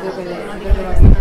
creo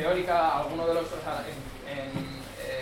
teórica, alguno de los, o sea, eh,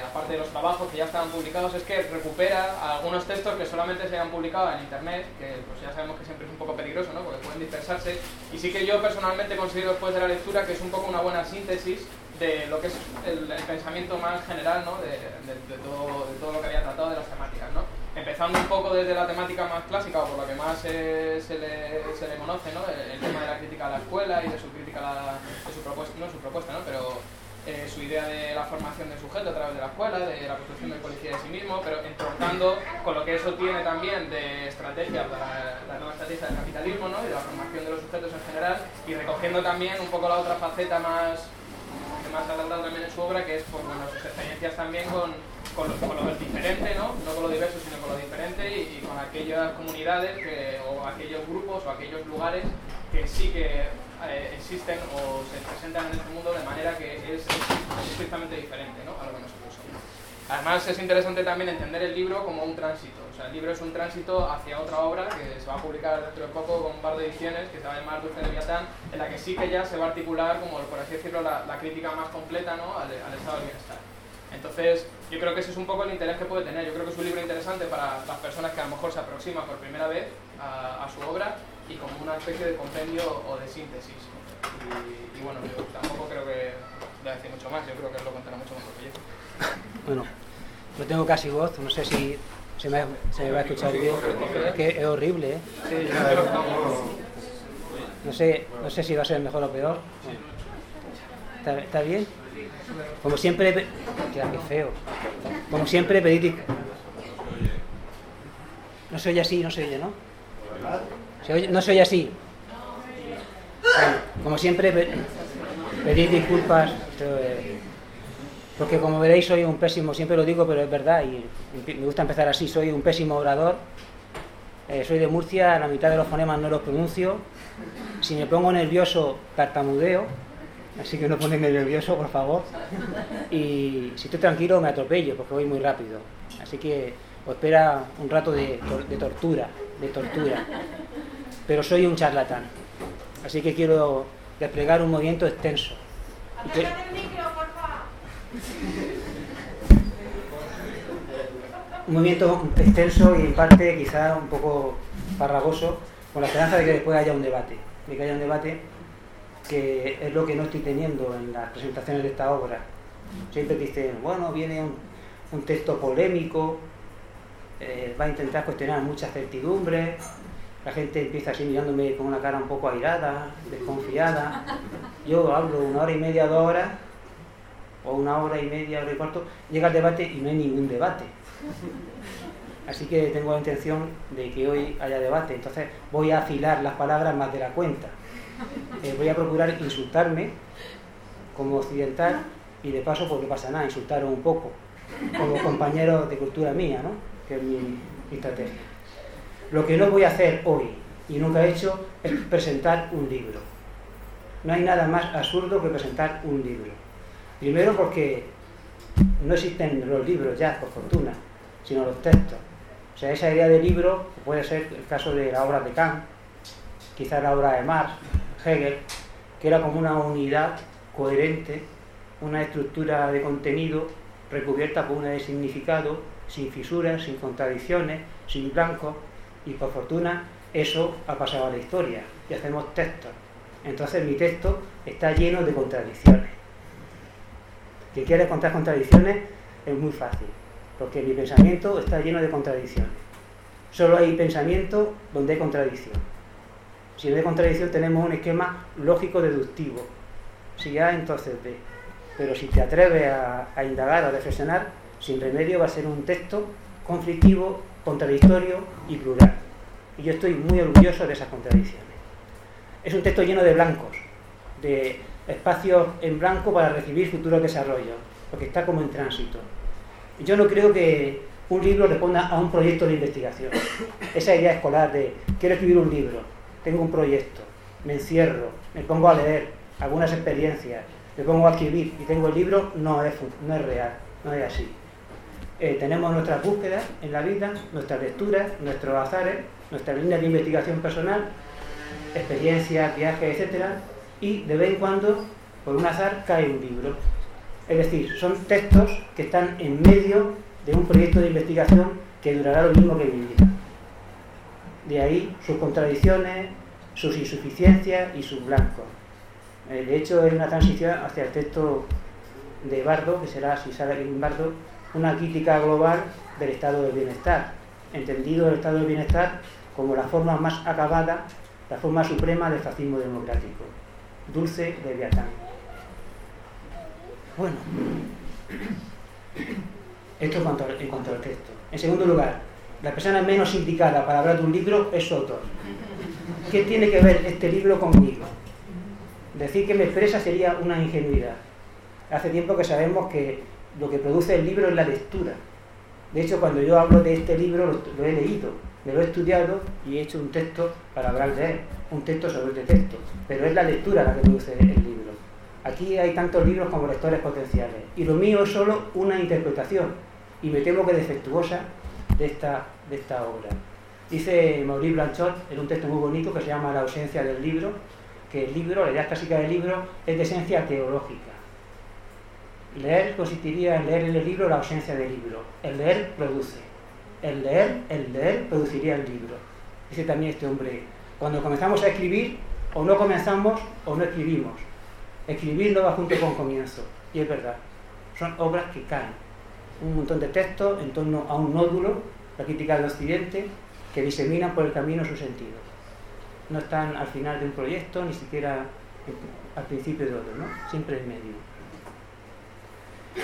aparte de los trabajos que ya estaban publicados, es que recupera algunos textos que solamente se han publicado en internet, que pues ya sabemos que siempre es un poco peligroso, ¿no? Porque pueden dispersarse. Y sí que yo personalmente considero después de la lectura que es un poco una buena síntesis de lo que es el, pensamiento más general, ¿no? De todo, de todo lo que había tratado de las temáticas, ¿no? Empezando un poco desde la temática más clásica, o por la que más eh, se, le, se le conoce, ¿no? El, el tema de la crítica a la escuela y de su crítica a la, de su propuesta, no su propuesta, ¿no? Pero eh, su idea de la formación del sujeto a través de la escuela, de la construcción del policía de sí mismo, pero entroncando con lo que eso tiene también de estrategia para la nueva estrategia del capitalismo, ¿no? Y de la formación de los sujetos en general, y recogiendo también un poco la otra faceta más que más ha tratado también en su obra, que es pues, bueno, sus experiencias también con, con, lo, con lo diferente, ¿no? no con lo diverso, sino con lo diferente y, y con aquellas comunidades que, o aquellos grupos o aquellos lugares que sí que eh, existen o se presentan en este mundo de manera que es, es estrictamente diferente ¿no? a lo que nosotros somos. Además es interesante también entender el libro como un tránsito, o sea, el libro es un tránsito hacia otra obra que se va a publicar dentro de poco con un par de ediciones que se va a llamar Dulce Leviatán, en la que sí que ya se va a articular, como por así decirlo, la, la crítica más completa ¿no? al, al estado del bienestar. Entonces, yo creo que ese es un poco el interés que puede tener. Yo creo que es un libro interesante para las personas que a lo mejor se aproximan por primera vez a, a su obra y como una especie de compendio o de síntesis. Y, y bueno, yo tampoco creo que voy a decir mucho más, yo creo que él lo contará mucho mejor que yo. Bueno, no tengo casi voz, no sé si se me, se me va a escuchar bien. Es que es horrible, ¿eh? No sé, no sé si va a ser mejor o peor. ¿Está, está bien? Como siempre, qué feo. Como siempre, pedid. No se oye así, no se oye, ¿no? No se oye así. Como siempre, pe- pedid disculpas. eh, porque como veréis soy un pésimo, siempre lo digo, pero es verdad y me gusta empezar así, soy un pésimo orador. Eh, soy de Murcia, la mitad de los fonemas no los pronuncio. Si me pongo nervioso, tartamudeo. Así que no ponedme nervioso, por favor. Y si estoy tranquilo, me atropello, porque voy muy rápido. Así que os espera un rato de, tor- de tortura, de tortura. Pero soy un charlatán. Así que quiero desplegar un movimiento extenso. Que- un movimiento extenso y en parte quizá un poco farragoso, con la esperanza de que después haya un debate, de que haya un debate que es lo que no estoy teniendo en las presentaciones de esta obra. Siempre dicen, bueno, viene un, un texto polémico, eh, va a intentar cuestionar muchas certidumbres, la gente empieza así mirándome con una cara un poco airada, desconfiada. Yo hablo una hora y media, dos horas, o una hora y media, hora y cuarto, llega el debate y no hay ningún debate. Así que tengo la intención de que hoy haya debate, entonces voy a afilar las palabras más de la cuenta. Eh, voy a procurar insultarme como occidental y de paso, porque pasa nada, insultaros un poco, como compañeros de cultura mía, ¿no? que es mi, estrategia. Lo que no voy a hacer hoy y nunca he hecho es presentar un libro. No hay nada más absurdo que presentar un libro. Primero porque no existen los libros ya, por fortuna, sino los textos. O sea, esa idea de libro puede ser el caso de la obra de Kant, quizá la obra de Marx, Hegel, que era como una unidad coherente, una estructura de contenido recubierta por una de significado, sin fisuras, sin contradicciones, sin blancos, y por fortuna eso ha pasado a la historia y hacemos textos. Entonces mi texto está lleno de contradicciones. Quien quiere contar contradicciones es muy fácil, porque mi pensamiento está lleno de contradicciones. Solo hay pensamiento donde hay contradicción. Si hay contradicción tenemos un esquema lógico deductivo. Si A, entonces B. Pero si te atreves a, a indagar, a reflexionar, sin remedio va a ser un texto conflictivo, contradictorio y plural. Y yo estoy muy orgulloso de esas contradicciones. Es un texto lleno de blancos, de espacios en blanco para recibir futuros desarrollos, porque está como en tránsito. Yo no creo que un libro responda a un proyecto de investigación. Esa idea escolar de quiero escribir un libro, tengo un proyecto, me encierro, me pongo a leer algunas experiencias, me pongo a escribir y tengo el libro, no es, no es real, no es así. Eh, tenemos nuestras búsquedas en la vida, nuestras lecturas, nuestros azares, nuestras líneas de investigación personal, experiencias, viajes, etcétera, y de vez en cuando, por un azar, cae un libro. Es decir, son textos que están en medio de un proyecto de investigación que durará lo mismo que mi vida. De ahí sus contradicciones, sus insuficiencias y sus blancos. Eh, de hecho, es una transición hacia el texto de Bardo, que será, si sale en Bardo, una crítica global del estado del bienestar, entendido el estado del bienestar como la forma más acabada, la forma suprema del fascismo democrático. Dulce de Beatán. Bueno, esto en cuanto, al, en cuanto al texto. En segundo lugar, la persona menos indicada para hablar de un libro es su autor. ¿Qué tiene que ver este libro conmigo? Decir que me expresa sería una ingenuidad. Hace tiempo que sabemos que lo que produce el libro es la lectura. De hecho, cuando yo hablo de este libro, lo, he leído, me lo he estudiado y he hecho un texto para hablar de él, un texto sobre este texto. Pero es la lectura la que produce el libro. Aquí hay tantos libros como lectores potenciales. Y lo mío es solo una interpretación, y me temo que defectuosa, de esta, de esta obra. Dice Maurice Blanchot en un texto muy bonito que se llama La ausencia del libro, que el libro, la idea clásica del libro, es de esencia teológica. Leer consistiría en leer en el libro la ausencia del libro. El leer produce. El leer, el leer produciría el libro. Dice también este hombre, cuando comenzamos a escribir, o no comenzamos o no escribimos. Escribir no va junto con comienzo. Y es verdad. Son obras que caen. Un montón de textos en torno a un nódulo, la crítica del occidente, que diseminan por el camino su sentido. No están al final de un proyecto, ni siquiera al principio de otro, ¿no? Siempre en medio.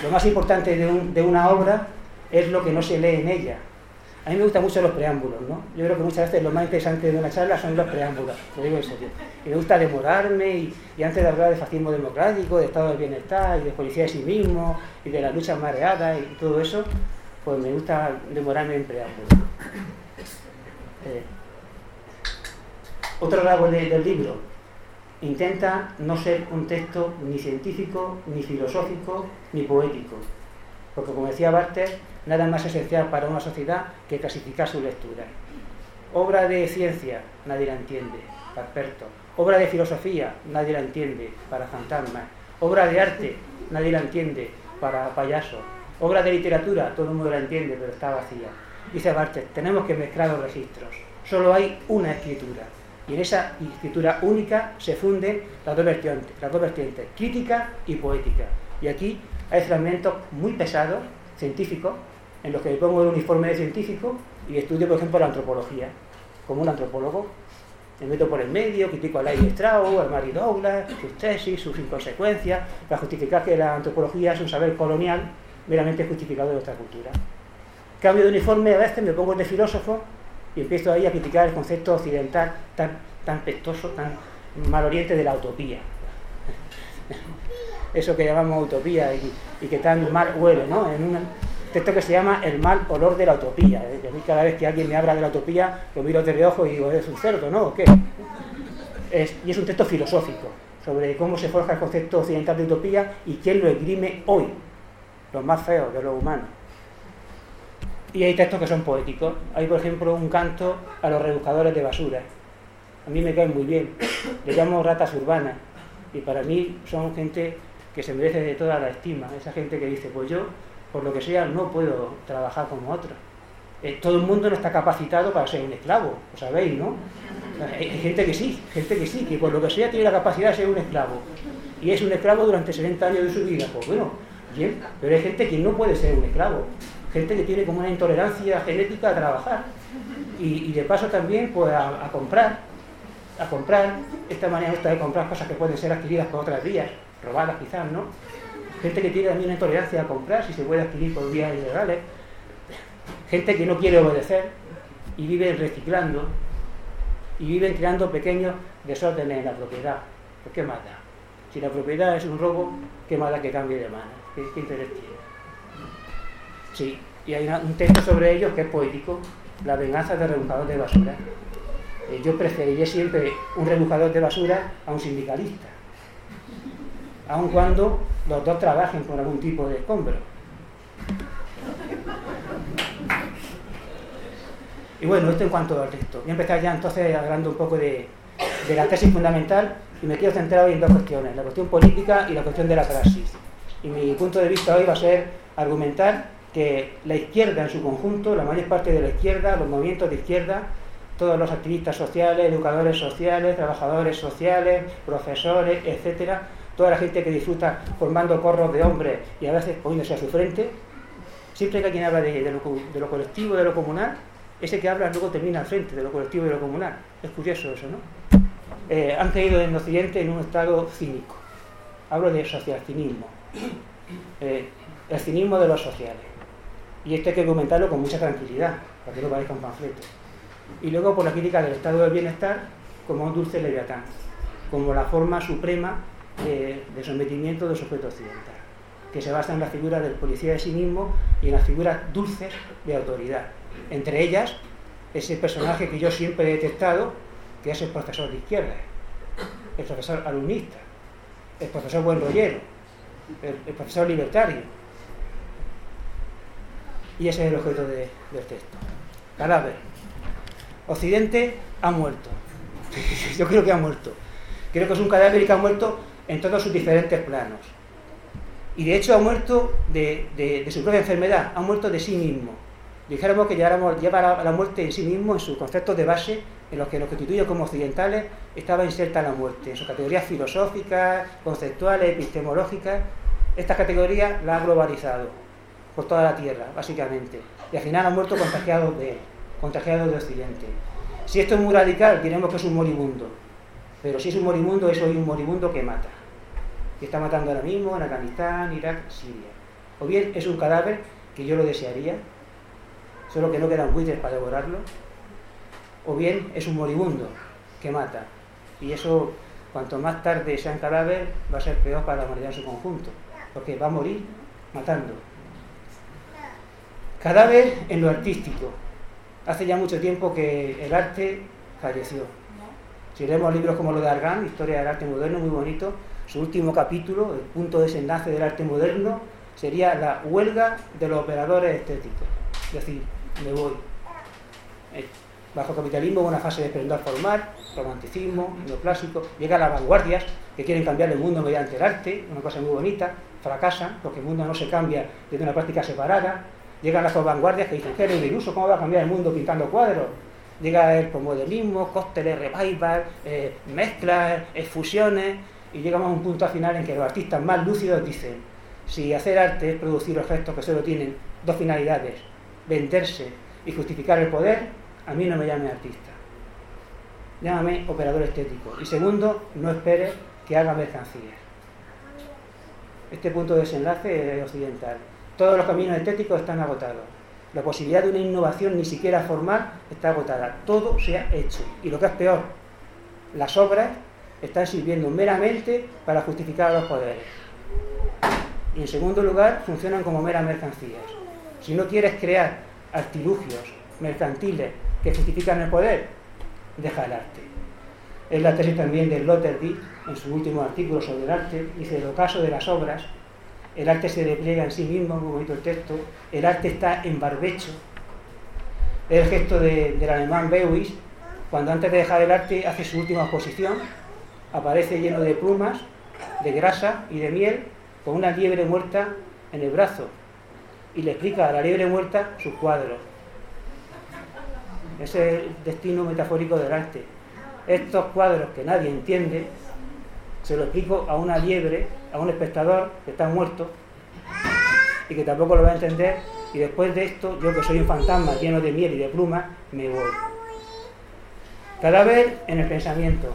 Lo más importante de, un- de una obra es lo que no se lee en ella. A mí me gustan mucho los preámbulos, ¿no? Yo creo que muchas veces lo más interesante de una charla son los preámbulos, lo digo en serio. Y me gusta demorarme y, y antes de hablar de fascismo democrático, de estado del bienestar y de policía de sí mismo y de las luchas mareadas y todo eso, pues me gusta demorarme en preámbulos. Eh, otro rasgo de- del libro, intenta no ser un texto ni científico, ni filosófico, ni poético. Porque como decía Barter, nada más esencial para una sociedad que clasificar su lectura. Obra de ciencia, nadie la entiende, para expertos. Obra de filosofía, nadie la entiende, para fantasmas. Obra de arte, nadie la entiende, para payasos. Obra de literatura, todo el mundo la entiende, pero está vacía. Dice Barter, tenemos que mezclar los registros. Solo hay una escritura. Y en esa escritura única se funden las dos vertientes, las dos vertientes crítica y poética. Y aquí hay fragmentos muy pesados, científicos, en los que me pongo el uniforme de científico y estudio, por ejemplo, la antropología, como un antropólogo. Me meto por el medio, critico a Levi Strauss, a Mary Douglas, sus tesis, sus inconsecuencias, para justificar que la antropología es un saber colonial meramente justificado de nuestra cultura. Cambio de uniforme, a veces me pongo de filósofo y empiezo ahí a criticar el concepto occidental tan, tan pestoso, tan maloriente de la utopía. Eso que llamamos utopía y, que tan mal huele, ¿no? En un texto que se llama El mal olor de la utopía. ¿eh? A mí cada vez que alguien me habla de la utopía, lo miro de reojo y digo, ¿es un cerdo, no? ¿O qué? Y es un texto filosófico sobre cómo se forja el concepto occidental de utopía y quién lo esgrime hoy, los más feos de los humanos. Y hay textos que son poéticos. Hay, por ejemplo, un canto a los rebuscadores de basura. A mí me caen muy bien. Le llamo ratas urbanas. Y para mí son gente que se merece de toda la estima. Esa gente que dice, pues yo, por lo que sea, no puedo trabajar como otro. Eh, todo el mundo no está capacitado para ser un esclavo, lo sabéis, ¿no? Hay, hay gente que sí, gente que sí, que por lo que sea tiene la capacidad de ser un esclavo. Y es un esclavo durante 60 años de su vida. Pues bueno, bien, pero hay gente que no puede ser un esclavo. Gente que tiene como una intolerancia genética a trabajar. Y, de paso también pues a, comprar, a comprar, esta manera nuestra de comprar cosas que pueden ser adquiridas por otras vías, robadas quizás, ¿no? Gente que tiene también una intolerancia a comprar si se puede adquirir por vías ilegales. Gente que no quiere obedecer y viven reciclando y viven creando pequeños desórdenes en la propiedad. Pues qué más da. Si la propiedad es un robo, qué más da que cambie de mano. ¿Qué, qué interés tiene? Sí, y hay un texto sobre ellos que es poético, La venganza del rebuscador de basura. Eh, yo preferiría siempre un rebuscador de basura a un sindicalista, aun cuando los dos trabajen con algún tipo de escombro. Y bueno, esto en cuanto al texto. Voy a empezar ya entonces hablando un poco de, de la tesis fundamental y me quiero centrar hoy en dos cuestiones, la cuestión política y la cuestión de la praxis. Y mi punto de vista hoy va a ser argumentar que la izquierda en su conjunto, la mayor parte de la izquierda, los movimientos de izquierda, todos los activistas sociales, educadores sociales, trabajadores sociales, profesores, etcétera, toda la gente que disfruta formando corros de hombres y a veces poniéndose a su frente, siempre que alguien habla de, lo, de lo colectivo, de lo comunal, ese que habla luego termina al frente de lo colectivo y de lo comunal. Es curioso eso, ¿no? Eh, han caído en Occidente en un estado cínico. Hablo de socialcinismo. Eh, el cinismo de los sociales. Y esto hay que argumentarlo con mucha tranquilidad, para que no parezca un panfleto. Y luego por la crítica del estado del bienestar como un dulce leviatán, como la forma suprema de, de sometimiento del sujeto occidental, que se basa en la figura del policía de sí mismo y en las figuras dulces de autoridad. Entre ellas, ese personaje que yo siempre he detectado, que es el profesor de izquierda, el profesor alumnista, el profesor buen rollero, el profesor libertario. Y ese es el objeto de- del texto. Cadáver. Occidente ha muerto. Yo creo que ha muerto. Creo que es un cadáver y que ha muerto en todos sus diferentes planos. Y de hecho ha muerto de, su propia enfermedad, ha muerto de sí mismo. Dijéramos que lleva la, muerte en sí mismo, en sus conceptos de base, en los que nos constituye como occidentales, estaba inserta la muerte, en sus categorías filosóficas, conceptuales, epistemológicas. Estas categorías las ha globalizado por toda la Tierra, básicamente. Y al final han muerto contagiados de él, contagiados de Occidente. Si esto es muy radical, diremos que es un moribundo. Pero si es un moribundo, es un moribundo que mata. Que está matando ahora mismo en Afganistán, Irak, Siria. O bien es un cadáver que yo lo desearía, solo que no quedan buitres para devorarlo. O bien es un moribundo que mata. Y eso, cuanto más tarde sea un cadáver, va a ser peor para la humanidad en su conjunto. Porque va a morir matando. Cadáver en lo artístico. Hace ya mucho tiempo que el arte falleció. Si leemos libros como lo de Argan, Historia del Arte Moderno, muy bonito, su último capítulo, el punto de desenlace del arte moderno, sería la huelga de los operadores estéticos. Es decir, me voy. Eh, Bajo capitalismo una fase de esplendor formal, romanticismo, neoclásico, llegan las vanguardias que quieren cambiar el mundo mediante el arte, una cosa muy bonita, fracasan porque el mundo no se cambia desde una práctica separada, llegan las vanguardias que dicen que eres iluso, ¿cómo va a cambiar el mundo pintando cuadros? Llega el postmodernismo, cócteles, revival, eh, mezclas, eh, fusiones, y llegamos a un punto final en que los artistas más lúcidos dicen, si hacer arte es producir objetos que solo tienen dos finalidades, venderse y justificar el poder, a mí no me llame artista. Llámame operador estético. Y segundo, no esperes que haga mercancías. Este punto de desenlace es occidental. Todos los caminos estéticos están agotados. La posibilidad de una innovación ni siquiera formal está agotada. Todo se ha hecho. Y lo que es peor, las obras están sirviendo meramente para justificar a los poderes. Y en segundo lugar, funcionan como meras mercancías. Si no quieres crear artilugios mercantiles que justifican el poder, deja el arte. Es la tesis también de Sloterdijk en su último artículo sobre el arte. Dice, el ocaso de las obras, el arte se despliega en sí mismo, muy bonito el texto, el arte está en barbecho. El gesto de- del alemán Beuys, cuando antes de dejar el arte hace su última exposición, aparece lleno de plumas, de grasa y de miel, con una liebre muerta en el brazo, y le explica a la liebre muerta sus cuadros. Ese es el destino metafórico del arte. Estos cuadros que nadie entiende, se lo explico a una liebre, a un espectador que está muerto y que tampoco lo va a entender, y después de esto, yo que soy un fantasma lleno de miel y de plumas, me voy. Cadáver en el pensamiento.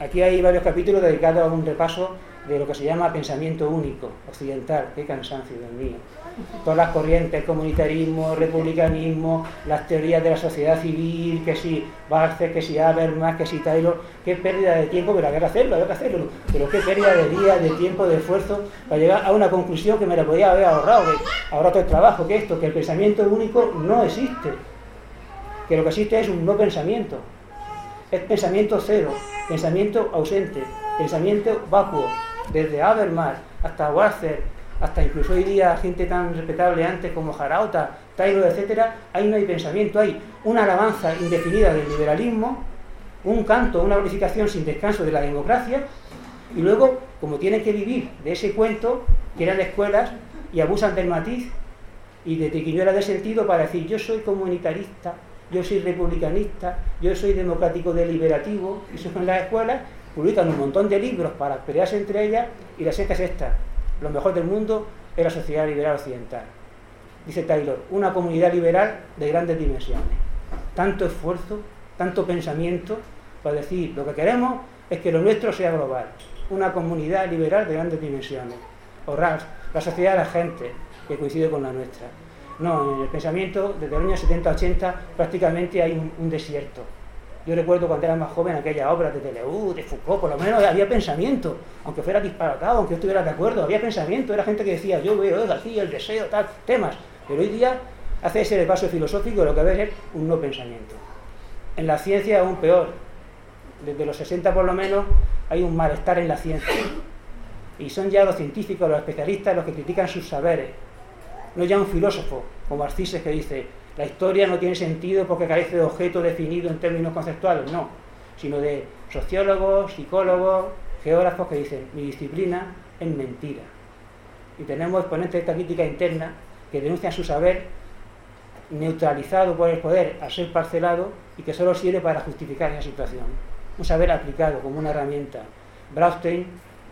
Aquí hay varios capítulos dedicados a un repaso de lo que se llama pensamiento único, occidental. Qué cansancio, Dios mío. Todas las corrientes, comunitarismo, republicanismo, las teorías de la sociedad civil, que si Barthes, que si Habermas, que si Taylor, qué pérdida de tiempo, pero había que hacerlo, había que hacerlo. Pero qué pérdida de días, de tiempo, de esfuerzo, para llegar a una conclusión que me la podía haber ahorrado, que ahorrado el trabajo, que esto, que el pensamiento único no existe. Que lo que existe es un no pensamiento. Es pensamiento cero, pensamiento ausente, pensamiento vacuo, desde Habermas hasta Walzer, hasta incluso hoy día gente tan respetable antes como Jarauta, Taylor, etcétera, ahí no hay pensamiento, hay una alabanza indefinida del liberalismo, un canto, una glorificación sin descanso de la democracia, y luego, como tienen que vivir de ese cuento, crean escuelas y abusan del matiz y de triquiñuelas de sentido para decir yo soy comunitarista, yo soy republicanista, yo soy democrático deliberativo, y eso en las escuelas, publican un montón de libros para pelearse entre ellas, y la secta es esta. Lo mejor del mundo es la sociedad liberal occidental. Dice Taylor, una comunidad liberal de grandes dimensiones. Tanto esfuerzo, tanto pensamiento, para decir, lo que queremos es que lo nuestro sea global. Una comunidad liberal de grandes dimensiones. O RAS, la sociedad de la gente, que coincide con la nuestra. No, en el pensamiento, desde los años 70-80, prácticamente hay un, un desierto. Yo recuerdo cuando era más joven aquellas obras de Deleuze, de Foucault, por lo menos había pensamiento, aunque fuera disparatado, aunque estuviera de acuerdo, había pensamiento, era gente que decía, yo veo aquí el deseo, tal, temas. Pero hoy día hace ese repaso filosófico lo que ve es un no pensamiento. En la ciencia aún peor. Desde los 60 por lo menos hay un malestar en la ciencia. Y son ya los científicos, los especialistas los que critican sus saberes. No ya un filósofo como Arcises que dice, la historia no tiene sentido porque carece de objeto definido en términos conceptuales, no, sino de sociólogos, psicólogos, geógrafos que dicen, mi disciplina es mentira. Y tenemos exponentes de esta crítica interna que denuncian su saber neutralizado por el poder al ser parcelado y que solo sirve para justificar esa situación. Un saber aplicado como una herramienta. Braustein,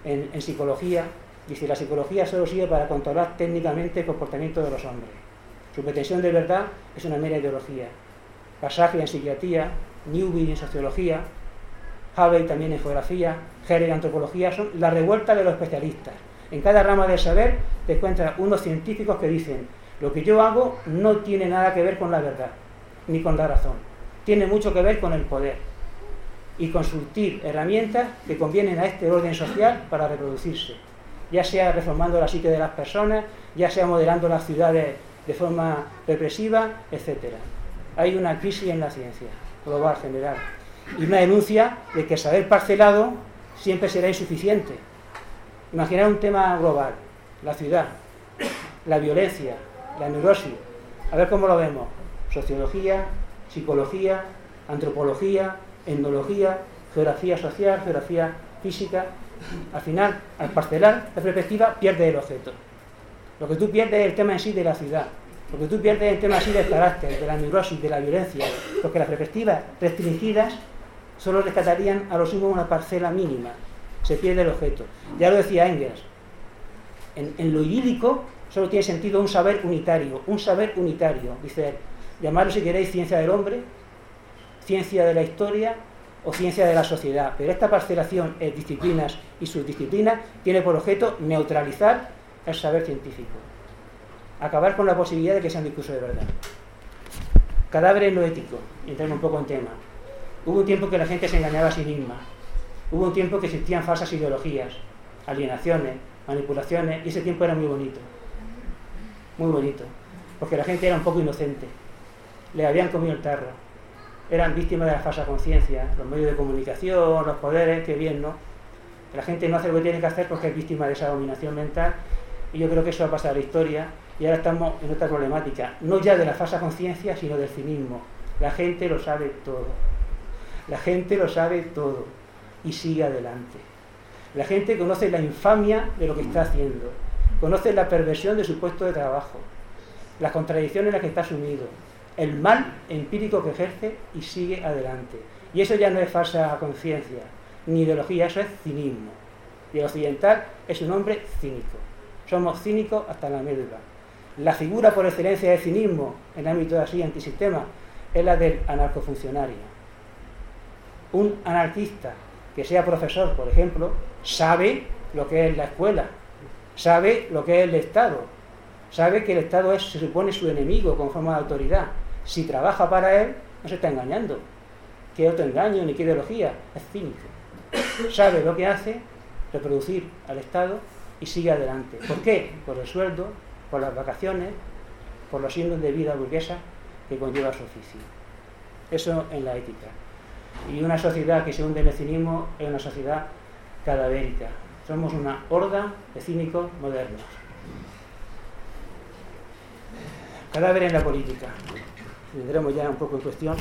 en, en psicología, dice la psicología solo sirve para controlar técnicamente el comportamiento de los hombres. Su pretensión de verdad es una mera ideología. Pasaje en psiquiatría, Newby en sociología, Harvey también en geografía, Herder en antropología, son la revuelta de los especialistas. En cada rama del saber te encuentras unos científicos que dicen, lo que yo hago no tiene nada que ver con la verdad, ni con la razón. Tiene mucho que ver con el poder y con surtir herramientas que convienen a este orden social para reproducirse, ya sea reformando la psique de las personas, ya sea modelando las ciudades de forma represiva, etc. Hay una crisis en la ciencia global general y una denuncia de que saber parcelado siempre será insuficiente. Imaginar un tema global, la ciudad, la violencia, la neurosis, a ver cómo lo vemos. Sociología, psicología, antropología, etnología, geografía social, geografía física. Al final, al parcelar la perspectiva, pierde el objeto. Lo que tú pierdes es el tema en sí de la ciudad. Lo que tú pierdes es el tema en sí del carácter, de la neurosis, de la violencia. Porque las perspectivas restringidas solo rescatarían a lo sumo una parcela mínima. Se pierde el objeto. Ya lo decía Engels. En, en lo idílico solo tiene sentido un saber unitario. Un saber unitario, dice él. Llamarlo si queréis ciencia del hombre, ciencia de la historia o ciencia de la sociedad. Pero esta parcelación en disciplinas y subdisciplinas tiene por objeto neutralizar el saber científico. Acabar con la posibilidad de que sea un discurso de verdad. Cadáver en lo ético, entrando un poco en tema. Hubo un tiempo que la gente se engañaba a sí. Hubo un tiempo que existían falsas ideologías, alienaciones, manipulaciones, y ese tiempo era muy bonito. Muy bonito. Porque la gente era un poco inocente. Le habían comido el tarro. Eran víctimas de la falsa conciencia. Los medios de comunicación, los poderes, qué bien, ¿no? La gente no hace lo que tiene que hacer porque es víctima de esa dominación mental. Y yo creo que eso ha pasado a la historia. Y ahora estamos en otra problemática. No ya de la falsa conciencia, sino del cinismo. La gente lo sabe todo. La gente lo sabe todo y sigue adelante. La gente conoce la infamia de lo que está haciendo, conoce la perversión de su puesto de trabajo, las contradicciones en las que está sumido, el mal empírico que ejerce y sigue adelante. Y eso ya no es falsa conciencia, ni ideología, eso es cinismo. Y el occidental es un hombre cínico. Somos cínicos hasta la médula. La figura por excelencia de cinismo en ámbito así antisistema es la del anarcofuncionario un anarquista que sea profesor, por ejemplo, sabe lo que es la escuela, sabe lo que es el Estado, sabe que el Estado es, se supone su enemigo con forma de autoridad. Si trabaja para él, no se está engañando. ¿Qué otro engaño ni qué ideología? Es cínico. Sabe lo que hace, reproducir al Estado y sigue adelante. ¿Por qué? Por el sueldo, por las vacaciones, por los signos de vida burguesa que conlleva su oficio. Eso en la ética. Y una sociedad que se hunde en el cinismo es una sociedad cadavérica. Somos una horda de cínicos modernos. Cadáver en la política. Tendremos ya un poco en cuestión.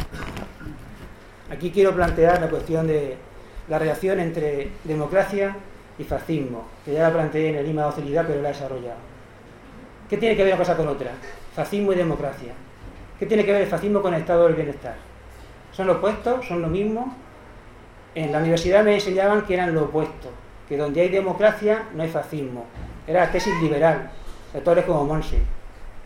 Aquí quiero plantear la cuestión de la relación entre democracia y fascismo, que ya la planteé en el Lima de Docilidad, pero la he desarrollado. ¿Qué tiene que ver una cosa con otra? Fascismo y democracia. ¿Qué tiene que ver el fascismo con el estado del bienestar? ¿Son lo opuestos? ¿Son lo mismo? En la universidad me enseñaban que eran lo opuesto, que donde hay democracia no hay fascismo. Era la tesis liberal, de autores como Monse.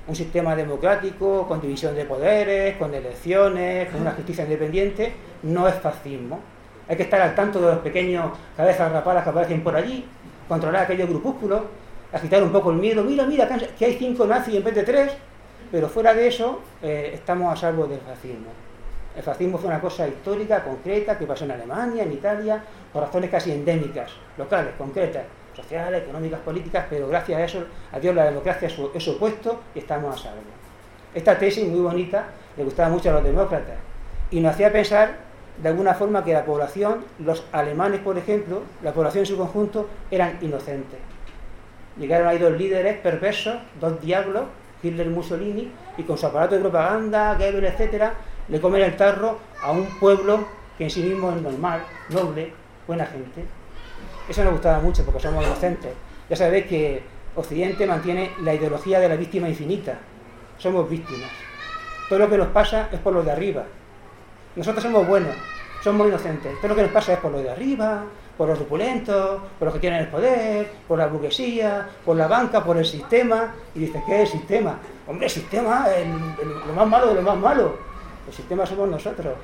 Un sistema democrático, con división de poderes, con elecciones, con una justicia independiente, no es fascismo. Hay que estar al tanto de los pequeños cabezas rapadas que aparecen por allí, controlar aquellos grupúsculos, agitar un poco el miedo. Mira, mira, que hay cinco nazis en vez de tres, pero fuera de eso eh, estamos a salvo del fascismo. El fascismo fue una cosa histórica, concreta, que pasó en Alemania, en Italia, por razones casi endémicas, locales, concretas, sociales, económicas, políticas, pero gracias a eso, a Dios la democracia es opuesto y estamos a salvo. Esta tesis muy bonita le gustaba mucho a los demócratas y nos hacía pensar de alguna forma que la población, los alemanes por ejemplo, la población en su conjunto, eran inocentes. Llegaron ahí dos líderes perversos, dos diablos, Hitler y Mussolini, y con su aparato de propaganda, Goebbels, etcétera, le comen el tarro a un pueblo que en sí mismo es normal, noble, buena gente. Eso nos gustaba mucho porque somos inocentes. Ya sabéis que Occidente mantiene la ideología de la víctima infinita. Somos víctimas. Todo lo que nos pasa es por lo de arriba. Nosotros somos buenos, somos inocentes. Todo lo que nos pasa es por lo de arriba, por los opulentos, por los que tienen el poder, por la burguesía, por la banca, por el sistema. Y dices, ¿qué es el sistema? Hombre, el sistema es lo más malo de lo más malo. El sistema somos nosotros.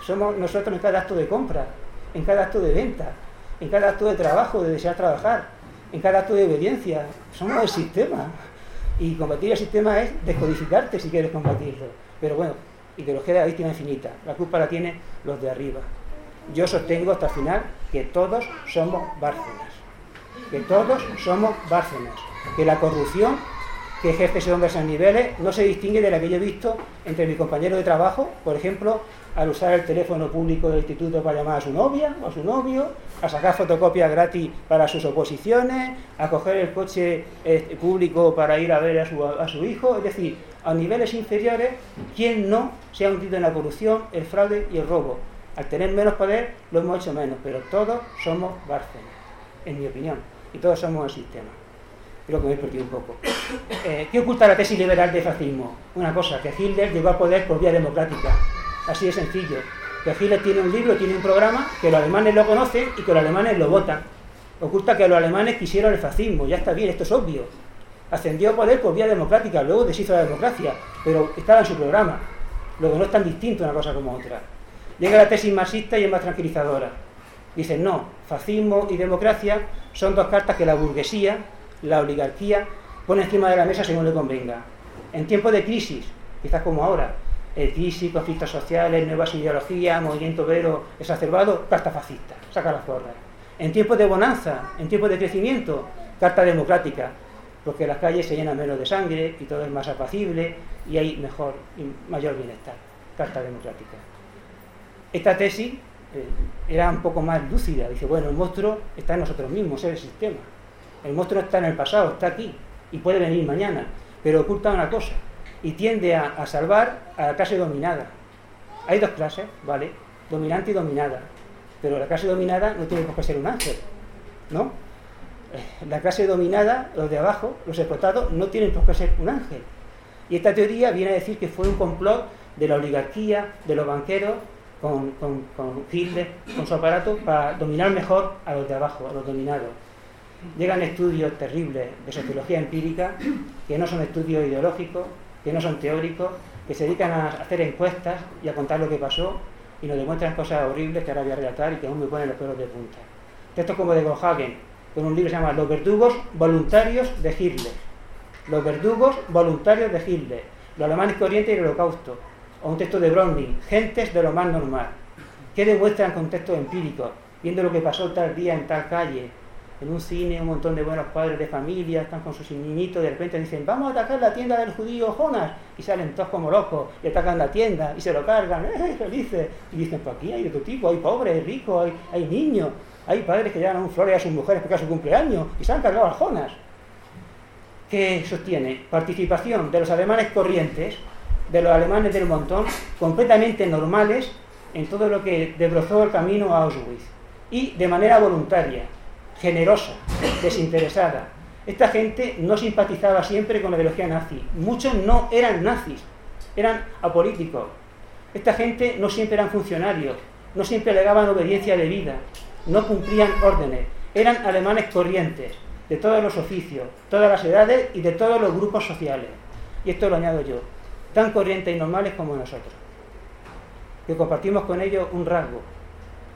Somos nosotros en cada acto de compra, en cada acto de venta, en cada acto de trabajo, de desear trabajar, en cada acto de obediencia. Somos el sistema. Y combatir el sistema es descodificarte si quieres combatirlo. Pero bueno, ideología de la víctima infinita. La culpa la tienen los de arriba. Yo sostengo hasta el final que todos somos Bárcenas. Que todos somos Bárcenas. Que la corrupción que ejerce ese hombre a esos niveles no se distingue de la que yo he visto entre mi compañero de trabajo, por ejemplo, al usar el teléfono público del instituto para llamar a su novia o a su novio, a sacar fotocopias gratis para sus oposiciones, a coger el coche eh, público para ir a ver a su, a su hijo. Es decir, a niveles inferiores, ¿quién no se ha hundido en la corrupción, el fraude y el robo? Al tener menos poder, lo hemos hecho menos, pero todos somos Bárcenas, en mi opinión, y todos somos el sistema. Creo que me he perdido un poco. Eh, ¿Qué oculta la tesis liberal del fascismo? Una cosa, que Hitler llegó al poder por vía democrática. Así de sencillo. Que Hitler tiene un libro, tiene un programa, que los alemanes lo conocen y que los alemanes lo votan. Oculta que los alemanes quisieron el fascismo, ya está bien, esto es obvio. Ascendió a poder por vía democrática, luego deshizo la democracia, pero estaba en su programa. Luego no es tan distinto una cosa como otra. Llega la tesis marxista y es más tranquilizadora. Dicen, no, fascismo y democracia son dos cartas que la burguesía, la oligarquía, pone encima de la mesa según le convenga. En tiempos de crisis, quizás como ahora, crisis, conflictos sociales, nuevas ideologías, movimiento vero exacerbado, carta fascista, saca las zorras. En tiempos de bonanza, en tiempos de crecimiento, carta democrática, porque las calles se llenan menos de sangre y todo es más apacible y hay mejor y mayor bienestar, carta democrática. Esta tesis eh, era un poco más lúcida, dice, bueno, el monstruo está en nosotros mismos, es el sistema. El monstruo está en el pasado, está aquí y puede venir mañana, pero oculta una cosa y tiende a, a salvar a la clase dominada. Hay dos clases, ¿vale? Dominante y dominada. Pero la clase dominada no tiene por qué ser un ángel, ¿no? La clase dominada, los de abajo, los explotados, no tienen por qué ser un ángel. Y esta teoría viene a decir que fue un complot de la oligarquía, de los banqueros, con, con, con Hitler, con su aparato, para dominar mejor a los de abajo, a los dominados. Llegan estudios terribles de sociología empírica, que no son estudios ideológicos, que no son teóricos, que se dedican a hacer encuestas y a contar lo que pasó y nos demuestran cosas horribles que ahora voy a relatar y que aún me ponen los pelos de punta. Textos como de Gohagen, con un libro que se llama Los verdugos voluntarios de Hitler. Los verdugos voluntarios de Hitler. Los alemanes corrientes y el holocausto. O un texto de Browning, Gentes de lo más normal. que demuestran con textos empíricos? Viendo lo que pasó tal día en tal calle, en un cine, un montón de buenos padres de familia, están con sus niñitos, de repente dicen, vamos a atacar la tienda del judío Jonas, y salen todos como locos, y atacan la tienda, y se lo cargan, ¡eh, felices! Y dicen, pues aquí hay de tu tipo, hay pobres, hay ricos, hay, hay niños, hay padres que llevan un flores a sus mujeres porque es su cumpleaños, y se han cargado a Jonas. ¿Qué sostiene? Participación de los alemanes corrientes, de los alemanes del montón, completamente normales en todo lo que desbrozó el camino a Auschwitz, y de manera voluntaria, generosa, desinteresada. Esta gente no simpatizaba siempre con la ideología nazi. Muchos no eran nazis, eran apolíticos. Esta gente no siempre eran funcionarios, no siempre alegaban obediencia de vida, no cumplían órdenes. Eran alemanes corrientes, de todos los oficios, todas las edades y de todos los grupos sociales. Y esto lo añado yo, tan corrientes y normales como nosotros. Que compartimos con ellos un rasgo,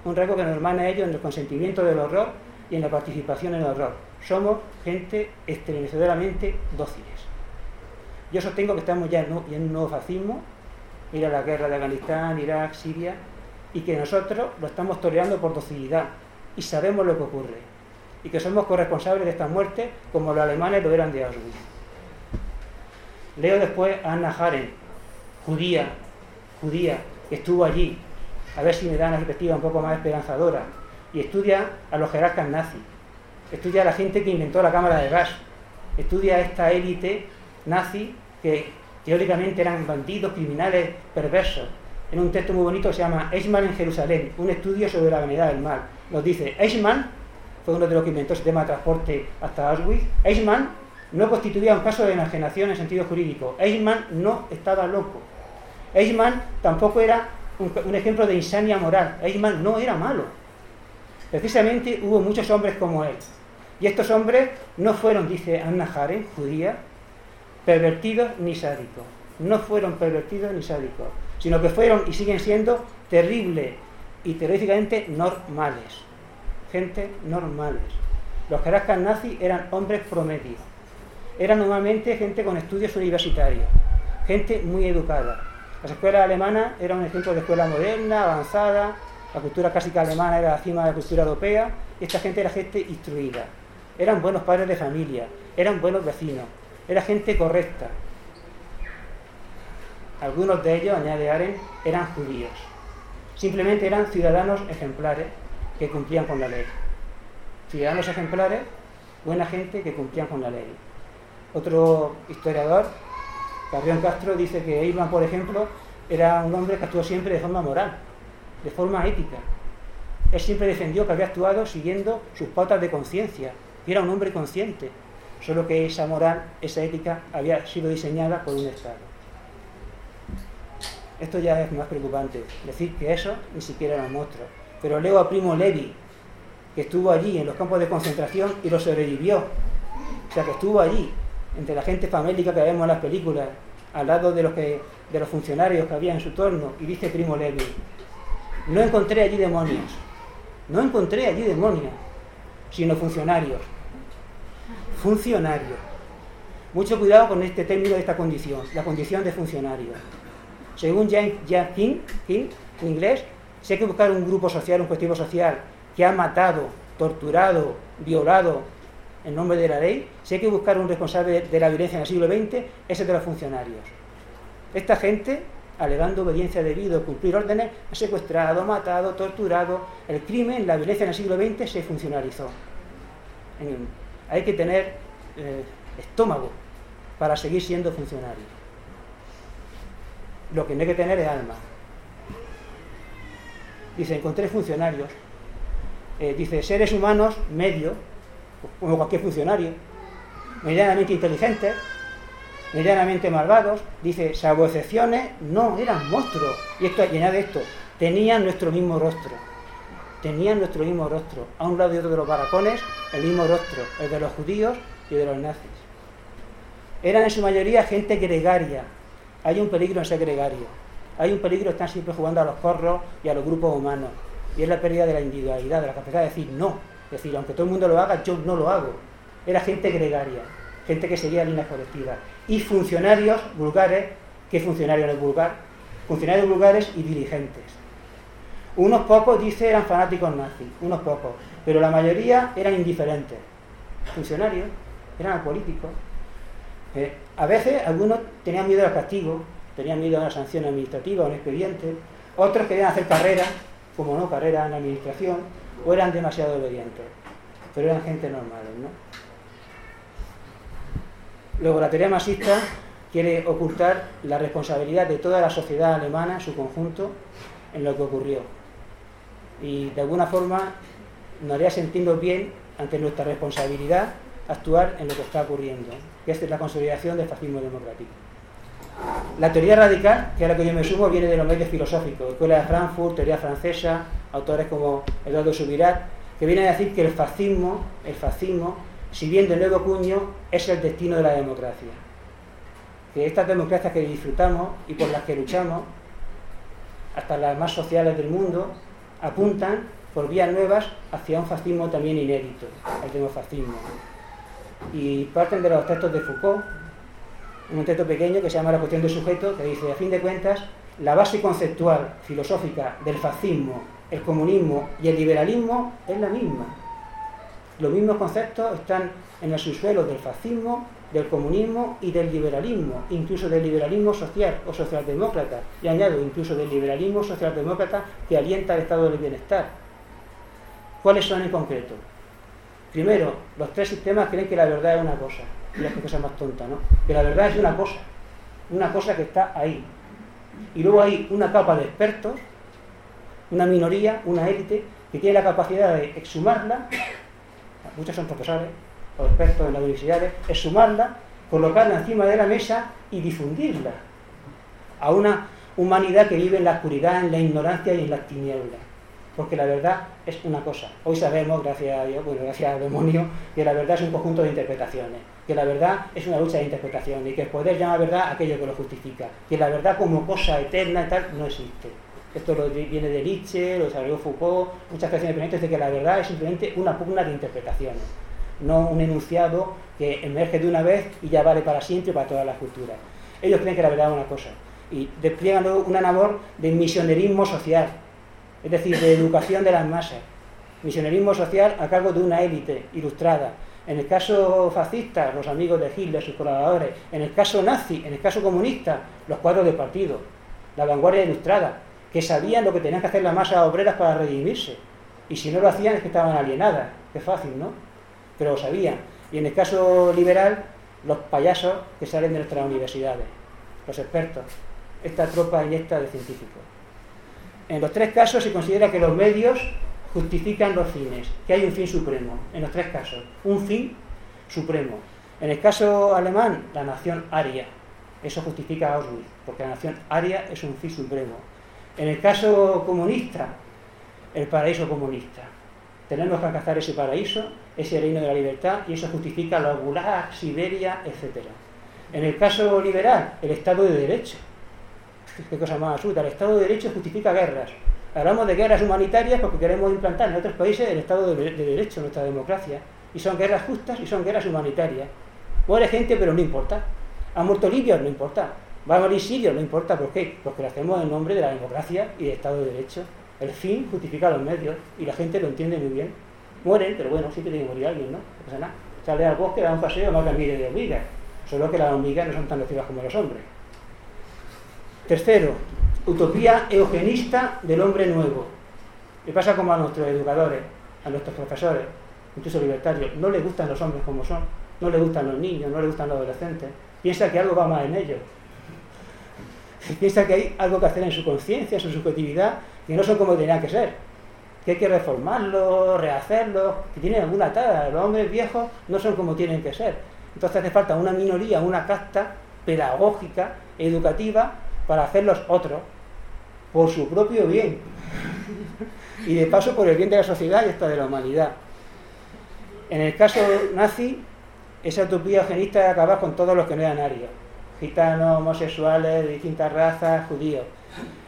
un rasgo que nos hermana a ellos en el consentimiento del horror y en la participación en el horror. Somos gente estremecedoramente dóciles. Yo sostengo que estamos ya en un nuevo fascismo, ir a la guerra de Afganistán, Irak, Siria, y que nosotros lo estamos tolerando por docilidad y sabemos lo que ocurre. Y que somos corresponsables de esta muerte como los alemanes lo eran de Auschwitz. Leo después a Anna Haren, judía, judía, que estuvo allí, a ver si me da una perspectiva un poco más esperanzadora, y estudia a los jerarcas nazis, estudia a la gente que inventó la cámara de gas, estudia a esta élite nazi que teóricamente eran bandidos, criminales, perversos. En un texto muy bonito se llama Eichmann en Jerusalén, un estudio sobre la vanidad del mal. Nos dice, Eichmann fue uno de los que inventó el sistema de transporte hasta Auschwitz, Eichmann no constituía un caso de enajenación en sentido jurídico. Eichmann no estaba loco. Eichmann tampoco era un, un ejemplo de insania moral. Eichmann no era malo. Precisamente hubo muchos hombres como él. Y estos hombres no fueron, dice Anna Haren, judía, pervertidos ni sádicos. No fueron pervertidos ni sádicos, sino que fueron y siguen siendo terribles y terroríficamente normales. Gente normales. Los caracas nazis eran hombres promedios. Eran normalmente gente con estudios universitarios, gente muy educada. Las escuelas alemanas eran un ejemplo de escuela moderna, avanzada, la cultura clásica alemana era la cima de la cultura europea, esta gente era gente instruida. Eran buenos padres de familia, eran buenos vecinos, era gente correcta. Algunos de ellos, añade Aren, eran judíos. Simplemente eran ciudadanos ejemplares que cumplían con la ley. Ciudadanos ejemplares, buena gente que cumplían con la ley. Otro historiador, Carrión Castro, dice que Eichmann, por ejemplo, era un hombre que actuó siempre de forma moral, de forma ética. Él siempre defendió que había actuado siguiendo sus pautas de conciencia, y era un hombre consciente, solo que esa moral, esa ética, había sido diseñada por un Estado. Esto ya es más preocupante, decir que eso ni siquiera eran monstruos. Pero leo a Primo Levi, que estuvo allí en los campos de concentración y lo sobrevivió. O sea, que estuvo allí, entre la gente famélica que vemos en las películas, al lado de los, funcionarios que había en su torno, y dice Primo Levi, no encontré allí demonios, no encontré allí demonios, sino funcionarios. Funcionarios. Mucho cuidado con este término de esta condición, la condición de funcionario. Según James King, en inglés, si hay que buscar un grupo social, un colectivo social que ha matado, torturado, violado en nombre de la ley, si hay que buscar un responsable de, la violencia en el siglo XX, ese de los funcionarios. Esta gente, alegando obediencia debido, cumplir órdenes, ha secuestrado, matado, torturado. El crimen, la violencia en el siglo XX se funcionalizó. Hay que tener eh, estómago para seguir siendo funcionario. Lo que no hay que tener es alma. Dice, encontré funcionarios. Eh, dice, seres humanos medios, como cualquier funcionario, medianamente inteligentes, medianamente malvados, dice, salvo excepciones, no eran monstruos. Y esto, llena de esto, tenían nuestro mismo rostro. Tenían nuestro mismo rostro. A un lado y otro de los baracones, el mismo rostro, el de los judíos y de los nazis. Eran en su mayoría gente gregaria. Hay un peligro en ser gregario. Hay un peligro, están siempre jugando a los corros y a los grupos humanos. Y es la pérdida de la individualidad, de la capacidad de decir no. Es decir, aunque todo el mundo lo haga, yo no lo hago. Era gente gregaria, gente que seguía líneas colectivas. Y funcionarios vulgares, ¿qué funcionario no es vulgar? Funcionarios vulgares y dirigentes. Unos pocos, dice, eran fanáticos nazis, unos pocos, pero la mayoría eran indiferentes. Funcionarios, eran políticos. Eh, a veces algunos tenían miedo al castigo, tenían miedo a una sanción administrativa, a un expediente. Otros querían hacer carrera, como no, carrera en la administración, o eran demasiado obedientes. Pero eran gente normal, ¿no? Luego, la teoría marxista quiere ocultar la responsabilidad de toda la sociedad alemana en su conjunto en lo que ocurrió. Y de alguna forma nos haría sentirnos bien ante nuestra responsabilidad actuar en lo que está ocurriendo, que es la consolidación del fascismo democrático. La teoría radical, que a la que yo me sumo, viene de los medios filosóficos, Escuela de Frankfurt, teoría francesa, autores como Eduardo Subirat, que vienen a decir que el fascismo, el fascismo, si bien de nuevo cuño, es el destino de la democracia. Que estas democracias que disfrutamos y por las que luchamos, hasta las más sociales del mundo, apuntan por vías nuevas hacia un fascismo también inédito, el demofascismo. Y parten de los textos de Foucault, un texto pequeño que se llama La cuestión del sujeto, que dice, a fin de cuentas, la base conceptual, filosófica del fascismo, el comunismo y el liberalismo es la misma. Los mismos conceptos están en el subsuelo del fascismo, del comunismo y del liberalismo, incluso del liberalismo social o socialdemócrata, y añado incluso del liberalismo socialdemócrata que alienta el estado del bienestar. ¿Cuáles son en concreto? Primero, los tres sistemas creen que la verdad es una cosa, y es cosa más tonta, ¿no? Que la verdad es una cosa, una cosa que está ahí. Y luego hay una capa de expertos, una minoría, una élite, que tiene la capacidad de exhumarla muchos son profesores o expertos en las universidades, es sumarla, colocarla encima de la mesa y difundirla a una humanidad que vive en la oscuridad, en la ignorancia y en las tinieblas. Porque la verdad es una cosa. Hoy sabemos, gracias a Dios, bueno, gracias al demonio, que la verdad es un conjunto de interpretaciones, que la verdad es una lucha de interpretación y que el poder llama verdad aquello que lo justifica, que la verdad como cosa eterna y tal no existe. Esto viene de Nietzsche, lo desarrolló Foucault, muchas creaciones pendientes de que la verdad es simplemente una pugna de interpretaciones, no un enunciado que emerge de una vez y ya vale para siempre para todas las culturas. Ellos creen que la verdad es una cosa y despliegan una labor de misionerismo social, es decir, de educación de las masas. Misionerismo social a cargo de una élite ilustrada. En el caso fascista, los amigos de Hitler, sus colaboradores. En el caso nazi, en el caso comunista, los cuadros de partido. La vanguardia ilustrada, que sabían lo que tenían que hacer las masas obreras para redimirse. Y si no lo hacían es que estaban alienadas. Qué fácil, ¿no? Pero lo sabían. Y en el caso liberal, los payasos que salen de nuestras universidades, los expertos, esta tropa inyecta de científicos. En los tres casos se considera que los medios justifican los fines, que hay un fin supremo, en los tres casos, un fin supremo. En el caso alemán, la nación aria, eso justifica a Auschwitz, porque la nación aria es un fin supremo. En el caso comunista, el paraíso comunista. Tenemos que alcanzar ese paraíso, ese reino de la libertad, y eso justifica la Gulag, Siberia, etc. En el caso liberal, el Estado de Derecho qué cosa más absurda. El Estado de Derecho justifica guerras. Hablamos de guerras humanitarias porque queremos implantar en otros países el Estado de, Derecho, nuestra democracia. Y son guerras justas y son guerras humanitarias. Muere gente, pero no importa. Ha muerto libios, no importa. Va a morir sirios, no importa. ¿Por qué? Porque lo hacemos en nombre de la democracia y del Estado de Derecho. El fin justifica los medios y la gente lo entiende muy bien. Mueren, pero bueno, siempre tiene que morir alguien, ¿no? No pasa nada. Sale al bosque, da un paseo, mata miles de hormigas. Solo que las hormigas no son tan nocivas como los hombres. Tercero, utopía eugenista del hombre nuevo. Le pasa como a nuestros educadores, a nuestros profesores, incluso libertarios. No les gustan los hombres como son, no les gustan los niños, no les gustan los adolescentes. Piensa que algo va mal en ellos. Piensa que hay algo que hacer en su conciencia, su subjetividad, que no son como tenían que ser. Que hay que reformarlos, rehacerlos, que tienen alguna atada. Los hombres viejos no son como tienen que ser. Entonces hace falta una minoría, una casta pedagógica, educativa, para hacerlos otros por su propio bien y de paso por el bien de la sociedad y hasta de la humanidad. En el caso nazi, esa utopía eugenista de acabar con todos los que no eran arios, gitanos, homosexuales, de distintas razas, judíos.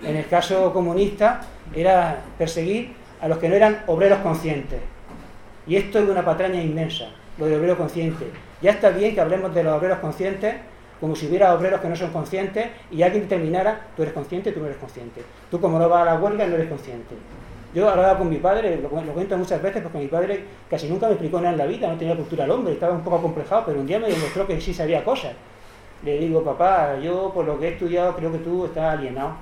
En el caso comunista era perseguir a los que no eran obreros conscientes. Y esto es una patraña inmensa, lo de obrero consciente. Ya está bien que hablemos de los obreros conscientes como si hubiera obreros que no son conscientes y alguien determinara, tú eres consciente, tú no eres consciente. Tú como no vas a la huelga, no eres consciente. Yo hablaba con mi padre, lo, cuento muchas veces porque mi padre casi nunca me explicó nada en la vida, no tenía cultura al hombre, estaba un poco complejado, pero un día me demostró que sí sabía cosas. Le digo, papá, yo por lo que he estudiado creo que tú estás alienado.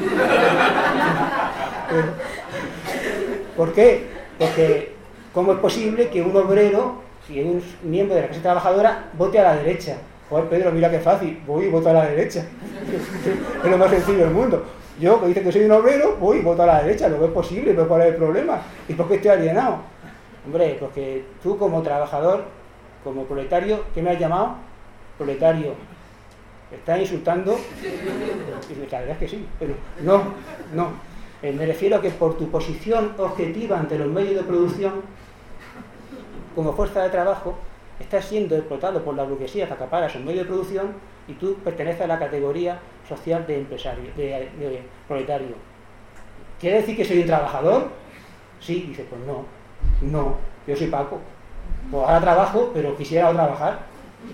¿Por qué? Porque ¿cómo es posible que un obrero, y un miembro de la clase trabajadora, vote a la derecha? Pedro, mira qué fácil, voy y voto a la derecha. es lo más sencillo del mundo. Yo, que dice que soy un obrero, voy y voto a la derecha, lo que es posible, pero ¿cuál es el problema? ¿Y por qué estoy alienado? Hombre, porque tú como trabajador, como proletario, ¿qué me has llamado? Proletario. ¿Estás insultando? Y la verdad es que sí, pero no, no. Eh, me refiero a que por tu posición objetiva ante los medios de producción, como fuerza de trabajo, estás siendo explotado por la burguesía que acapara su medio de producción y tú perteneces a la categoría social de empresario, de, proletario. ¿Quiere decir que soy un trabajador? Sí, dice, pues no, no, yo soy Paco. Pues ahora trabajo, pero quisiera no trabajar.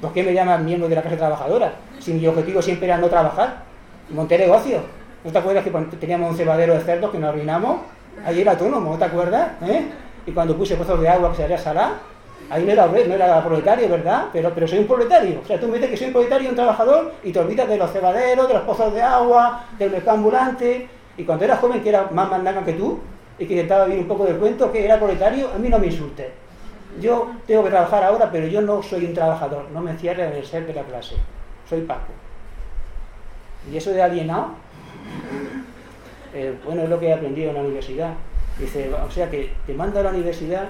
¿Por qué me llaman miembro de la clase trabajadora? Si mi objetivo siempre era no trabajar. Monté negocio. ¿No te acuerdas que teníamos un cebadero de cerdos que nos arruinamos? Ahí era autónomo, ¿no te acuerdas? ¿Eh? Y cuando puse pozos de agua que se haría salada, Ahí no era, no era proletario, ¿verdad? Pero, pero soy un proletario. O sea, tú me dices que soy un proletario, un trabajador, y te olvidas de los cebaderos, de los pozos de agua, del mercado ambulante. Y cuando eras joven, que era más mandanga que tú, y que intentaba vivir un poco del cuento, que era proletario, a mí no me insultes. Yo tengo que trabajar ahora, pero yo no soy un trabajador. No me encierre en el ser de la clase. Soy Paco. ¿Y eso de alienado? Eh, bueno, es lo que he aprendido en la universidad. O sea que te manda a la universidad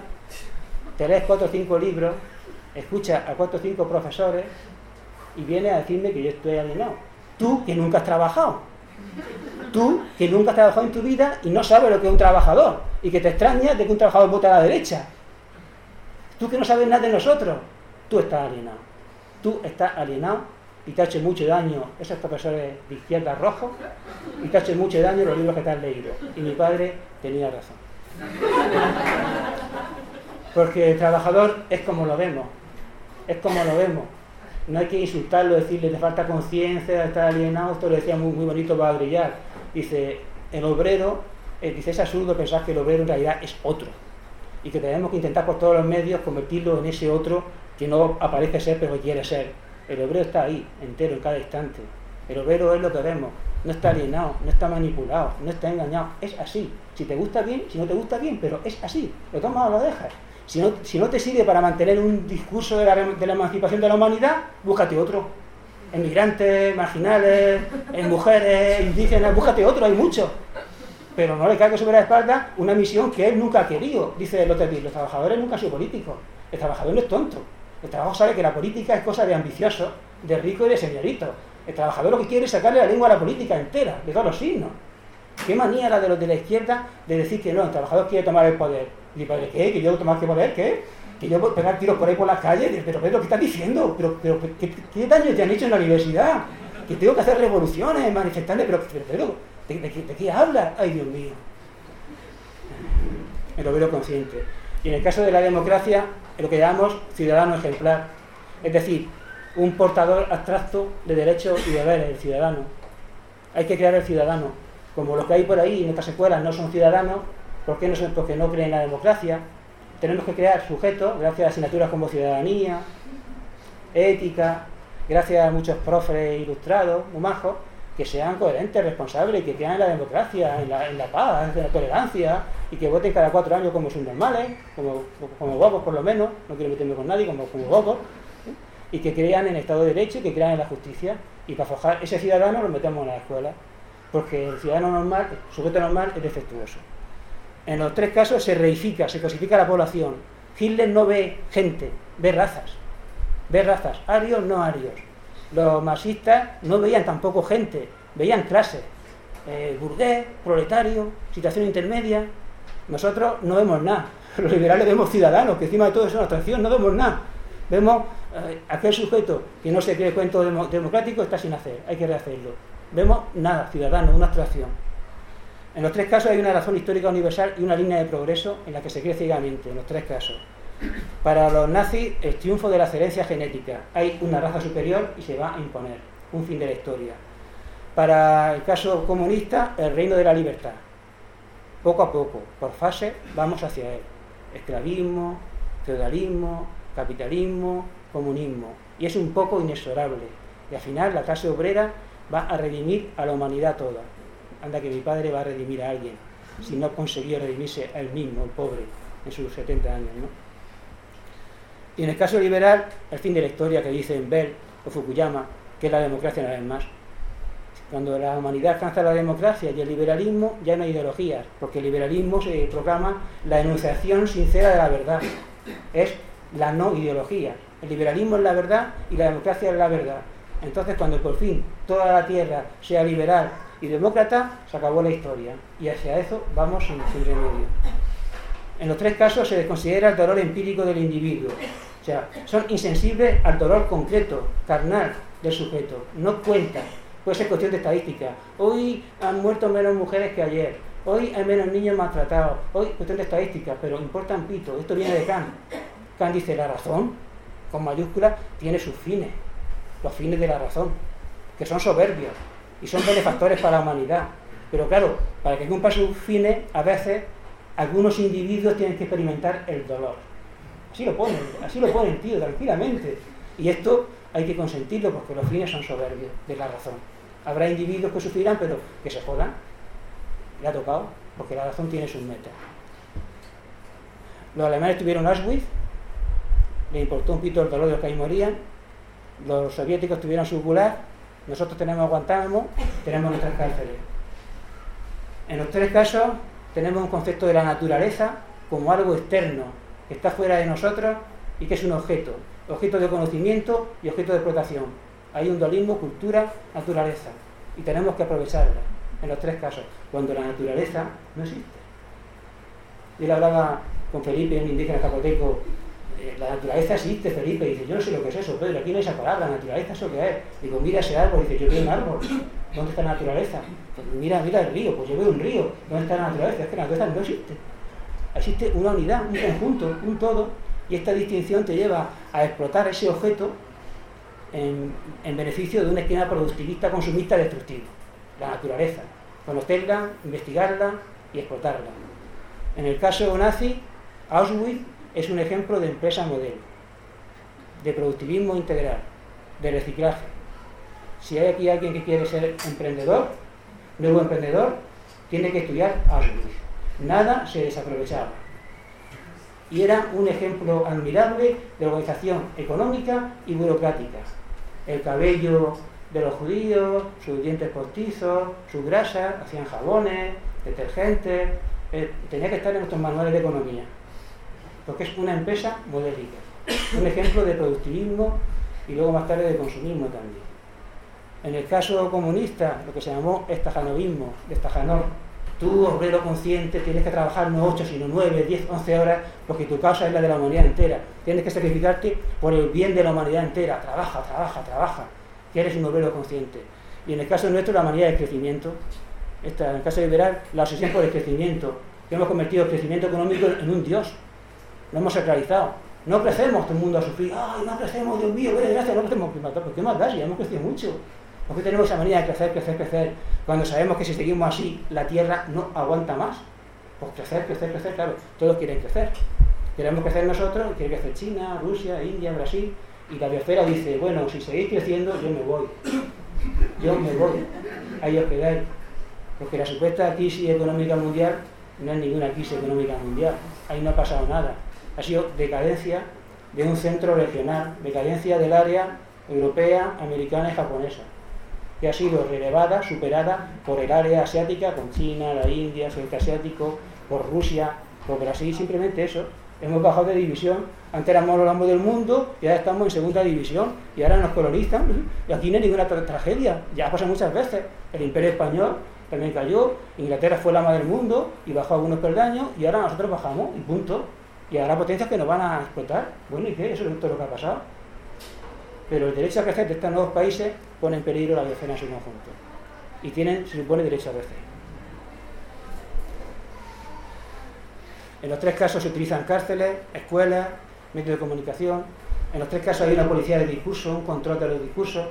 te lees cuatro o cinco libros, escuchas a cuatro o cinco profesores y vienes a decirme que yo estoy alienado. Tú que nunca has trabajado. Tú que nunca has trabajado en tu vida y no sabes lo que es un trabajador y que te extrañas de que un trabajador vote a la derecha. Tú que no sabes nada de nosotros, tú estás alienado. Tú estás alienado y te ha hecho mucho daño esos profesores de izquierda rojos y te ha hecho mucho daño los libros que te has leído. Y mi padre tenía razón. Porque el trabajador es como lo vemos, es como lo vemos. No hay que insultarlo, decirle, te falta conciencia, está alienado, esto lo decía muy, muy bonito para brillar. Dice, el obrero, eh, dice, es absurdo pensar que el obrero en realidad es otro. Y que tenemos que intentar por todos los medios convertirlo en ese otro que no aparece ser pero quiere ser. El obrero está ahí, entero, en cada instante. El obrero es lo que vemos, no está alienado, no está manipulado, no está engañado, es así. Si te gusta bien, si no te gusta bien, pero es así. Lo tomas o lo dejas. Si no, te sirve para mantener un discurso de la, de la emancipación de la humanidad, búscate otro. En migrantes, marginales, en mujeres, indígenas, búscate otro, hay muchos. Pero no le caiga sobre la espalda una misión que él nunca ha querido. Dice Lotterbie, los trabajadores nunca han sido políticos. El trabajador no es tonto. El trabajador sabe que la política es cosa de ambiciosos, de rico y de señorito. El trabajador lo que quiere es sacarle la lengua a la política entera, de todos los signos. ¿Qué manía la de los de la izquierda de decir que no, el trabajador quiere tomar el poder? Y padre, ¿qué? ¿Que yo tomar que poder? ¿Qué? ¿Que yo pegar tiros por ahí por las calles? Pero Pedro, ¿qué estás diciendo? ¿Pero, pero ¿qué, qué daño te han hecho en la universidad? Que tengo que hacer revoluciones, manifestarme, pero, pero Pedro, ¿de, de, de, qué hablas? Ay, Dios mío. El obrero consciente. Y en el caso de la democracia, lo que llamamos ciudadano ejemplar. Es decir, un portador abstracto de derechos y deberes, el ciudadano. Hay que crear el ciudadano. Como los que hay por ahí en estas escuelas no son ciudadanos, ¿por qué no son? Porque no creen en la democracia. Tenemos que crear sujetos, gracias a asignaturas como ciudadanía, ética, gracias a muchos profes ilustrados, muy majos, que sean coherentes, responsables que crean en la democracia, en la, paz, en la tolerancia y que voten cada cuatro años como subnormales, como, como bobos por lo menos, no quiero meterme con nadie, como, como y que crean en el Estado de Derecho y que crean en la justicia. Y para forjar ese ciudadano lo metemos en la escuela, porque el ciudadano normal, el sujeto normal es defectuoso. En los tres casos se reifica, se clasifica la población. Hitler no ve gente, ve razas. Ve razas, arios, no arios. Los marxistas no veían tampoco gente, veían clases. Eh, burgués, proletario, situación intermedia. Nosotros no vemos nada. Los liberales vemos ciudadanos, que encima de todo es una abstracción, no vemos nada. Vemos eh, aquel sujeto que no se cree cuento demo democrático está sin hacer, hay que rehacerlo. Vemos nada, ciudadano, una abstracción. En los tres casos hay una razón histórica universal y una línea de progreso en la que se cree ciegamente, en los tres casos. Para los nazis, el triunfo de la herencia genética. Hay una raza superior y se va a imponer. Un fin de la historia. Para el caso comunista, el reino de la libertad. Poco a poco, por fase, vamos hacia él. Esclavismo, feudalismo, capitalismo, comunismo. Y es un poco inexorable. Y al final la clase obrera va a redimir a la humanidad toda. Anda que mi padre va a redimir a alguien, si no consiguió redimirse a él mismo, el pobre, en sus 70 años. ¿no? Y en el caso liberal, el fin de la historia que dicen Bell o Fukuyama, que es la democracia una vez más. Cuando la humanidad alcanza la democracia y el liberalismo, ya no hay ideologías, porque el liberalismo se proclama la enunciación sincera de la verdad. Es la no ideología. El liberalismo es la verdad y la democracia es la verdad. Entonces, cuando por fin toda la tierra sea liberal y demócrata, se acabó la historia. Y hacia eso vamos sin, remedio. En los tres casos se desconsidera el dolor empírico del individuo. O sea, son insensibles al dolor concreto, carnal del sujeto. No cuentan. Puede ser cuestión de estadística. Hoy han muerto menos mujeres que ayer. Hoy hay menos niños maltratados. Hoy cuestión de estadística, pero importa un pito. Esto viene de Kant. Kant dice la razón, con mayúsculas, tiene sus fines. Los fines de la razón, que son soberbios y son benefactores para la humanidad. Pero claro, para que cumpla sus fines, a veces algunos individuos tienen que experimentar el dolor. Así lo ponen, así lo ponen, tío, tranquilamente. Y esto hay que consentirlo porque los fines son soberbios de la razón. Habrá individuos que sufrirán, pero que se jodan. Le ha tocado, porque la razón tiene sus metas. Los alemanes tuvieron Auschwitz, le importó un pito el dolor de los que ahí morían. Los soviéticos tuvieron su gulag, nosotros tenemos Guantánamo, tenemos nuestras cárceles. En los tres casos tenemos un concepto de la naturaleza como algo externo, que está fuera de nosotros y que es un objeto, objeto de conocimiento y objeto de explotación. Hay un dualismo cultura, naturaleza y tenemos que aprovecharla en los tres casos, cuando la naturaleza no existe. Yo hablaba con Felipe, un indígena zapoteco, la naturaleza existe, Felipe, dice, yo no sé lo que es eso, Pedro, aquí no hay esa palabra, la naturaleza es lo que es. Digo, mira ese árbol, dice, yo veo un árbol, ¿dónde está la naturaleza? Pues mira, mira el río, pues yo veo un río, ¿dónde está la naturaleza? Es que la naturaleza no existe. Existe una unidad, un conjunto, un todo, y esta distinción te lleva a explotar ese objeto en, en beneficio de una esquema productivista, consumista, destructivo, la naturaleza. Conocerla, investigarla y explotarla. En el caso nazi, Auschwitz es un ejemplo de empresa modelo, de productivismo integral, de reciclaje. Si hay aquí alguien que quiere ser emprendedor, nuevo emprendedor, tiene que estudiar Auschwitz. Nada se desaprovechaba. Y era un ejemplo admirable de organización económica y burocrática. El cabello de los judíos, sus dientes postizos, su grasa, hacían jabones, detergentes, eh, tenía que estar en nuestros manuales de economía, porque es una empresa modélica, un ejemplo de productivismo y luego más tarde de consumismo también. En el caso comunista, lo que se llamó estajanovismo, de estajanor, tú, obrero consciente, tienes que trabajar no 8, sino 9, 10, 11 horas, porque tu causa es la de la humanidad entera. Tienes que sacrificarte por el bien de la humanidad entera. Trabaja, trabaja, trabaja. Que eres un obrero consciente. Y en el caso nuestro, la manera de crecimiento, esta, en el caso liberal, la obsesión por el crecimiento, que hemos convertido el crecimiento económico en un dios. Lo hemos sacralizado. No crecemos, todo el mundo a sufrir. ¡Ay, no crecemos, Dios mío, qué desgracia! No crecemos. ¿Por qué más da? Si hemos crecido mucho. ¿Por qué tenemos esa manía de crecer, crecer, crecer? Cuando sabemos que si seguimos así, la Tierra no aguanta más. Pues crecer, crecer, crecer, claro. Todos quieren crecer. Queremos crecer nosotros, quiere crecer China, Rusia, India, Brasil. Y la biosfera dice, bueno, si seguís creciendo, yo me voy. Yo me voy. Ahí os quedáis. Porque la supuesta crisis económica mundial no es ninguna crisis económica mundial. Ahí no ha pasado nada. Ha sido decadencia de un centro regional, decadencia del área europea, americana y japonesa, que ha sido relevada, superada por el área asiática, con China, la India, el sudeste asiático, por Rusia, por Brasil, simplemente eso. Hemos bajado de división, antes éramos los amos del mundo y ahora estamos en segunda división y ahora nos colonizan y aquí no hay ninguna tra tragedia, ya ha pasado muchas veces. El imperio español también cayó, Inglaterra fue la ama del mundo y bajó algunos peldaños y ahora nosotros bajamos y punto. Y habrá potencias que nos van a explotar. Bueno, ¿y qué? Eso es todo lo que ha pasado. Pero el derecho a crecer de estos nuevos países pone en peligro la biosfera en su conjunto. Y tienen, se supone, derecho a crecer. En los tres casos se utilizan cárceles, escuelas, medios de comunicación. En los tres casos hay una policía de discurso, un control de los discursos.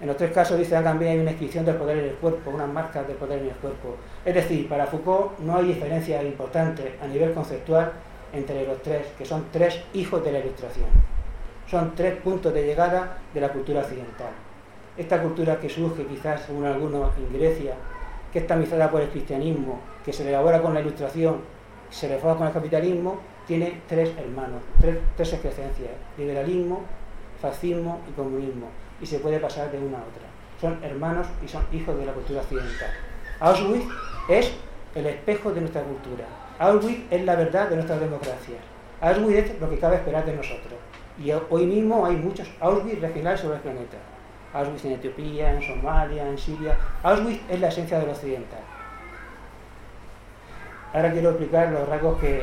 En los tres casos dice también hay una inscripción del poder en el cuerpo, unas marcas del poder en el cuerpo. Es decir, para Foucault no hay diferencia importante a nivel conceptual entre los tres, que son tres hijos de la ilustración. Son tres puntos de llegada de la cultura occidental. Esta cultura que surge quizás, según algunos, en Grecia, que es tamizada por el cristianismo, que se elabora con la ilustración, se reforma con el capitalismo, tiene tres hermanos, tres, tres excrescencias, liberalismo, fascismo y comunismo y se puede pasar de una a otra. Son hermanos y son hijos de la cultura occidental. Auschwitz es el espejo de nuestra cultura. Auschwitz es la verdad de nuestras democracias. Auschwitz es lo que cabe esperar de nosotros. Y hoy mismo hay muchos Auschwitz regionales sobre el planeta. Auschwitz en Etiopía, en Somalia, en Siria. Auschwitz es la esencia del occidental. Ahora quiero explicar los rasgos que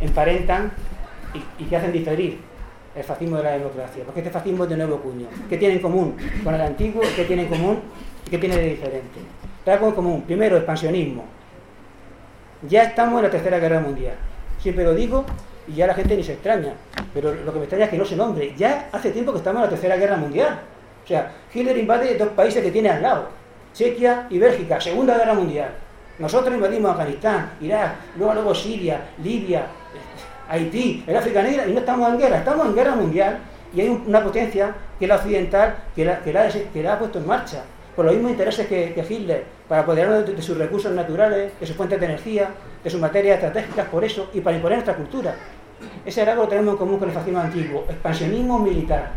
emparentan y, y que hacen diferir el fascismo de la democracia, porque este fascismo es de nuevo cuño. ¿Qué tiene en común con el antiguo? ¿Qué tiene en común? ¿Y qué tiene de diferente? Algo en común. Primero, expansionismo. Ya estamos en la Tercera Guerra Mundial. Siempre lo digo y ya la gente ni se extraña. Pero lo que me extraña es que no se nombre. Ya hace tiempo que estamos en la Tercera Guerra Mundial. O sea, Hitler invade dos países que tiene al lado. Chequia y Bélgica, Segunda Guerra Mundial. Nosotros invadimos Afganistán, Irak, luego, luego Siria, Libia, Haití, el África Negra, y no estamos en guerra, estamos en guerra mundial y hay una potencia que es la occidental que la, que la, que la ha puesto en marcha, por los mismos intereses que, que Hitler, para apoderarnos de, sus recursos naturales, de sus fuentes de energía, de sus materias estratégicas, por eso, y para imponer nuestra cultura. Ese algo lo tenemos en común con el fascismo antiguo, expansionismo militar.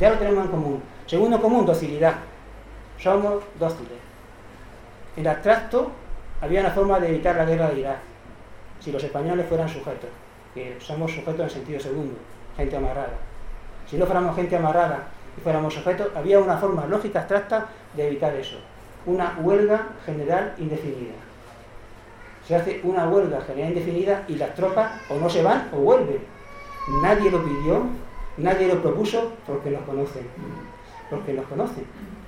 Ya lo tenemos en común. Segundo común, docilidad. Somos dóciles. En abstracto había una forma de evitar la guerra de Irak, si los españoles fueran sujetos que somos sujetos en sentido segundo, gente amarrada. Si no fuéramos gente amarrada y fuéramos sujetos, había una forma lógica abstracta de evitar eso. Una huelga general indefinida. Se hace una huelga general indefinida y las tropas o no se van o vuelven. Nadie lo pidió, nadie lo propuso porque nos conocen. Porque nos conocen.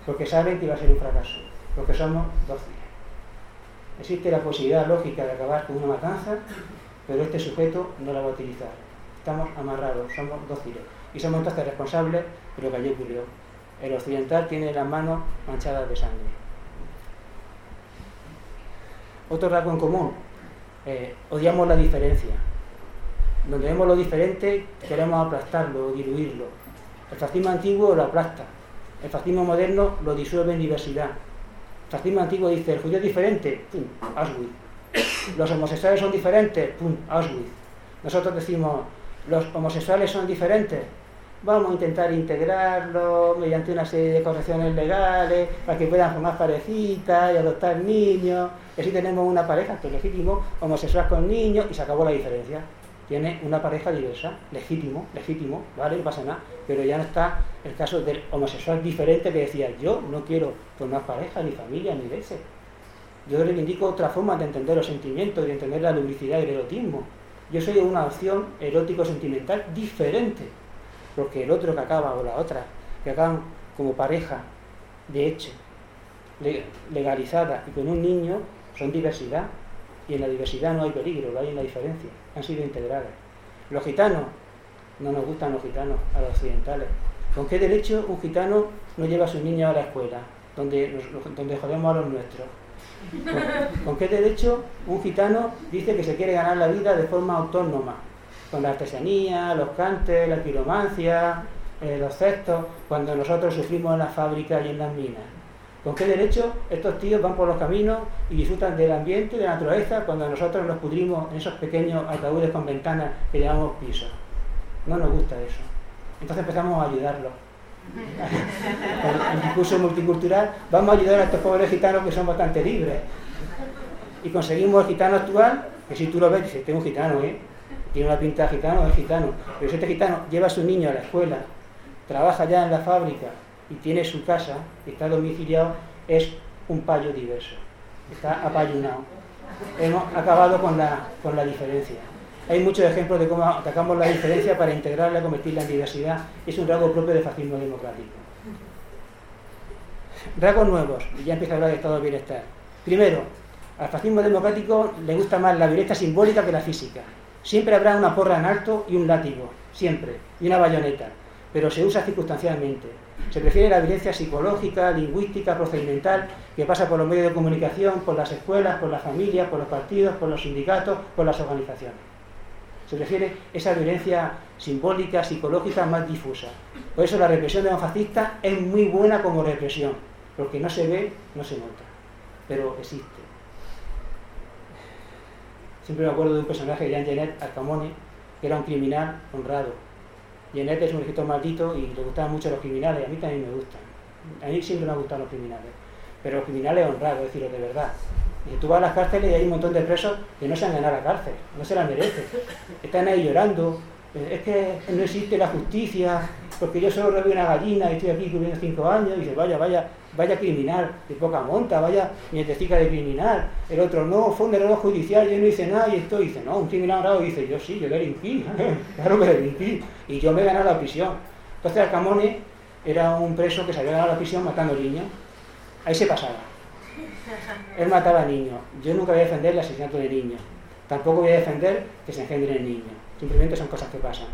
Porque saben que iba a ser un fracaso. Porque somos dóciles. Existe la posibilidad lógica de acabar con una matanza, pero este sujeto no la va a utilizar. Estamos amarrados, somos dóciles. Y somos entonces responsables lo que allí ocurrió. El occidental tiene las manos manchadas de sangre. Otro rasgo en común, eh, odiamos la diferencia. Donde vemos lo diferente, queremos aplastarlo o diluirlo. El fascismo antiguo lo aplasta. El fascismo moderno lo disuelve en diversidad. El fascismo antiguo dice, el judío es diferente, ¡pum! Auschwitz. Los homosexuales son diferentes, ¡pum! Auschwitz. Nosotros decimos, los homosexuales son diferentes, vamos a intentar integrarlo mediante una serie de correcciones legales para que puedan formar parecitas y adoptar niños. Y así tenemos una pareja que es legítimo, homosexual con niños, y se acabó la diferencia. Tiene una pareja diversa, legítimo, legítimo, ¿vale? No pasa nada. Pero ya no está el caso del homosexual diferente que decía, yo no quiero formar pareja, ni familia, ni leche. Yo reivindico otra forma de entender los sentimientos, de entender la lubricidad y el erotismo. Yo soy una opción erótico-sentimental diferente porque el otro que acaba o la otra que acaban como pareja de hecho legalizada y con un niño son diversidad y en la diversidad no hay peligro, lo hay en la diferencia, han sido integradas. Los gitanos, no nos gustan los gitanos a los occidentales. ¿Con qué derecho un gitano no lleva a sus niños a la escuela, donde, donde jodemos a los nuestros? ¿Con, ¿Con qué derecho un gitano dice que se quiere ganar la vida de forma autónoma? Con la artesanía, los cantes, la quiromancia, eh, los cestos, cuando nosotros sufrimos en las fábricas y en las minas. ¿Con qué derecho estos tíos van por los caminos y disfrutan del ambiente, de la naturaleza, cuando nosotros nos pudrimos en esos pequeños ataúdes con ventanas que llamamos pisos? No nos gusta eso. Entonces empezamos a ayudarlos. Con el discurso multicultural vamos a ayudar a estos pobres gitanos que son bastante libres. Y conseguimos el gitano actual, que si tú lo ves, dices, tengo un gitano, ¿eh? Tiene una pinta gitano, es gitano. Pero si este gitano lleva a su niño a la escuela, trabaja ya en la fábrica y tiene su casa, está domiciliado, es un payo diverso. Está apayunado. Hemos acabado con la, con la diferencia. Hay muchos ejemplos de cómo atacamos la diferencia para integrarla, convertirla en diversidad. Es un rasgo propio del fascismo democrático. Rasgos nuevos, y ya empieza a hablar de estado de bienestar. Primero, al fascismo democrático le gusta más la violencia simbólica que la física. Siempre habrá una porra en alto y un látigo, siempre, y una bayoneta, pero se usa circunstancialmente. Se prefiere la violencia psicológica, lingüística, procedimental, que pasa por los medios de comunicación, por las escuelas, por las familias, por los partidos, por los sindicatos, por las organizaciones. Se prefiere esa violencia simbólica, psicológica más difusa. Por eso la represión de los fascistas es muy buena como represión, porque no se ve, no se nota, pero existe. Siempre me acuerdo de un personaje de Jean Genet Arcamone, que era un criminal honrado. Genet es un escritor maldito y le gustaban mucho los criminales, a mí también me gustan. A mí siempre me han gustado los criminales, pero los criminales honrados, es decir, de verdad. Y tú vas a las cárceles y hay un montón de presos que no se han ganado la cárcel, no se la merecen. Están ahí llorando, es que no existe la justicia, porque yo solo robé una gallina y estoy aquí cubriendo cinco años, y dice, vaya, vaya, vaya criminal de poca monta, vaya nietecica de criminal. El otro, no, fue un error judicial, yo no hice nada y esto dice, no, un criminal grado dice, yo sí, yo delinquí, claro que delinquí, y yo me he ganado la prisión. Entonces Alcamone era un preso que se había ganado la prisión matando niños. Ahí se pasaba. Él mataba niños. Yo nunca voy a defender el asesinato de niños. Tampoco voy a defender que se engendren niños. Simplemente son cosas que pasan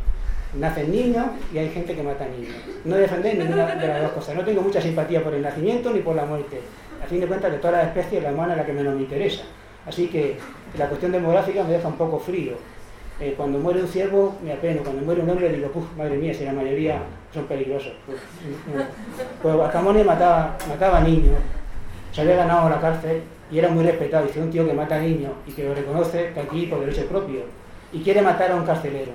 nacen niños y hay gente que mata niños. No defender ninguna de las dos cosas. No tengo mucha simpatía por el nacimiento ni por la muerte. A fin de cuentas, de todas las especies, la humana es la que menos me interesa. Así que la cuestión demográfica me deja un poco frío. Eh, cuando muere un ciervo, me apeno. Cuando muere un hombre, digo, Puf, madre mía, si la mayoría son peligrosos. Pues, pues Bacamone mataba, mataba niños, se había ganado la cárcel y era muy respetado. Dice, un tío que mata niños y que lo reconoce, está aquí por derecho propio. Y quiere matar a un carcelero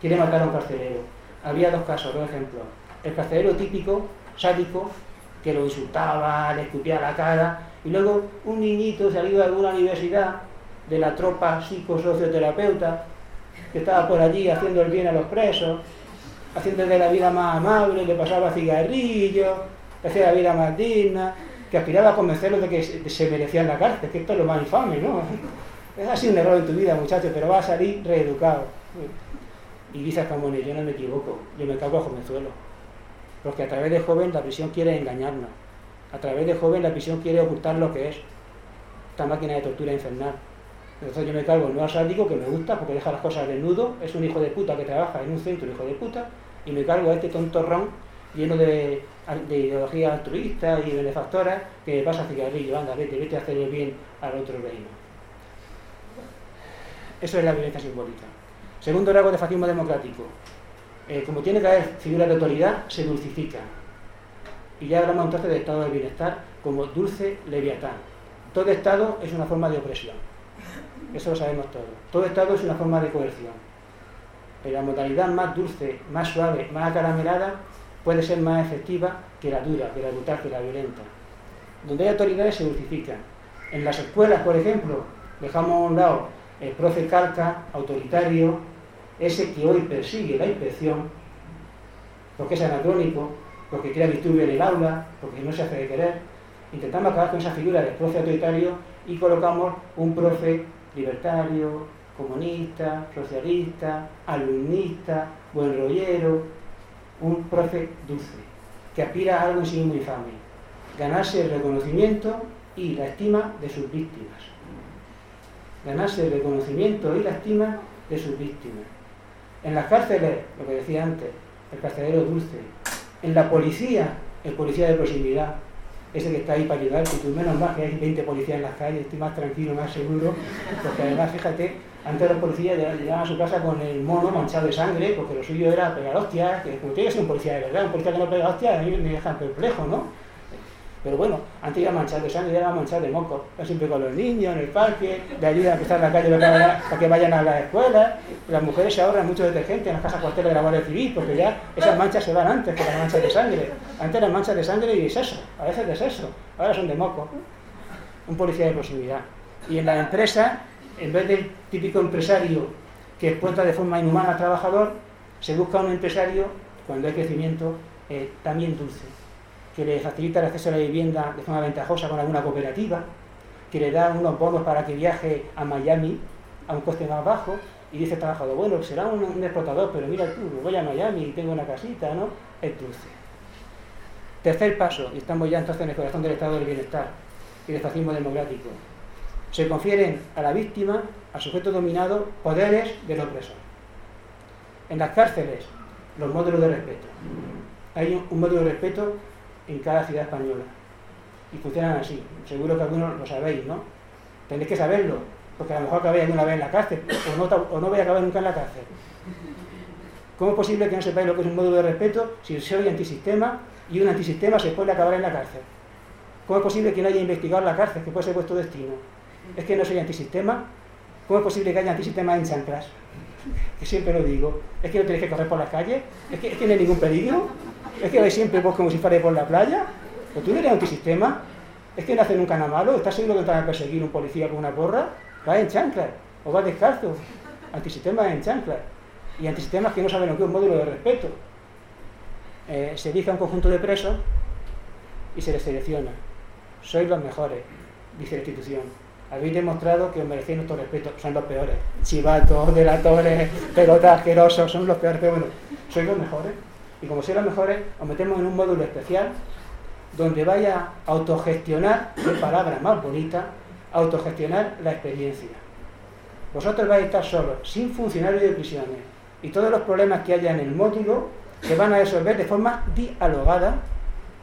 quiere matar a un carcelero. Había dos casos, dos ejemplos. El carcelero típico, sádico, que lo insultaba, le escupía la cara, y luego un niñito salido de alguna universidad, de la tropa psicosocioterapeuta, que estaba por allí haciendo el bien a los presos, haciéndole la vida más amable, le pasaba cigarrillos, le hacía la vida más digna, que aspiraba a convencerlos de que se merecían la cárcel, que esto es lo más infame, ¿no? Ha sido un error en tu vida, muchacho, pero vas a salir reeducado. Y dice Camone, yo no me equivoco, yo me cago a jovenzuelo. Porque a través de joven la prisión quiere engañarnos. A través de joven la prisión quiere ocultar lo que es. Esta máquina de tortura infernal. Entonces yo me cargo el nuevo sádico que me gusta porque deja las cosas desnudo, es un hijo de puta que trabaja en un centro hijo de puta, y me cargo a este tontorrón lleno de, de ideologías altruistas y benefactoras que me pasa cigarrillo, anda, vete, vete a hacer el bien al otro reino. Eso es la violencia simbólica. Segundo rasgo de fascismo democrático. Eh, como tiene que haber figuras de autoridad, se dulcifica. Y ya hablamos entonces del estado del bienestar como dulce leviatán. Todo estado es una forma de opresión. Eso lo sabemos todos. Todo estado es una forma de coerción. Pero la modalidad más dulce, más suave, más acaramelada puede ser más efectiva que la dura, que la brutal, que la violenta. Donde hay autoridades se dulcifican. En las escuelas, por ejemplo, dejamos a un lado el profe calca, autoritario, ese que hoy persigue la inspección, porque es anacrónico, porque crea disturbio en el aula, porque no se hace de querer. Intentamos acabar con esa figura del profe autoritario y colocamos un profe libertario, comunista, socialista, alumnista, buen rollero, un profe dulce, que aspira a algo en sí muy infame, ganarse el reconocimiento y la estima de sus víctimas. Ganarse el reconocimiento y la estima de sus víctimas. En las cárceles, lo que decía antes, el carcelero dulce. En la policía, el policía de proximidad, ese que está ahí para ayudar, y tú menos más que hay 20 policías en las calles, estoy más tranquilo, más seguro, porque además, fíjate, antes los policías llegaban a su casa con el mono manchado de sangre, porque lo suyo era pegar hostias, que como tiene que un policía de verdad, un policía que no pega hostias, a mí me dejan perplejo, ¿no? Pero bueno, antes iba manchado de sangre, ya era manchado de moco. Yo siempre con los niños, en el parque, de ayuda a que están en la calle para, que vayan a la escuela. Las mujeres se ahorran mucho detergente en las casas cuarteles de la Guardia Civil, porque ya esas manchas se van antes que las manchas de sangre. Antes eran manchas de sangre y de seso, a veces de seso, ahora son de moco. Un policía de proximidad. Y en la empresa, en vez del típico empresario que explota de forma inhumana al trabajador, se busca un empresario, cuando hay crecimiento, eh, también dulce que le facilita el acceso a la vivienda de forma ventajosa con alguna cooperativa, que le da unos bonos para que viaje a Miami a un coste más bajo, y dice el trabajador, bueno, será un, explotador, pero mira tú, voy a Miami y tengo una casita, ¿no? Es dulce. Tercer paso, y estamos ya entonces en el corazón del estado del bienestar y del fascismo democrático. Se confieren a la víctima, al sujeto dominado, poderes del opresor. En las cárceles, los módulos de respeto. Hay un, un módulo de respeto en cada ciudad española. Y funcionan así. Seguro que algunos lo sabéis, ¿no? Tenéis que saberlo, porque a lo mejor acabéis alguna vez en la cárcel, o no, o no voy a acabar nunca en la cárcel. ¿Cómo es posible que no sepáis lo que es un módulo de respeto si soy antisistema y un antisistema se puede acabar en la cárcel? ¿Cómo es posible que no haya investigado la cárcel, que puede ser vuestro destino? ¿Es que no soy antisistema? ¿Cómo es posible que haya antisistema en chanclas? Que siempre lo digo. ¿Es que no tenéis que correr por las calles? ¿Es que, no hay ningún peligro? ¿Es que vais siempre vos como si fuerais por la playa? ¿O tú eres antisistema? ¿Es que no hacen nunca nada malo? ¿Estás seguro que te van a perseguir un policía con una porra? Vas en chanclas o vas descalzo. Antisistemas en chanclas. Y antisistemas que no saben lo que es un módulo de respeto. Eh, se dice a un conjunto de presos y se les selecciona. Sois los mejores, dice la institución. Habéis demostrado que os merecéis nuestro respeto. Son los peores. Chivatos, delatores, pelotas asquerosos, son los peores. Pero bueno, sois los mejores. Y como sois los mejores, os metemos en un módulo especial donde vaya a autogestionar, qué palabra más bonita, autogestionar la experiencia. Vosotros vais a estar solos, sin funcionarios de prisiones. Y todos los problemas que haya en el módulo se van a resolver de forma dialogada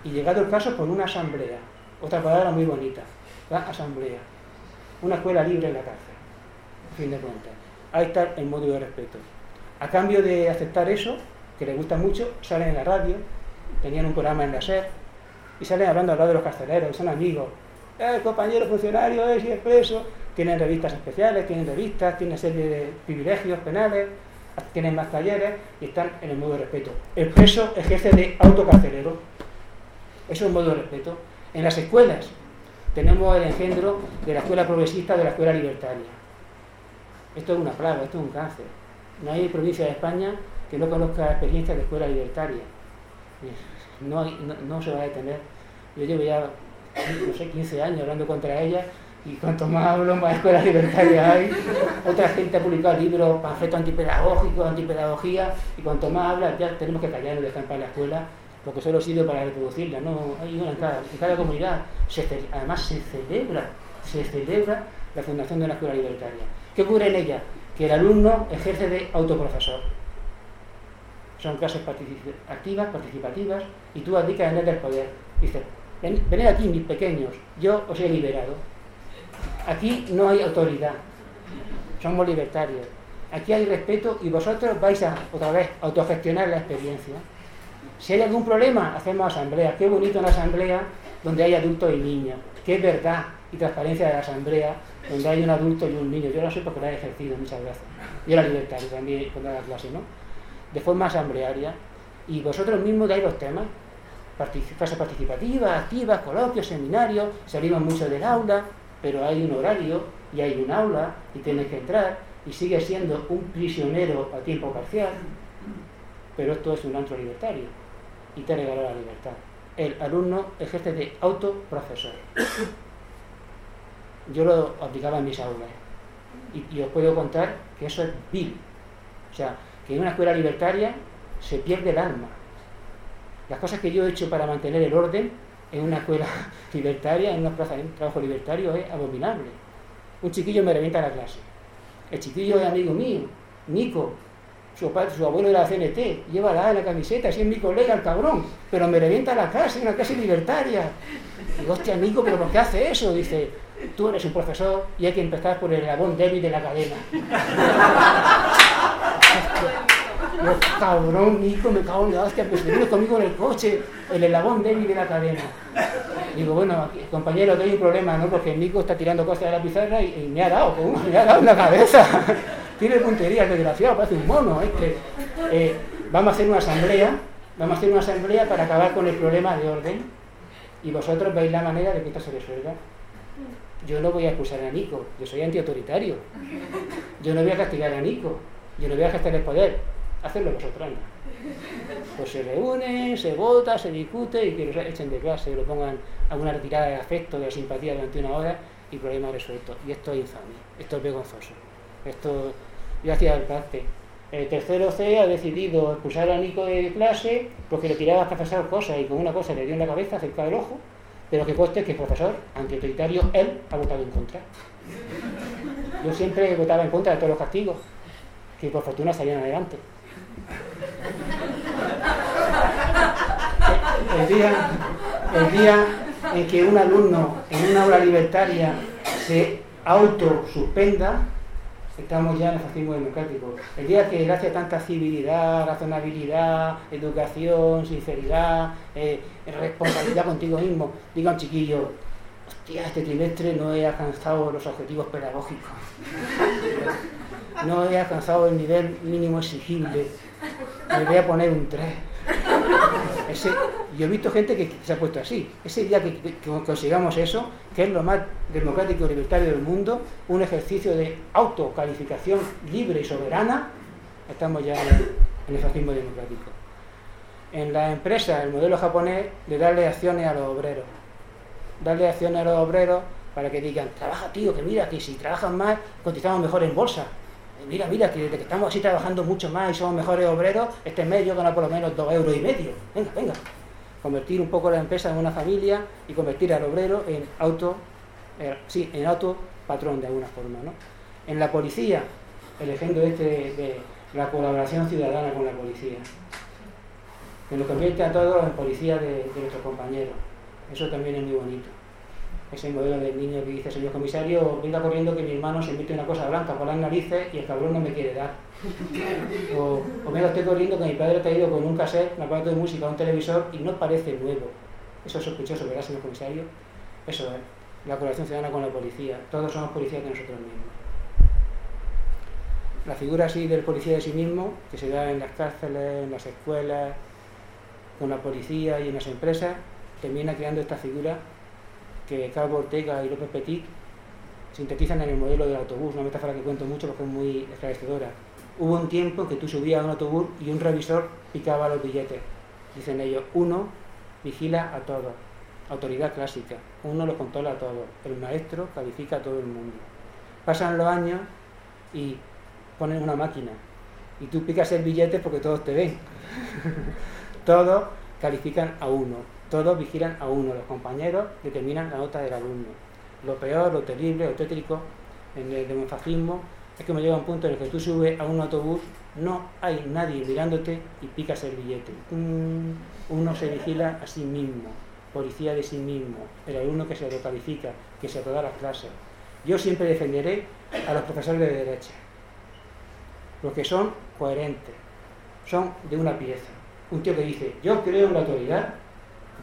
y llegado el caso por una asamblea. Otra palabra muy bonita, la asamblea. Una escuela libre en la cárcel, fin de cuentas. Ahí está el módulo de respeto. A cambio de aceptar eso, que les gusta mucho, salen en la radio, tenían un programa en la SER, y salen hablando al lado de los carceleros, son amigos. El compañero funcionario es y es preso, tienen revistas especiales, tienen revistas, tienen serie de privilegios penales, tienen más talleres y están en el modo de respeto. El preso ejerce de autocarcelero. Eso es un modo de respeto. En las escuelas tenemos el engendro de la escuela progresista, de la escuela libertaria. Esto es una plaga, esto es un cáncer. No hay provincia de España que no conozca experiencias de escuela libertaria. No, hay- no, se va a detener. Yo llevo ya, no sé, 15 años hablando contra ella y cuanto más hablo, más escuelas libertarias hay. Otra gente ha publicado libros, panfletos antipedagógicos, antipedagogía, y cuanto más habla, ya tenemos que callar y dejar paz la escuela, porque solo sirve para reproducirla. No, hay una en cada, comunidad. Además se celebra, se celebra la fundación de una escuela libertaria. ¿Qué ocurre en ella? Que el alumno ejerce de autoprofesor. Son clases activas, participativas, y tú abdicas en él poder. Dices, "Ven- venid aquí, mis pequeños, yo os he liberado. Aquí no hay autoridad, somos libertarios. Aquí hay respeto y vosotros vais a, otra vez, autogestionar la experiencia. Si hay algún problema, hacemos asamblea. Qué bonito una asamblea donde hay adultos y niños. Qué verdad y transparencia de la asamblea donde hay un adulto y un niño. Yo lo sé porque la he ejercido muchas veces. Yo era libertario también cuando daba clase, ¿no? De forma asamblearia. Y vosotros mismos dais los temas. Partici- Clases participativas, activas, coloquios, seminarios. Salimos mucho del aula, pero hay un horario y hay un aula y tienes que entrar y sigues siendo un prisionero a tiempo parcial. Pero esto es un antro libertario y te regaló la libertad. El alumno ejerce de autoprofesor. Yo lo aplicaba en mis aulas y, os puedo contar que eso es vil. O sea, que en una escuela libertaria se pierde el alma. Las cosas que yo he hecho para mantener el orden en una escuela libertaria, en una plaza de trabajo libertario, es abominable. Un chiquillo me revienta la clase. El chiquillo es amigo mío, Nico, su, padre, su abuelo de la CNT, lleva la en la camiseta, si es mi colega el cabrón, pero me revienta la clase, una clase libertaria. Digo, hostia, Nico, ¿pero por qué hace eso? Dice, tú eres un profesor y hay que empezar por el eslabón débil de la cadena. Cabrón, Nico, me cago en la hostia, pues venido conmigo en el coche, el eslabón débil de la cadena. Digo, bueno, compañero, que hay un problema, ¿no? Porque Nico está tirando cosas de la pizarra y, me ha dado, me ha dado en la cabeza. Tiene puntería, el desgraciado, parece un mono. Este. Eh, vamos a hacer una asamblea, vamos a hacer una asamblea para acabar con el problema de orden y vosotros veis la manera de que esto se resuelva. Yo no voy a expulsar a Nico, yo soy antiautoritario. Yo no voy a castigar a Nico, yo no voy a gestionar el poder. Hacedlo vosotros, anda. Pues se reúnen, se vota, se discute y que los echen de clase, que lo pongan a una retirada de afecto, de simpatía durante una hora y problema resuelto. Y esto es infame, esto es vergonzoso. Esto, yo hacía el parte. El tercero C ha decidido expulsar a Nico de clase porque le tiraba al profesor cosas y con una cosa le dio en la cabeza cerca del ojo, pero que conste que el profesor, antiautoritario, él ha votado en contra. Yo siempre votaba en contra de todos los castigos, que por fortuna salían adelante. El día, el día en que un alumno en una aula libertaria se autosuspenda, estamos ya en el fascismo democrático. El día que gracias a tanta civilidad, razonabilidad, educación, sinceridad, eh, responsabilidad contigo mismo, diga un chiquillo, hostia, este trimestre no he alcanzado los objetivos pedagógicos, no he alcanzado el nivel mínimo exigible, me voy a poner un 3. Yo he visto gente que se ha puesto así. Ese día que, consigamos eso, que es lo más democrático y libertario del mundo, un ejercicio de autocalificación libre y soberana, estamos ya en, en el fascismo democrático. En la empresa, el modelo japonés de darle acciones a los obreros. Darle acciones a los obreros para que digan, trabaja tío, que mira, que si trabajan más, cotizamos mejor en bolsa. Mira, mira, que desde que estamos así trabajando mucho más y somos mejores obreros, este mes yo gano por lo menos dos euros y medio. Venga, venga. Convertir un poco la empresa en una familia y convertir al obrero en auto, eh, sí, en auto patrón de alguna forma, ¿no? En la policía, el ejemplo este de, la colaboración ciudadana con la policía. Que nos convierte a todos en policía de nuestros compañeros. Eso también es muy bonito ese modelo del niño que dice, señor comisario, venga corriendo que mi hermano se mete una cosa blanca por las narices y el cabrón no me quiere dar. O, o venga usted corriendo que mi padre ha traído con un cassette, un aparato de música, un televisor y no parece nuevo. Eso es sospechoso, ¿verdad, señor comisario? Eso es, la colaboración ciudadana con la policía. Todos somos policías de nosotros mismos. La figura así del policía de sí mismo, que se da en las cárceles, en las escuelas, con la policía y en las empresas, termina creando esta figura que Calvo Ortega y López Petit sintetizan en el modelo del autobús, una metáfora que cuento mucho porque es muy esclarecedora. Hubo un tiempo que tú subías a un autobús y un revisor picaba los billetes. Dicen ellos, uno vigila a todos, autoridad clásica, uno lo controla a todos, el maestro califica a todo el mundo. Pasan los años y ponen una máquina y tú picas el billete porque todos te ven. todos califican a uno, todos vigilan a uno, los compañeros determinan la nota del alumno. Lo peor, lo terrible, lo tétrico en el demofascismo es que me llega un punto en el que tú subes a un autobús, no hay nadie mirándote y picas el billete. Uno se vigila a sí mismo, policía de sí mismo, el alumno que se califica, que se todas las clases. Yo siempre defenderé a los profesores de derecha, los que son coherentes, son de una pieza. Un tío que dice, yo creo en la autoridad,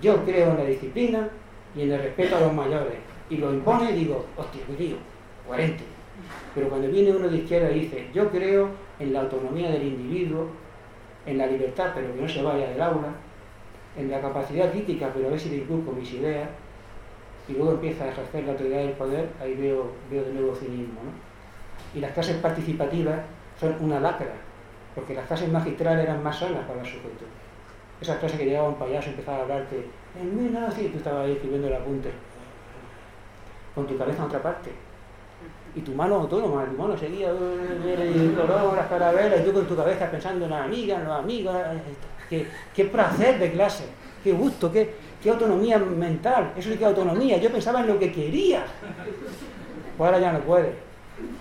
yo creo en la disciplina y en el respeto a los mayores, y lo impone y digo, hostia, qué tío, coherente. Pero cuando viene uno de izquierda y dice, yo creo en la autonomía del individuo, en la libertad, pero que no se vaya del aula, en la capacidad crítica, pero a ver si le inculco mis ideas, y luego empieza a ejercer la autoridad del poder, ahí veo, veo de nuevo cinismo. ¿no? Y las clases participativas son una lacra, porque las clases magistrales eran más sanas para el sujeto. Esas clases que llegaba un payaso y empezaba a hablarte, en mí nada, tú estabas ahí escribiendo el apunte, con tu cabeza en otra parte. Y tu mano autónoma, tu mano seguía el dolor, las carabelas, y tú con tu cabeza pensando en las amigas, en los amigos, qué, qué placer de clase, qué gusto, qué, qué autonomía mental, eso es que autonomía, yo pensaba en lo que quería. Pues ahora ya no puede.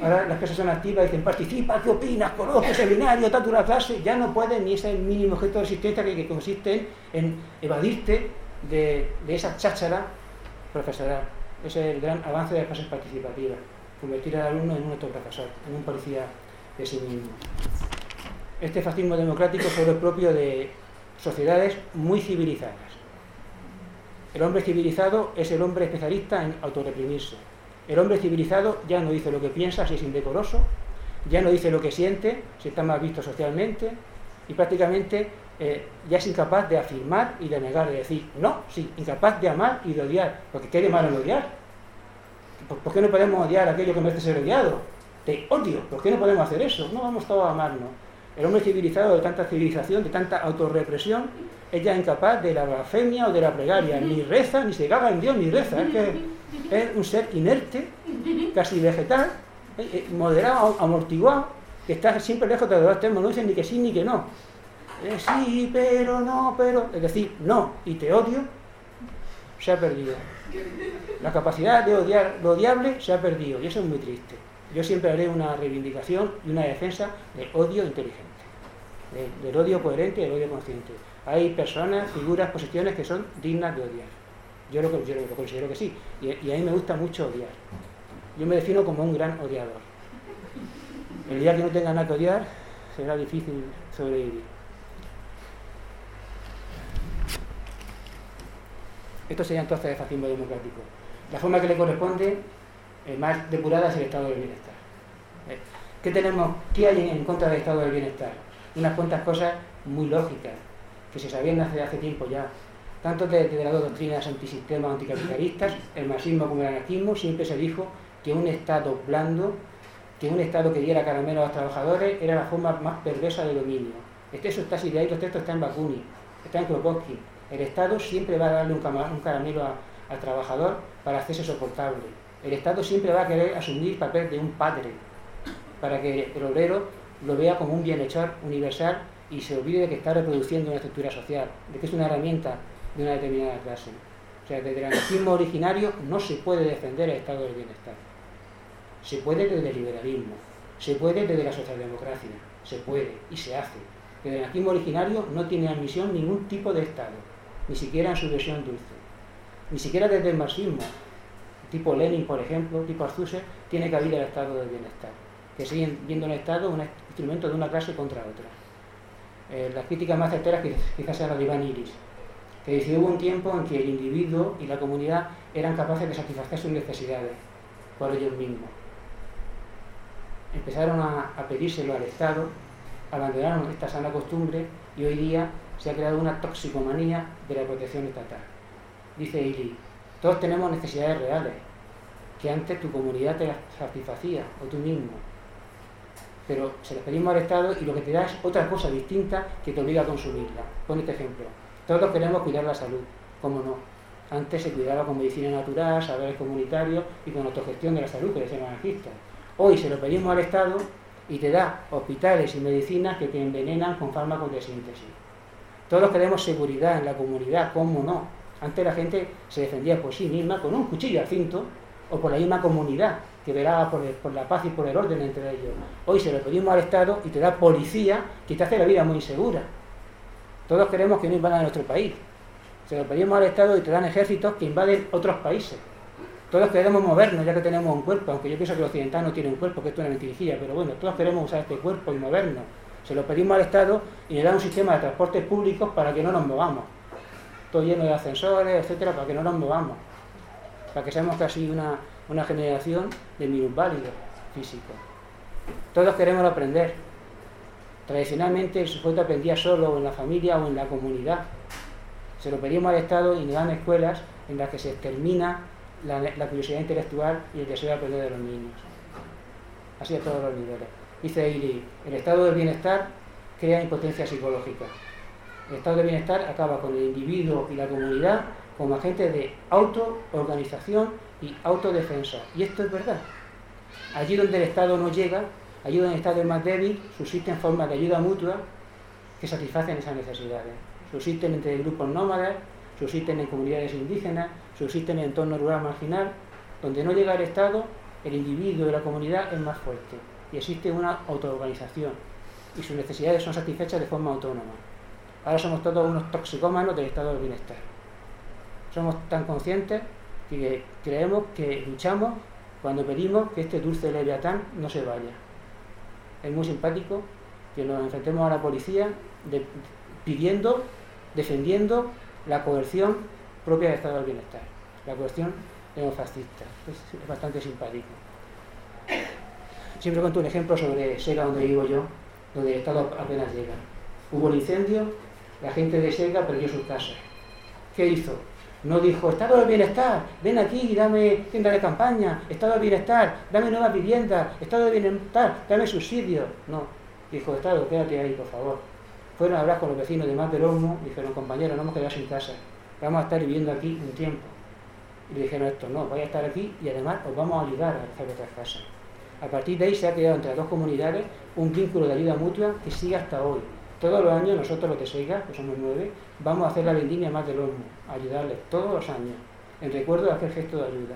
Ahora las clases son activas, dicen participa, ¿qué opinas? Conozco seminario, tanto una clase, ya no puede ni ese mínimo objeto de existencia que, consiste en, evadirte de, de esa cháchara profesoral. Ese es el gran avance de las clases participativas convertir al alumno en un autoprofesor, en un policía de sí mismo. Este fascismo democrático solo es propio de sociedades muy civilizadas. El hombre civilizado es el hombre especialista en autorreprimirse. El hombre civilizado ya no dice lo que piensa si es indecoroso, ya no dice lo que siente si está mal visto socialmente y prácticamente eh, ya es incapaz de afirmar y de negar, de decir no, sí, incapaz de amar y de odiar, porque ¿qué de malo en odiar? ¿Por qué no podemos odiar aquello que merece ser odiado? Te odio, ¿por qué no podemos hacer eso? No vamos todos a amarnos. El hombre civilizado de tanta civilización, de tanta autorrepresión, es ya incapaz de la blasfemia o de la plegaria. Ni reza, ni se caga en Dios, ni reza. Es un ser inerte, casi vegetal, eh, eh, moderado, amortiguado, que está siempre lejos de los temas, no dice ni que sí ni que no. Eh, sí, pero no, pero. Es decir, no, y te odio, se ha perdido. La capacidad de odiar lo odiable se ha perdido y eso es muy triste. Yo siempre haré una reivindicación y una defensa del odio inteligente, del odio coherente del odio consciente. Hay personas, figuras, posiciones que son dignas de odiar. Yo lo, lo considero que sí. Y, y, a mí me gusta mucho odiar. Yo me defino como un gran odiador. El día que no tenga nada que odiar, será difícil sobrevivir. Esto sería entonces el fascismo democrático. La forma que le corresponde, eh, más depurada, es el estado del bienestar. Eh, ¿Qué tenemos? ¿Qué hay en contra del estado del bienestar? Unas cuantas cosas muy lógicas, que se sabían hace, hace tiempo ya. Tanto desde las dos doctrinas antisistemas anticapitalistas, el marxismo como el anarquismo, siempre se dijo que un Estado blando, que un Estado que diera caramelo a los trabajadores, era la forma más perversa de dominio. Este, eso está así, textos están en Bakunin, está en Kropotkin, el Estado siempre va a darle un, caramelo al trabajador para hacerse soportable. El Estado siempre va a querer asumir el papel de un padre, para que el obrero lo vea como un bienhechor universal y se olvide de que está reproduciendo una estructura social, de que es una herramienta de una determinada clase. O sea, desde el anarquismo originario no se puede defender el estado del bienestar. Se puede desde el liberalismo, se puede desde la socialdemocracia, se puede y se hace. Pero el anarquismo originario no tiene admisión ningún tipo de Estado ni siquiera en su versión dulce, ni siquiera desde el marxismo, tipo Lenin, por ejemplo, tipo Althusser, tiene cabida el estado del bienestar, que siguen viendo el Estado un instrumento de una clase contra otra. Eh, las críticas más certeras quizás sea la de Iván Iris, que dice hubo un tiempo en que el individuo y la comunidad eran capaces de satisfacer sus necesidades por ellos mismos. Empezaron a, pedírselo al Estado, abandonaron esta sana costumbre y hoy día se ha creado una toxicomanía de la protección estatal. Dice Ili, todos tenemos necesidades reales, que antes tu comunidad te satisfacía, o tú mismo. pero se las pedimos al Estado y lo que te da es otra cosa distinta que te obliga a consumirla. Pon este ejemplo. Todos queremos cuidar la salud, ¿cómo no? Antes se cuidaba con medicina natural, saberes comunitarios y con autogestión de la salud, que decían anarquistas. Hoy se lo pedimos al Estado y te da hospitales y medicinas que te envenenan con fármacos de síntesis. Todos queremos seguridad en la comunidad, ¿cómo no? Antes la gente se defendía por sí misma con un cuchillo al cinto o por la misma comunidad que verá por, por, la paz y por el orden entre ellos. Hoy se lo pedimos al Estado y te da policía que te hace la vida muy insegura. Todos queremos que no invadan nuestro país. Se lo pedimos al Estado y te dan ejércitos que invaden otros países. Todos queremos movernos ya que tenemos un cuerpo, aunque yo pienso que los occidentales no tienen un cuerpo, que esto es una mentirijilla, pero bueno, todos queremos usar este cuerpo y movernos. Se lo pedimos al Estado y le dan un sistema de transportes públicos para que no nos movamos. Todo lleno de ascensores, etcétera, para que no nos movamos. Para que seamos casi una, una generación de minusválidos físicos. Todos queremos aprender. Tradicionalmente el sujeto aprendía solo en la familia o en la comunidad. Se lo pedimos al Estado y nos dan escuelas en las que se extermina la, curiosidad intelectual y el deseo de aprender de los niños. Así a todos los niveles. Dice Ili, el estado del bienestar crea impotencia psicológica. El estado del bienestar acaba con el individuo y la comunidad como agentes de autoorganización y autodefensa. Y esto es verdad. Allí donde el Estado no llega, allí donde el Estado es más débil, subsisten formas de ayuda mutua que satisfacen esas necesidades. Subsisten entre grupos nómadas, subsisten en comunidades indígenas, subsisten en entorno rural marginal, donde no llega el Estado, el individuo de la comunidad es más fuerte y existe una autoorganización y sus necesidades son satisfechas de forma autónoma. Ahora somos todos unos toxicómanos del estado del bienestar. Somos tan conscientes que creemos que luchamos cuando pedimos que este dulce leviatán no se vaya. Es muy simpático que nos enfrentemos a la policía pidiendo, defendiendo la coerción propia del estado del bienestar, la coerción neofascista. Es, es bastante simpático. Siempre cuento un ejemplo sobre Sega, donde vivo yo, donde el Estado apenas llega. Hubo el incendio, la gente de Sega perdió sus casas. ¿Qué hizo? No dijo, Estado del Bienestar, ven aquí y dame tienda de campaña, Estado del Bienestar, dame nuevas viviendas, Estado del Bienestar, dame subsidios. No, dijo, Estado, quédate ahí, por favor. Fueron a hablar con los vecinos de Más dijeron, compañeros, no hemos quedado sin casa, vamos a estar viviendo aquí un tiempo. Y le dijeron esto, no, vais a estar aquí y además os vamos a ayudar a hacer vuestras casas. A partir de ahí se ha creado entre las dos comunidades un vínculo de ayuda mutua que sigue hasta hoy. Todos los años nosotros los de Seiga, que somos nueve, vamos a hacer la vendimia más del Olmo, a ayudarles todos los años, en recuerdo de aquel gesto de ayuda.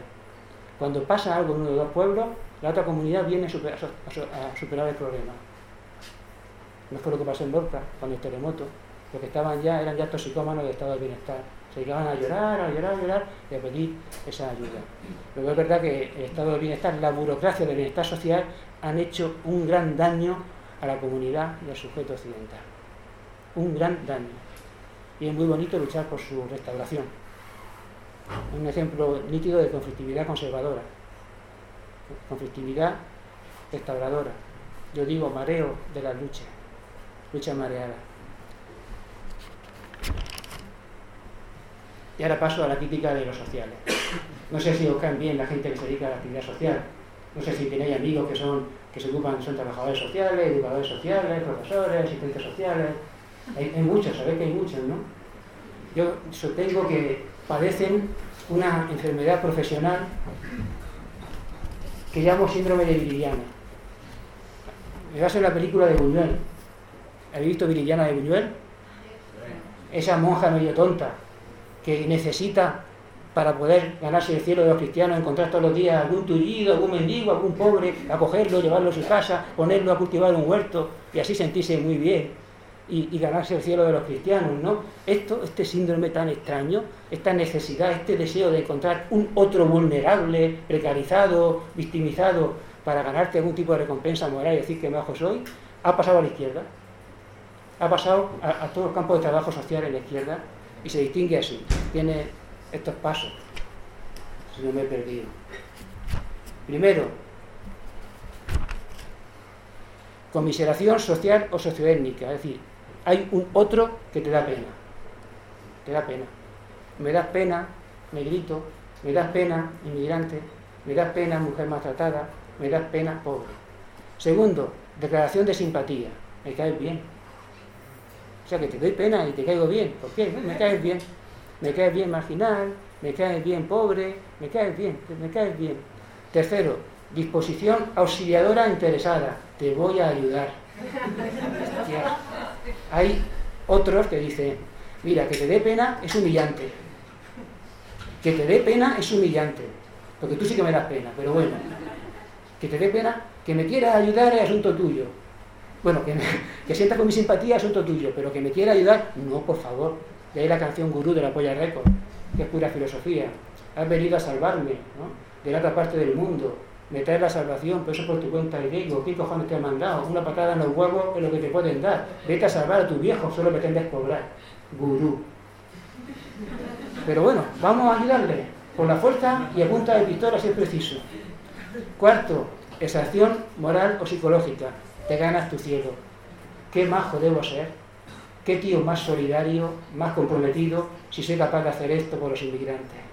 Cuando pasa algo en uno de los pueblos, la otra comunidad viene a superar, el problema. No fue lo que pasó en Lorca, con el terremoto. Los que estaban ya eran ya toxicómanos de estado de bienestar. Se llegaban a llorar, a llorar, a llorar y a pedir esa ayuda. Luego es verdad que el estado de bienestar, la burocracia del bienestar social han hecho un gran daño a la comunidad y al sujeto occidental. Un gran daño. Y es muy bonito luchar por su restauración. Un ejemplo nítido de conflictividad conservadora. Conflictividad restauradora. Yo digo mareo de las luchas. Lucha mareada. Y ahora paso a la crítica de los sociales. No sé si os caen bien la gente que se dedica a la actividad social. No sé si tenéis amigos que son que se ocupan, son trabajadores sociales, educadores sociales, profesores, asistentes sociales. Hay, hay muchos, sabéis que hay muchos, ¿no? Yo sostengo que padecen una enfermedad profesional que llamo síndrome de Viridiana. Me baso en la película de Buñuel. ¿Habéis visto Viridiana de Buñuel? Esa monja medio tonta que necesita para poder ganarse el cielo de los cristianos, encontrar todos los días algún tullido, algún mendigo, algún pobre, acogerlo, llevarlo a su casa, ponerlo a cultivar un huerto y así sentirse muy bien y, ganarse el cielo de los cristianos, ¿no? Esto, este síndrome tan extraño, esta necesidad, este deseo de encontrar un otro vulnerable, precarizado, victimizado, para ganarte algún tipo de recompensa moral y decir que bajo soy, ha pasado a la izquierda. Ha pasado a, a todo el campo de trabajo social en la izquierda y se distingue así. Tiene estos pasos, si no me he perdido. Primero, conmiseración social o socioétnica, es decir, hay un otro que te da pena, te da pena. Me das pena, negrito, me das pena, inmigrante, me das pena, mujer maltratada, me das pena, pobre. Segundo, declaración de simpatía. Me caes bien. O sea, que te doy pena y te caigo bien. ¿Por qué? Me caes bien. Me caes bien marginal, me caes bien pobre, me caes bien, me caes bien. Tercero, disposición auxiliadora interesada. Te voy a ayudar. Hostia. Hay otros que dicen, mira, que te dé pena es humillante. Que te dé pena es humillante. Porque tú sí que me das pena, pero bueno. Que te dé pena, que me quieras ayudar es asunto tuyo. Bueno, que, me, sientas con mi simpatía es asunto tuyo, pero que me quiera ayudar, no, por favor. De ahí la canción Gurú de la Polla Record, que es pura filosofía. Has venido a salvarme, ¿no? De la otra parte del mundo. Me traes la salvación, pero eso por tu cuenta y digo, ¿qué cojones te han mandado? Una patada en los huevos es lo que te pueden dar. Vete a salvar a tu viejo, solo pretendes cobrar. Gurú. Pero bueno, vamos a ayudarle con la fuerza y a punta de pistola si es preciso. Cuarto, exacción moral o psicológica. Te ganas tu cielo. ¿Qué majo debo ser? ¿Qué tío más solidario, más comprometido si soy capaz de hacer esto por los inmigrantes?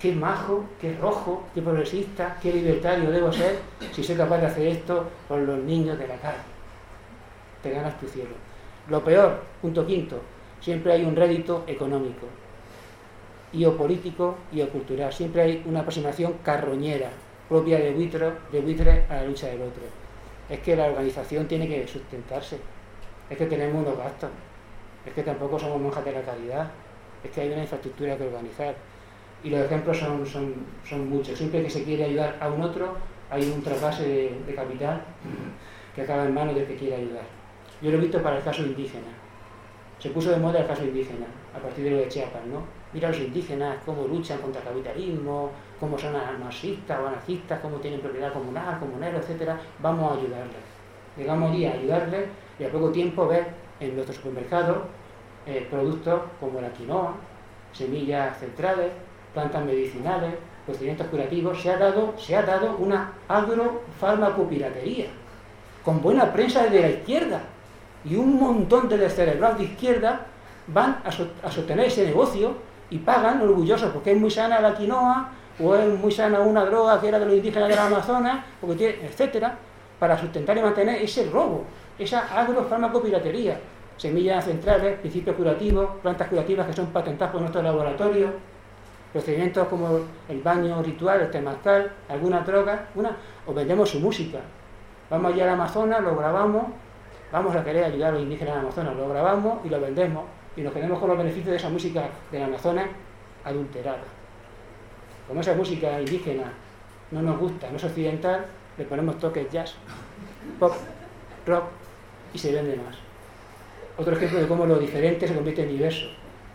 Qué majo, qué rojo, qué progresista, qué libertario debo ser si soy capaz de hacer esto con los niños de la calle. Te ganas tu cielo. Lo peor, punto quinto, siempre hay un rédito económico, y o político y o cultural. Siempre hay una aproximación carroñera, propia de buitre, de buitre a la lucha del otro. Es que la organización tiene que sustentarse, es que tenemos unos gastos, es que tampoco somos monjas de la caridad, es que hay una infraestructura que organizar y los ejemplos son, son, son muchos. Siempre que se quiere ayudar a un otro, hay un trasvase de, de capital que acaba en manos del que quiere ayudar. Yo lo he visto para el caso indígena. Se puso de moda el caso indígena, a partir de lo de Chiapas, ¿no? Mira a los indígenas, cómo luchan contra el capitalismo, cómo son marxistas o anarquistas, cómo tienen propiedad comunal, comunero, etcétera. Vamos a ayudarles. Llegamos allí a ayudarles y a poco tiempo ver en nuestros supermercados eh, productos como la quinoa, semillas centrales, plantas medicinales, procedimientos curativos, se ha dado, se ha dado una agrofármacopiratería, con buena prensa desde la izquierda. Y un montón de descerebrados de izquierda van a, so, a, sostener ese negocio y pagan orgullosos porque es muy sana la quinoa o es muy sana una droga que era de los indígenas de la Amazonas, porque etcétera, para sustentar y mantener ese robo, esa agrofármacopiratería. Semillas centrales, principios curativos, plantas curativas que son patentadas por nuestros laboratorios, procedimientos como el baño ritual, el temazcal, alguna droga, una, o vendemos su música. Vamos allá al Amazonas, lo grabamos, vamos a querer ayudar a los indígenas del Amazonas, lo grabamos y lo vendemos, y nos quedamos con los beneficios de esa música del Amazonas adulterada. Como esa música indígena no nos gusta, no es occidental, le ponemos toques jazz, pop, rock y se vende más. Otro ejemplo de cómo lo diferente se convierte en diverso.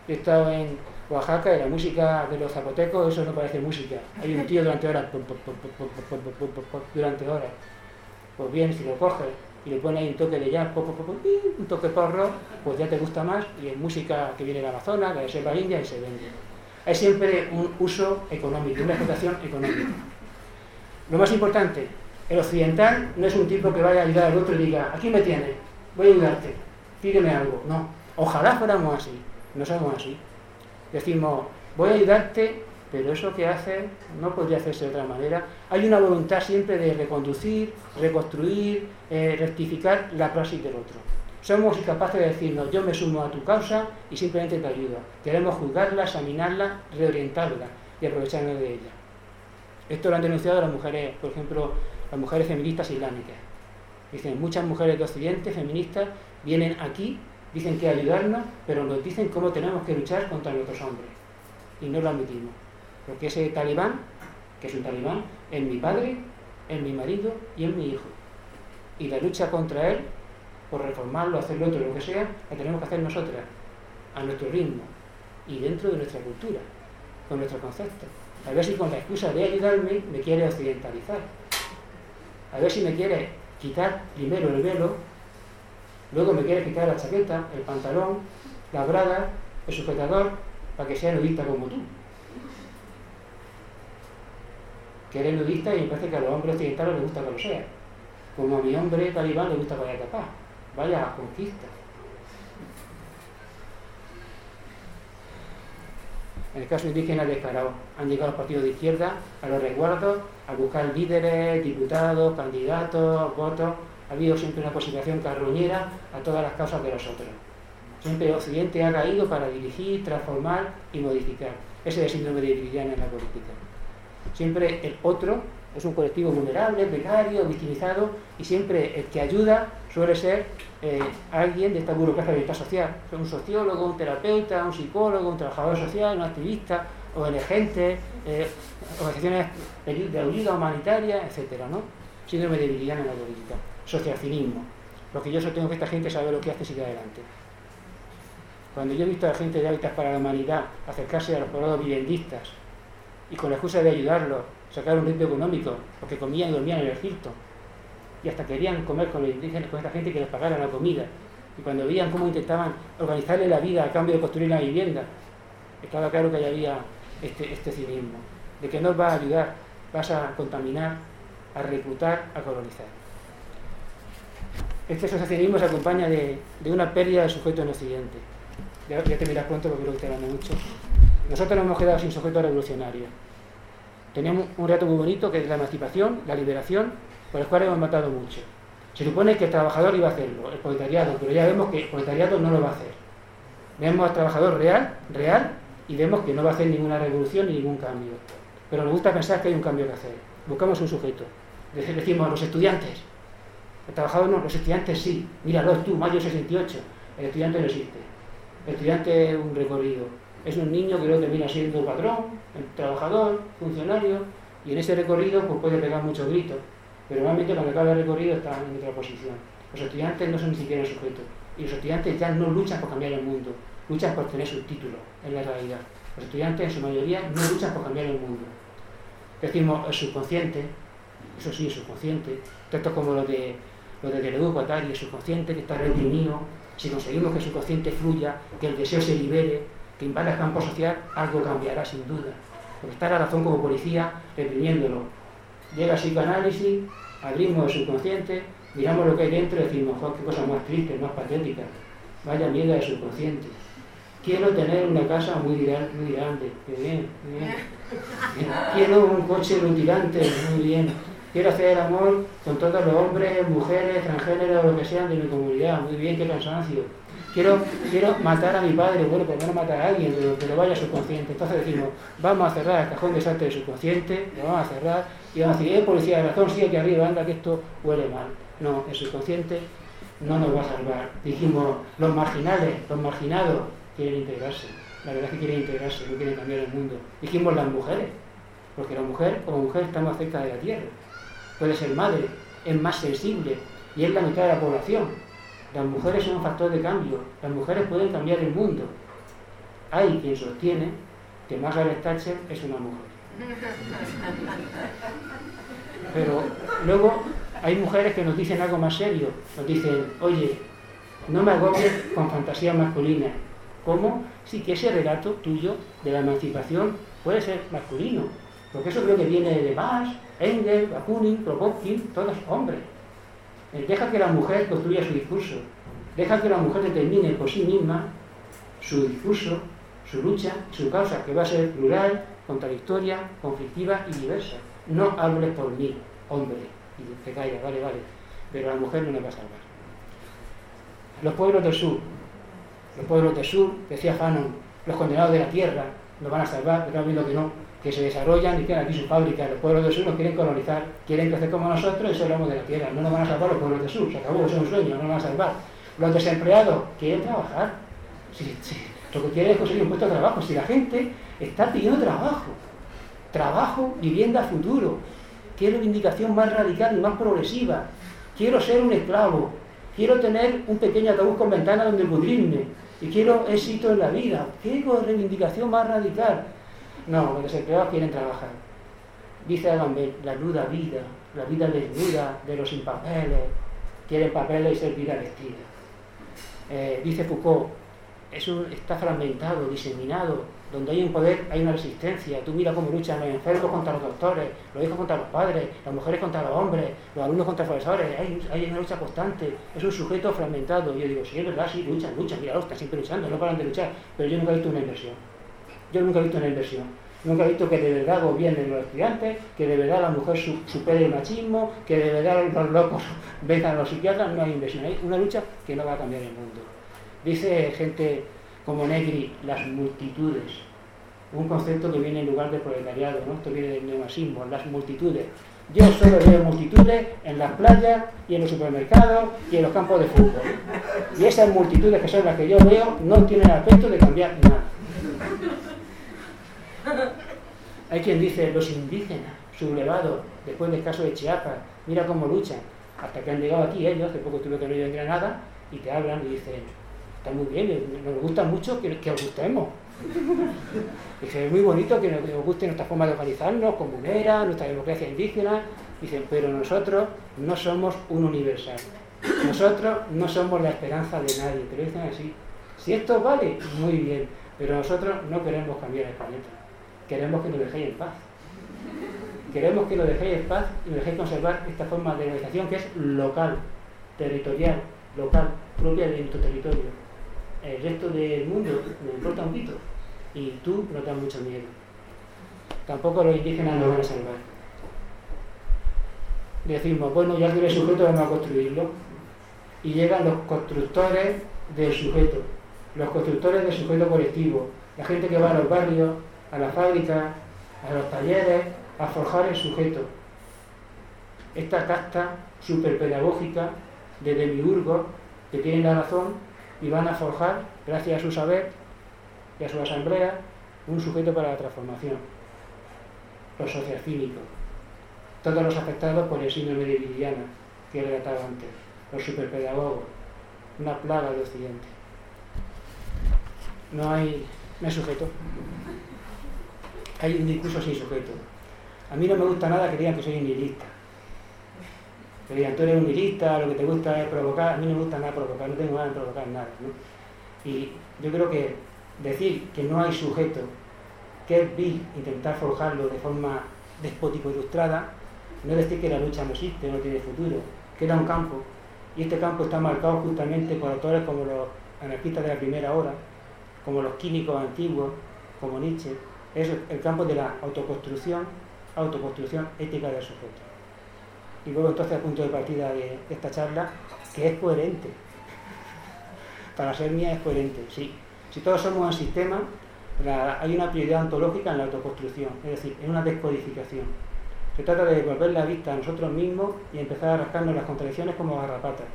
He estado en Oaxaca y la música de los zapotecos, eso no parece música. Hay un tío durante horas, durante horas. Pues bien, si lo coges y le pones ahí un toque de jazz, un toque porro, pues ya te gusta más y es música que viene de Amazonas, de la selva india y se vende. Hay siempre un uso económico, una explotación económica. Lo más importante, el occidental no es un tipo que vaya a ayudar al otro y diga, aquí me tienes, voy a ayudarte, pídeme algo. No, ojalá fuéramos así, no somos así. Decimos, voy a ayudarte, pero eso que haces no podría hacerse de otra manera. Hay una voluntad siempre de reconducir, reconstruir, eh, rectificar la praxis del otro. Somos incapaces de decirnos, yo me sumo a tu causa y simplemente te ayudo. Queremos juzgarla, examinarla, reorientarla y aprovecharnos de ella. Esto lo han denunciado las mujeres, por ejemplo, las mujeres feministas islámicas. Dicen, muchas mujeres de Occidente, feministas, vienen aquí dicen que ayudarnos, pero nos dicen cómo tenemos que luchar contra nuestros hombres. Y no lo admitimos. Porque ese talibán, que es un talibán, es mi padre, es mi marido y es mi hijo. Y la lucha contra él, por reformarlo, hacerlo otro, lo que sea, la tenemos que hacer nosotras, a nuestro ritmo y dentro de nuestra cultura, con nuestro concepto. A ver si con la excusa de ayudarme me quiere occidentalizar. A ver si me quiere quitar primero el velo Luego me quiere quitar la chaqueta, el pantalón, la braga, el sujetador, para que sea nudista como tú. Que eres nudista y me parece que a los hombres occidentales les gusta que lo sea. Como a mi hombre talibán le gusta que vaya capaz. Vaya a conquista. En el caso indígena descarado, han llegado los partidos de izquierda a los resguardos, a buscar líderes, diputados, candidatos, votos. Ha habido siempre una posición carroñera a todas las causas de los otros. Siempre Occidente ha caído para dirigir, transformar y modificar. Ese es el síndrome de Viridiana en la política. Siempre el otro es un colectivo vulnerable, precario, victimizado y siempre el que ayuda suele ser eh, alguien de esta burocracia de bienestar social, un sociólogo, un terapeuta, un psicólogo, un trabajador social, un activista, o emergente, eh, organizaciones de ayuda humanitaria, etcétera, ¿no? Síndrome de debilidad en la política, socialcinismo. Lo que yo solo tengo que esta gente sabe lo que hace y sigue adelante. Cuando yo he visto a la gente de Hábitats para la Humanidad acercarse a los poblados vivendistas y con la excusa de ayudarlos sacar un ritmo económico, porque comían y dormían en el Egipto, y hasta querían comer con, los indígenas, con esta gente que les pagara la comida. Y cuando veían cómo intentaban organizarle la vida a cambio de construir la vivienda, estaba claro que había este, este cinismo, de que no va a ayudar, vas a contaminar, a reclutar, a colonizar. Este asociacionismo se acompaña de, una pérdida de sujeto en Occidente. Ya, te miras pronto porque creo que te hablando mucho. Nosotros nos hemos quedado sin sujeto revolucionario. Teníamos un reto muy bonito que es la emancipación, la liberación, por el cual hemos matado mucho. Se supone que el trabajador iba a hacerlo, el proletariado, pero ya vemos que el proletariado no lo va a hacer. Vemos al trabajador real, real, y vemos que no va a hacer ninguna revolución ni ningún cambio. Pero nos gusta pensar que hay un cambio que hacer. Buscamos un sujeto. Decimos a los estudiantes. El trabajador no, los estudiantes sí. Míralo tú, mayo 68. El estudiante no existe. El estudiante es un recorrido. Es un niño que luego termina siendo patrón, trabajador, funcionario, y en ese recorrido pues, puede pegar muchos gritos. Pero normalmente cuando acaba el recorrido está en otra posición. Los estudiantes no son ni siquiera sujetos. Y los estudiantes ya no luchan por cambiar el mundo, luchan por tener su título en la realidad. Los estudiantes en su mayoría no luchan por cambiar el mundo. Decimos el subconsciente, eso sí, el subconsciente, tanto como lo de lo de Teleduco, Atari, el subconsciente que está reprimido, si conseguimos que el subconsciente fluya, que el deseo se libere, que invada el campo social, algo cambiará sin duda. Porque está la razón como policía reprimiéndolo. Llega el psicoanálisis, abrimos el subconsciente, miramos lo que hay dentro y decimos, qué cosa más triste, más patética. Vaya miedo al subconsciente. Quiero tener una casa muy, muy grande, qué bien, bien. Quiero un coche rutilante, muy bien. Quiero hacer amor con todos los hombres, mujeres, transgéneros, lo que sean de mi comunidad, muy bien, qué cansancio. Quiero, quiero matar a mi padre, bueno, pues no matar a alguien, pero lo vaya subconsciente. Entonces decimos, vamos a cerrar el cajón de desastre del subconsciente, lo vamos a cerrar, y vamos a decir, eh, policía de razón, sí, aquí arriba, anda, que esto huele mal. No, el subconsciente no nos va a salvar. Dijimos, los marginales, los marginados, quieren integrarse. La verdad es que quieren integrarse, no quieren cambiar el mundo. Dijimos las mujeres, porque la mujer, como mujer, está más cerca de la tierra. Puede ser madre, es más sensible y es la mitad de la población. Las mujeres son un factor de cambio, las mujeres pueden cambiar el mundo. Hay quien sostiene que Margaret Thatcher es una mujer. Pero luego hay mujeres que nos dicen algo más serio, nos dicen, oye, no me agobies con fantasía masculina. ¿Cómo? Sí, que ese relato tuyo de la emancipación puede ser masculino, porque eso creo que viene de Marx, Engels, Bakunin, Kropotkin, todos hombres. Eh, deja que la mujer construya su discurso, deja que la mujer determine por sí misma su discurso, su lucha, su causa, que va a ser plural, contradictoria, conflictiva y diversa. No hables por mí, hombre. Y te calla, vale, vale. Pero la mujer no le va a salvar. Los pueblos del sur, los pueblos del sur, decía Fanon, los condenados de la tierra, nos van a salvar, pero viendo que no, que se desarrollan y tienen aquí sus fábricas. Los pueblos del sur nos quieren colonizar, quieren crecer como nosotros y hablamos de la tierra. No nos van a salvar los pueblos del sur, se acabó, eso es un sueño, no nos van a salvar. Los desempleados quieren trabajar. Lo que quieren es conseguir un puesto de trabajo. Si la gente está pidiendo trabajo, trabajo, vivienda, futuro, quiero reivindicación más radical y más progresiva. Quiero ser un esclavo. Quiero tener un pequeño ataúd con ventana donde pudrirme. Y quiero éxito en la vida. Quiero reivindicación más radical. No, los desempleados quieren trabajar. Dice Agamben, la nuda vida, la vida desnuda de los sin papeles. Quieren papeles y ser vida vestida. Eh, dice Foucault, eso está fragmentado, diseminado, donde hay un poder, hay una resistencia. Tú mira cómo luchan los enfermos contra los doctores, los hijos contra los padres, las mujeres contra los hombres, los alumnos contra los profesores. Hay, una lucha constante. Es un sujeto fragmentado. Y yo digo, sí, es verdad, sí, luchan, luchan, mira, están siempre luchando, no paran de luchar. Pero yo nunca he visto una inversión. Yo nunca he visto una inversión. Nunca he visto que de verdad gobiernen los estudiantes, que de verdad la mujer su- supere el machismo, que de verdad los locos vengan a los psiquiatras. No hay inversión. Hay una lucha que no va a cambiar el mundo. Dice gente como Negri, las multitudes. Un concepto que viene en lugar del proletariado, ¿no? Esto viene del neomarxismo, las multitudes. Yo solo veo multitudes en las playas y en los supermercados y en los campos de fútbol. Y esas multitudes que son las que yo veo no tienen aspecto de cambiar nada. Hay quien dice, los indígenas, sublevados, después del caso de Chiapas, mira cómo luchan. Hasta que han llegado aquí ellos, hace poco estuve con ellos en Granada, y te hablan y dicen, está muy bien, nos gusta mucho que, que os gustemos. Dice, es muy bonito que nos, que nos guste nuestra forma de organizarnos, comunera, nuestra democracia indígena. Dicen, pero nosotros no somos un universal. Nosotros no somos la esperanza de nadie. Pero dicen así, si esto vale, muy bien. Pero nosotros no queremos cambiar el planeta. Queremos que nos dejéis en paz. Queremos que nos dejéis en paz y nos dejéis conservar esta forma de organización que es local, territorial, local, propia de tu territorio. El resto del mundo me importa un pito y tú no te das mucho miedo. Tampoco los indígenas nos van a salvar. Decimos, bueno, ya tiene sujeto, vamos a construirlo. Y llegan los constructores del sujeto, los constructores del sujeto colectivo, la gente que va a los barrios, a las fábricas, a los talleres, a forjar el sujeto. Esta casta superpedagógica de demiurgos que tienen la razón y van a forjar, gracias a su saber y a su asamblea, un sujeto para la transformación. Los sociocínicos, todos los afectados por el síndrome de Viridiana, que he relatado antes, los superpedagogos, una plaga de Occidente. No hay, no hay sujeto. Hay un discurso sin sujeto. A mí no me gusta nada que digan que soy nihilista. Que digan, tú eres un nihilista, lo que te gusta es provocar. A mí no me gusta nada provocar, no tengo ganas de provocar nada. Y yo creo que decir que no hay sujeto, que es vil intentar forjarlo de forma despótico ilustrada, no es decir que la lucha no existe, no tiene futuro, queda un campo, y este campo está marcado justamente por autores como los anarquistas de la primera hora, como los químicos antiguos, como Nietzsche, es el campo de la autoconstrucción, autoconstrucción ética del sujeto. Y luego entonces al punto de partida de esta charla, que es coherente. Para ser mía es coherente, sí. Si todos somos un sistema, hay una prioridad ontológica en la autoconstrucción, es decir, en una descodificación. Se trata de volver la vista a nosotros mismos y empezar a rascarnos las contradicciones como garrapatas.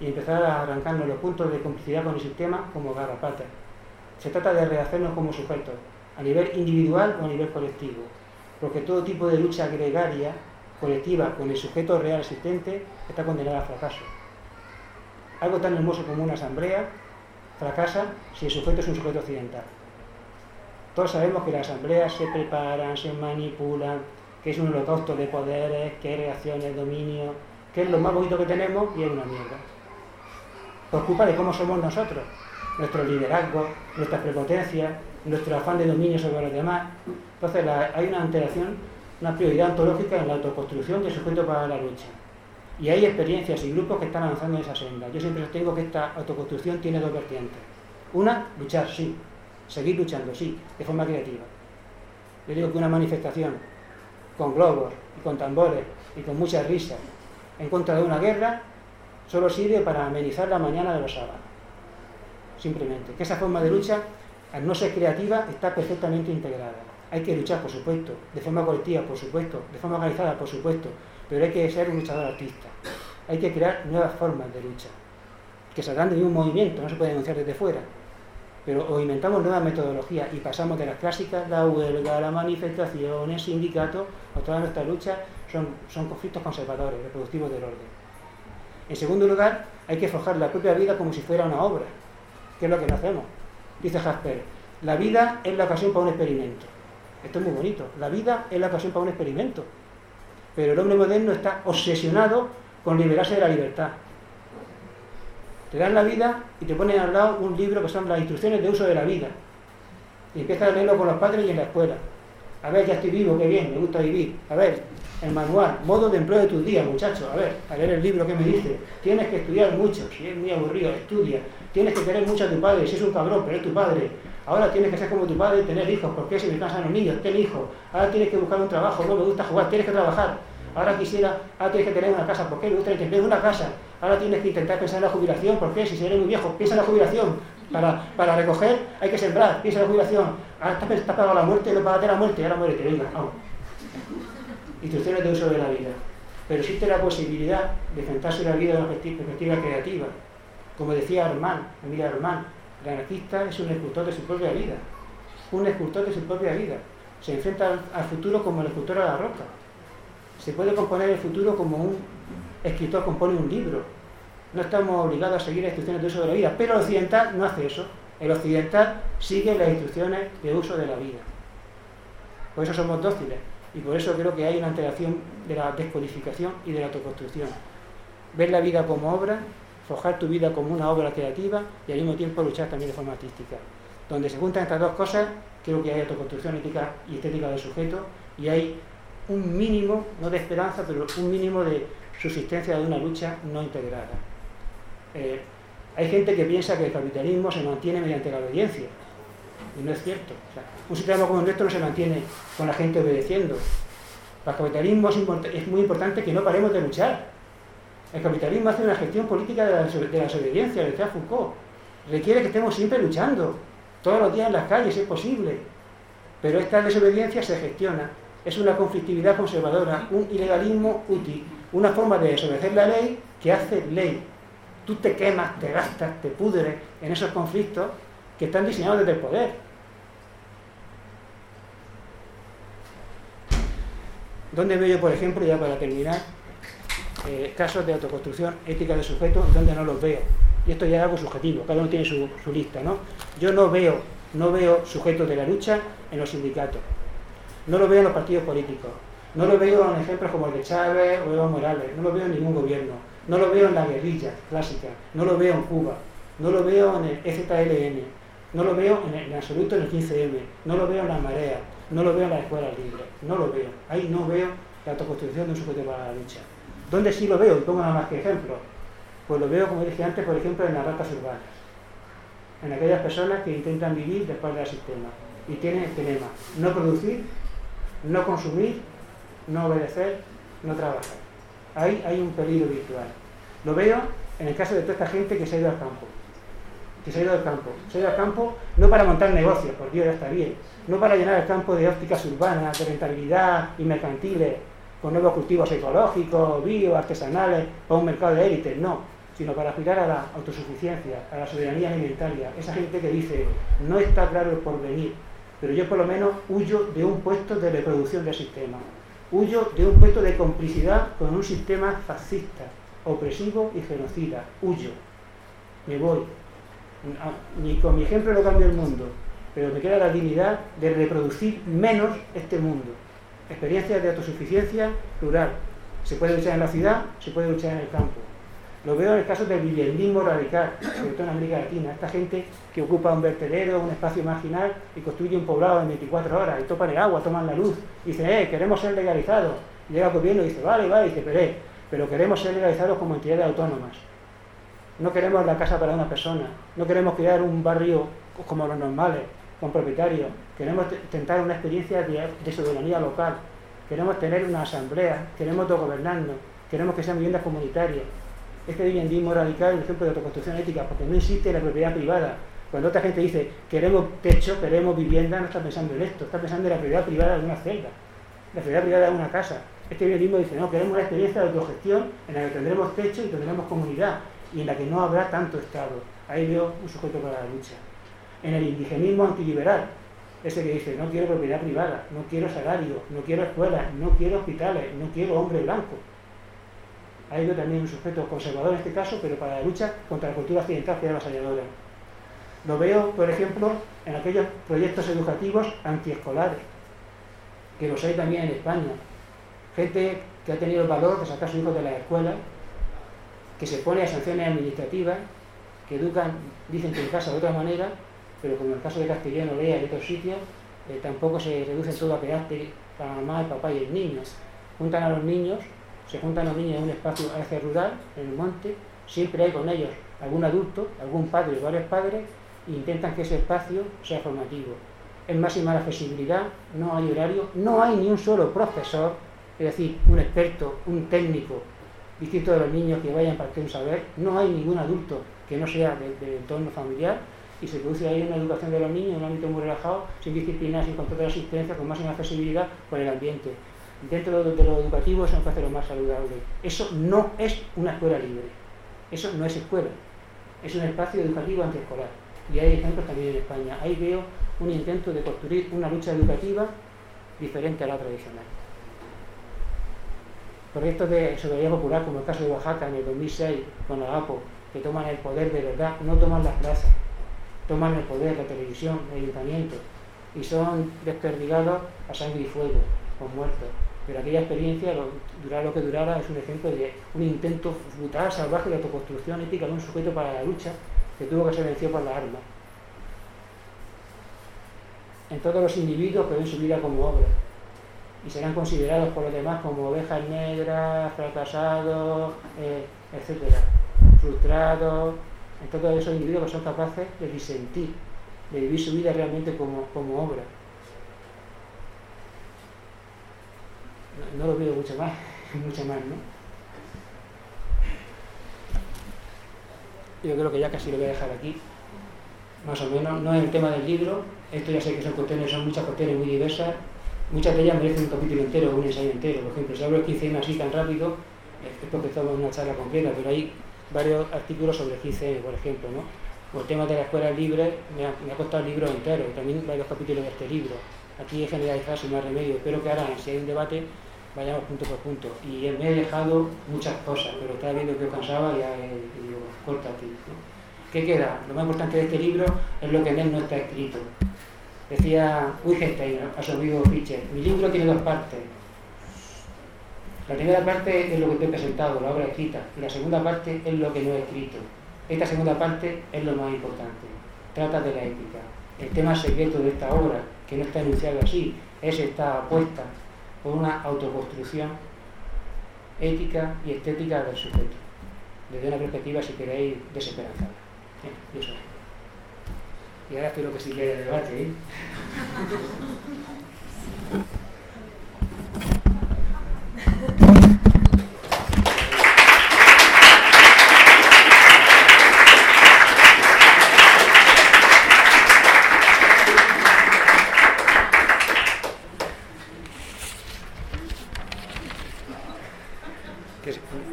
Y empezar a arrancarnos los puntos de complicidad con el sistema como garrapatas. Se trata de rehacernos como sujetos, a nivel individual o a nivel colectivo. Porque todo tipo de lucha gregaria, colectiva, con el sujeto real existente, está condenada al fracaso. Algo tan hermoso como una asamblea fracasa si el sujeto es un sujeto occidental. Todos sabemos que las asambleas se preparan, se manipulan, que es un holocausto de poderes, que hay reacciones, dominio, que es lo más bonito que tenemos y es una mierda. Por culpa de cómo somos nosotros, nuestro liderazgo, nuestras prepotencias, nuestro afán de dominio sobre los demás. Entonces hay una alteración, una prioridad ontológica en la autoconstrucción del sujeto para la lucha. Y hay experiencias y grupos que están avanzando en esa senda. Yo siempre sostengo que esta autoconstrucción tiene dos vertientes. Una, luchar, sí. Seguir luchando, sí, de forma creativa. Yo digo que una manifestación con globos y con tambores y con muchas risas en contra de una guerra solo sirve para amenizar la mañana de los sábados. Simplemente. Que esa forma de lucha, al no ser creativa, está perfectamente integrada. Hay que luchar, por supuesto, de forma colectiva, por supuesto, de forma organizada, por supuesto, pero hay que ser un luchador artista. Hay que crear nuevas formas de lucha, que saldrán de un movimiento, no se puede denunciar desde fuera. Pero o inventamos nuevas metodologías y pasamos de las clásicas, la huelga, la manifestación, el sindicato, o todas nuestras luchas son, son conflictos conservadores, reproductivos del orden. En segundo lugar, hay que forjar la propia vida como si fuera una obra, que es lo que no hacemos. Dice Jasper, la vida es la ocasión para un experimento. Esto es muy bonito, la vida es la ocasión para un experimento. Pero el hombre moderno está obsesionado con liberarse de la libertad. Te dan la vida y te ponen al lado un libro que son las instrucciones de uso de la vida. Y empiezas a leerlo con los padres y en la escuela. A ver, ya estoy vivo, qué bien, me gusta vivir. A ver, el manual, modo de empleo de tus días, muchacho. A ver, a ver el libro que me dice. Tienes que estudiar mucho, si es muy aburrido, estudia. Tienes que querer mucho a tu padre, si es un cabrón, pero es tu padre. Ahora tienes que ser como tu padre y tener hijos, porque si me cansan los niños, ten hijos. Ahora tienes que buscar un trabajo, no me gusta jugar, tienes que trabajar. Ahora quisiera, ahora tienes que tener una casa, ¿por qué? Me gusta tener una casa. Ahora tienes que intentar pensar en la jubilación, ¿por qué? Si eres muy viejo, piensa en la jubilación. Para, para recoger hay que sembrar, piensa en la jubilación. Ahora estás, pagando la muerte, no pagaste la muerte, ahora muérete, venga, vamos. Instrucciones de uso de la vida. Pero existe la posibilidad de enfrentarse la vida de una perspectiva creativa. Como decía Armand, Emilia Armand, el anarquista es un escultor de su propia vida. Un escultor de su propia vida. Se enfrenta al futuro como el escultor a la roca. Se puede componer el futuro como un escritor compone un libro. No estamos obligados a seguir las instrucciones de uso de la vida, pero el occidental no hace eso. El occidental sigue las instrucciones de uso de la vida. Por eso somos dóciles. Y por eso creo que hay una alteración de la descodificación y de la autoconstrucción. Ver la vida como obra, forjar tu vida como una obra creativa y al mismo tiempo luchar también de forma artística. Donde se juntan estas dos cosas, creo que hay autoconstrucción ética y estética del sujeto y hay un mínimo, no de esperanza, pero un mínimo de subsistencia de una lucha no integrada. Eh, hay gente que piensa que el capitalismo se mantiene mediante la obediencia, y no es cierto. un sistema como el nuestro no se mantiene con la gente obedeciendo. Para el capitalismo es, muy importante que no paremos de luchar. El capitalismo hace una gestión política de la, desobediencia, decía Foucault. Requiere que estemos siempre luchando, todos los días en las calles, es posible. Pero esta desobediencia se gestiona. Es una conflictividad conservadora, un ilegalismo útil, una forma de desobedecer la ley que hace ley. Tú te quemas, te gastas, te pudres en esos conflictos que están diseñados desde el poder. ¿Dónde veo yo, por ejemplo, ya para terminar, eh, casos de autoconstrucción ética de sujeto donde no los veo? Y esto ya es algo subjetivo, cada uno tiene su, su lista, ¿no? Yo no veo, no veo sujetos de la lucha en los sindicatos, no lo veo en los partidos políticos, no lo veo en ejemplos como el de Chávez o Evo Morales, no lo veo en ningún gobierno, no lo veo en la guerrilla clásica, no lo veo en Cuba, no lo veo en el EZLN, no lo veo en, absoluto en el 15M, no lo veo en la marea, no lo veo en la escuela libre, no lo veo. Ahí no veo la autoconstrucción de un sujeto para la lucha. ¿Dónde sí lo veo? Y pongo nada más que ejemplo. Pues lo veo, como dije antes, por ejemplo, en las ratas urbanas. En aquellas personas que intentan vivir después del sistema. Y tienen el tema, no producir, no consumir, no obedecer, no trabajar. Ahí hay un peligro virtual. Lo veo en el caso de toda esta gente que se ha ido al campo que se ha ido al campo. Se ha ido al campo no para montar negocios, por Dios, ya está bien. No para llenar el campo de ópticas urbanas, de rentabilidad y mercantiles, con nuevos cultivos ecológicos, bio, artesanales, para un mercado de élite, no. Sino para aspirar a la autosuficiencia, a la soberanía alimentaria. Esa gente que dice, no está claro el porvenir, pero yo por lo menos huyo de un puesto de reproducción del sistema. Huyo de un puesto de complicidad con un sistema fascista, opresivo y genocida. Huyo. Me voy, ni con mi ejemplo no cambio el mundo, pero me queda la dignidad de reproducir menos este mundo. Experiencias de autosuficiencia plural. Se puede luchar en la ciudad, se puede luchar en el campo. Lo veo en el caso del viviendismo radical, sobre todo en América Latina. Esta gente que ocupa un vertedero, un espacio marginal y construye un poblado en 24 horas y topan el agua, toman la luz. Y dice, eh, queremos ser legalizados. llega el gobierno y dice, vale, vale, y dice, pero, eh, pero queremos ser legalizados como entidades autónomas. No queremos la casa para una persona, no queremos crear un barrio como los normales, con propietarios, queremos tentar una experiencia de, soberanía local, queremos tener una asamblea, queremos gobernarnos, queremos que sean viviendas comunitarias. Este viviendismo radical es un ejemplo de autoconstrucción ética, porque no existe la propiedad privada. Cuando otra gente dice queremos techo, queremos vivienda, no está pensando en esto, está pensando en la propiedad privada de una celda, la propiedad privada de una casa. Este viviendismo dice, no, queremos una experiencia de autogestión en la que tendremos techo y tendremos comunidad, y en la que no habrá tanto Estado. Ahí veo un sujeto para la lucha. En el indigenismo antiliberal, ese que dice, no quiero propiedad privada, no quiero salario, no quiero escuelas, no quiero hospitales, no quiero hombre blanco. Ahí veo también un sujeto conservador en este caso, pero para la lucha contra la cultura occidental que es avasalladora. Lo veo, por ejemplo, en aquellos proyectos educativos antiescolares, que los hay también en España. Gente que ha tenido el valor de sacar a sus hijos de la escuela que se pone a sanciones administrativas que educan, dicen que en casa de otra manera, pero como en el caso de Castellano Lea y otros sitios, eh, tampoco se reduce todo a quedarte la mamá, el papá y el niño. Juntan a los niños, se juntan los niños en un espacio a veces rural, en el monte, siempre hay con ellos algún adulto, algún padre varios padres, e intentan que ese espacio sea formativo. Es máxima la accesibilidad, no hay horario, no hay ni un solo profesor, es decir, un experto, un técnico distinto de los niños que vayan para un saber, no hay ningún adulto que no sea del entorno familiar y se produce ahí una educación de los niños en un ámbito muy relajado, sin disciplina, sin control de la asistencia, con máxima accesibilidad por el ambiente. Dentro de lo educativo eso me parece lo más saludable. Eso no es una escuela libre, eso no es escuela, es un espacio educativo antiescolar. Y hay ejemplos también en España. Ahí veo un intento de construir una lucha educativa diferente a la tradicional. Proyectos de soberanía popular, como el caso de Oaxaca en el 2006 con la APO, que toman el poder de verdad, no toman las plazas, toman el poder, la televisión, el ayuntamiento, y son desperdigados a sangre y fuego, con muertos. Pero aquella experiencia, durara lo que durara, es un ejemplo de un intento brutal, salvaje de autoconstrucción ética de un sujeto para la lucha que tuvo que ser vencido por la arma. En todos los individuos que ven su vida como obra y serán considerados por los demás como ovejas negras, fracasados, eh, etcétera, frustrados, en todos esos individuos que son capaces de disentir, de vivir su vida realmente como, como obra. No, lo veo mucho más, mucho más, ¿no? Yo creo que ya casi lo voy a dejar aquí, más o menos. No es el tema del libro, esto ya sé que son cuestiones, son muchas cuestiones muy diversas, muchas de ellas merecen un capítulo entero o un ensayo entero. Por ejemplo, si hablo de 15 así tan rápido, es porque estamos en una charla completa, pero hay varios artículos sobre 15 por ejemplo, ¿no? O el tema de la escuela libre, me ha, me ha costado el libro entero, y también varios capítulos de este libro. Aquí he generalizado sin más remedio. Espero que ahora, si hay un debate, vayamos punto por punto. Y me he dejado muchas cosas, pero estaba viendo que yo cansaba y ya he, digo, corta aquí. ¿Qué queda? Lo más importante de este libro es lo que en él no está escrito. Decía Wittgenstein a su amigo Fischer, mi libro tiene dos partes. La primera parte es lo que te he presentado, la obra escrita, y la segunda parte es lo que no he escrito. Esta segunda parte es lo más importante. Trata de la ética. El tema secreto de esta obra, que no está enunciado así, es esta apuesta por una autoconstrucción ética y estética del sujeto, desde una perspectiva, si queréis, desesperanzada. y eso. Y ahora espero que que haya debate. ¿eh?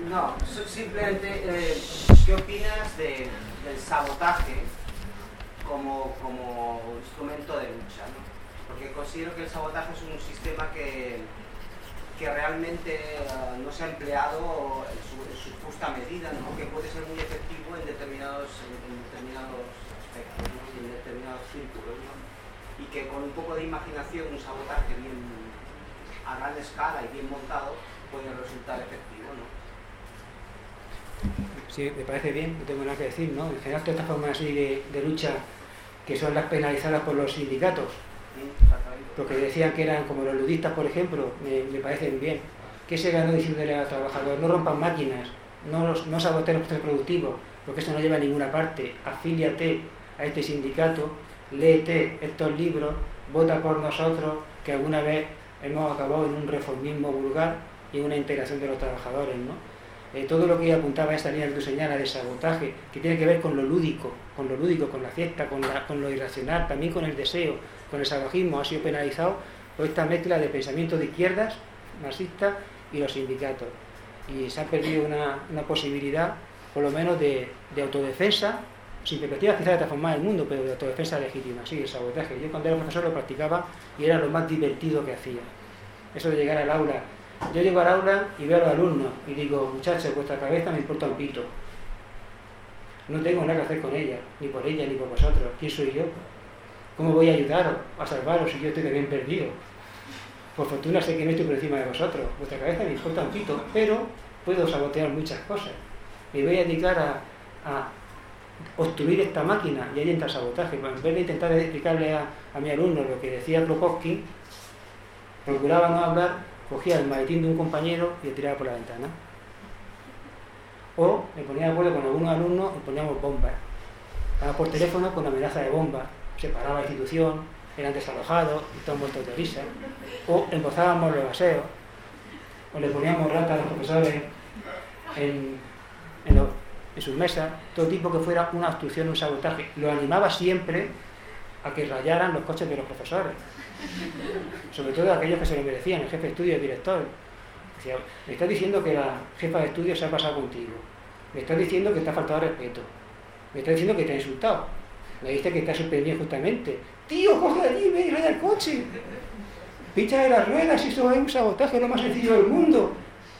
No, simplemente, eh, ¿qué opinas de, del sabotaje como, como instrumento de lucha? ¿no? Porque considero que el sabotaje es un sistema que, que realmente uh, no se ha empleado en su, en su justa medida, ¿no? que puede ser muy efectivo en determinados, en, en determinados aspectos ¿no? y en determinados círculos. ¿no? Y que con un poco de imaginación, un sabotaje bien a gran escala y bien montado puede resultar efectivo. ¿no? Sí, me parece bien, no tengo nada que decir, ¿no? En general, todas estas formas así de, de lucha que son las penalizadas por los sindicatos, porque decían que eran como los ludistas, por ejemplo, me, me parecen bien. ¿Qué se ganó diciéndole a los trabajadores? No rompan máquinas, no, no saboteen los productivos, porque eso no lleva a ninguna parte. Afíliate a este sindicato, léete estos libros, vota por nosotros, que alguna vez hemos acabado en un reformismo vulgar y una integración de los trabajadores, ¿no? Eh, todo lo que apuntaba a esta línea que tú señalas de sabotaje, que tiene que ver con lo lúdico, con lo lúdico, con la fiesta, con, lo irracional, también con el deseo, con el salvajismo, ha sido penalizado por esta mezcla de pensamiento de izquierdas, marxistas y los sindicatos. Y se ha perdido una, una posibilidad, por lo menos, de, de autodefensa, sin perspectiva quizás de transformar el mundo, pero de autodefensa legítima, sí, el sabotaje. Yo cuando era profesor lo practicaba y era lo más divertido que hacía. Eso de llegar al aula yo llego al aula y veo a los alumnos y digo, muchachos, vuestra cabeza me importa un pito. No tengo nada que hacer con ella, ni por ella, ni por vosotros. ¿Quién soy yo? ¿Cómo voy a ayudaros, a salvaros si yo estoy también perdido? Por fortuna sé que no estoy por encima de vosotros. Vuestra cabeza me importa un pito, pero puedo sabotear muchas cosas. Me voy a dedicar a, a obstruir esta máquina y ahí entra el sabotaje. En vez de intentar explicarle a, mi alumno lo que decía Klopowski, procuraba no hablar, cogía el maletín de un compañero y le tiraba por la ventana. O me ponía de acuerdo con algunos alumnos y poníamos bombas. Estaba por teléfono con amenaza de bomba. Se paraba la institución, eran desalojados y todos muertos de risa. O embozábamos los aseos. O le poníamos ratas a los profesores en, en, sus mesas. Todo tipo que fuera una obstrucción, un sabotaje. Lo animaba siempre a que rayaran los coches de los profesores. Sobre todo aquellos que se lo merecían, el jefe de estudio y el director. Decía, me estás diciendo que la jefa de estudio se ha pasado contigo. Me estás diciendo que te ha faltado respeto. Me estás diciendo que te ha insultado. Me dices que te ha suspendido injustamente. Tío, coge allí, ve y raya el coche. Pincha de las ruedas y eso es un sabotaje lo más sencillo del mundo.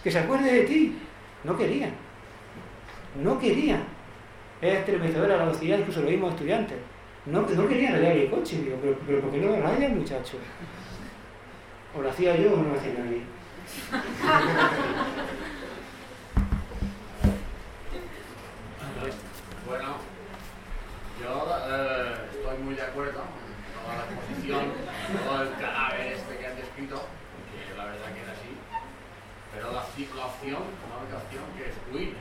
Que se acuerde de ti. No querían. No querían. Es estremecedora la velocidad, incluso lo mismos estudiantes. No, no querían rayar el coche. Digo, pero, pero ¿por qué no lo rayan, muchacho? O lo hacía yo o no lo hacía nadie. Bueno, yo eh, estoy muy de acuerdo con toda la exposición, todo el cadáver este que has descrito, que la verdad que era así, pero la, ci- la opción, la única opción que es huir.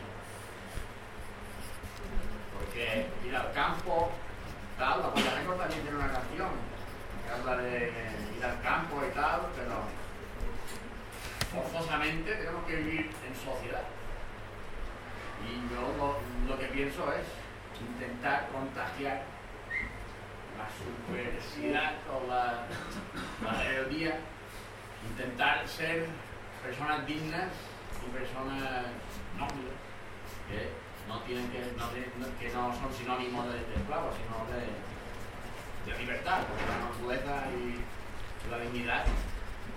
Porque ir al campo, tal, la Puerta Récord también tiene una canción que habla de ir al campo y tal, pero forzosamente tenemos que vivir en sociedad. Y yo lo, lo que pienso es intentar contagiar la superioridad o la, la rebeldía, intentar ser personas dignas y personas nobles, que no, tienen que, no, tienen- no- que no son sinónimos de, de esclavos, sino de, de libertad, porque la naturaleza y la dignidad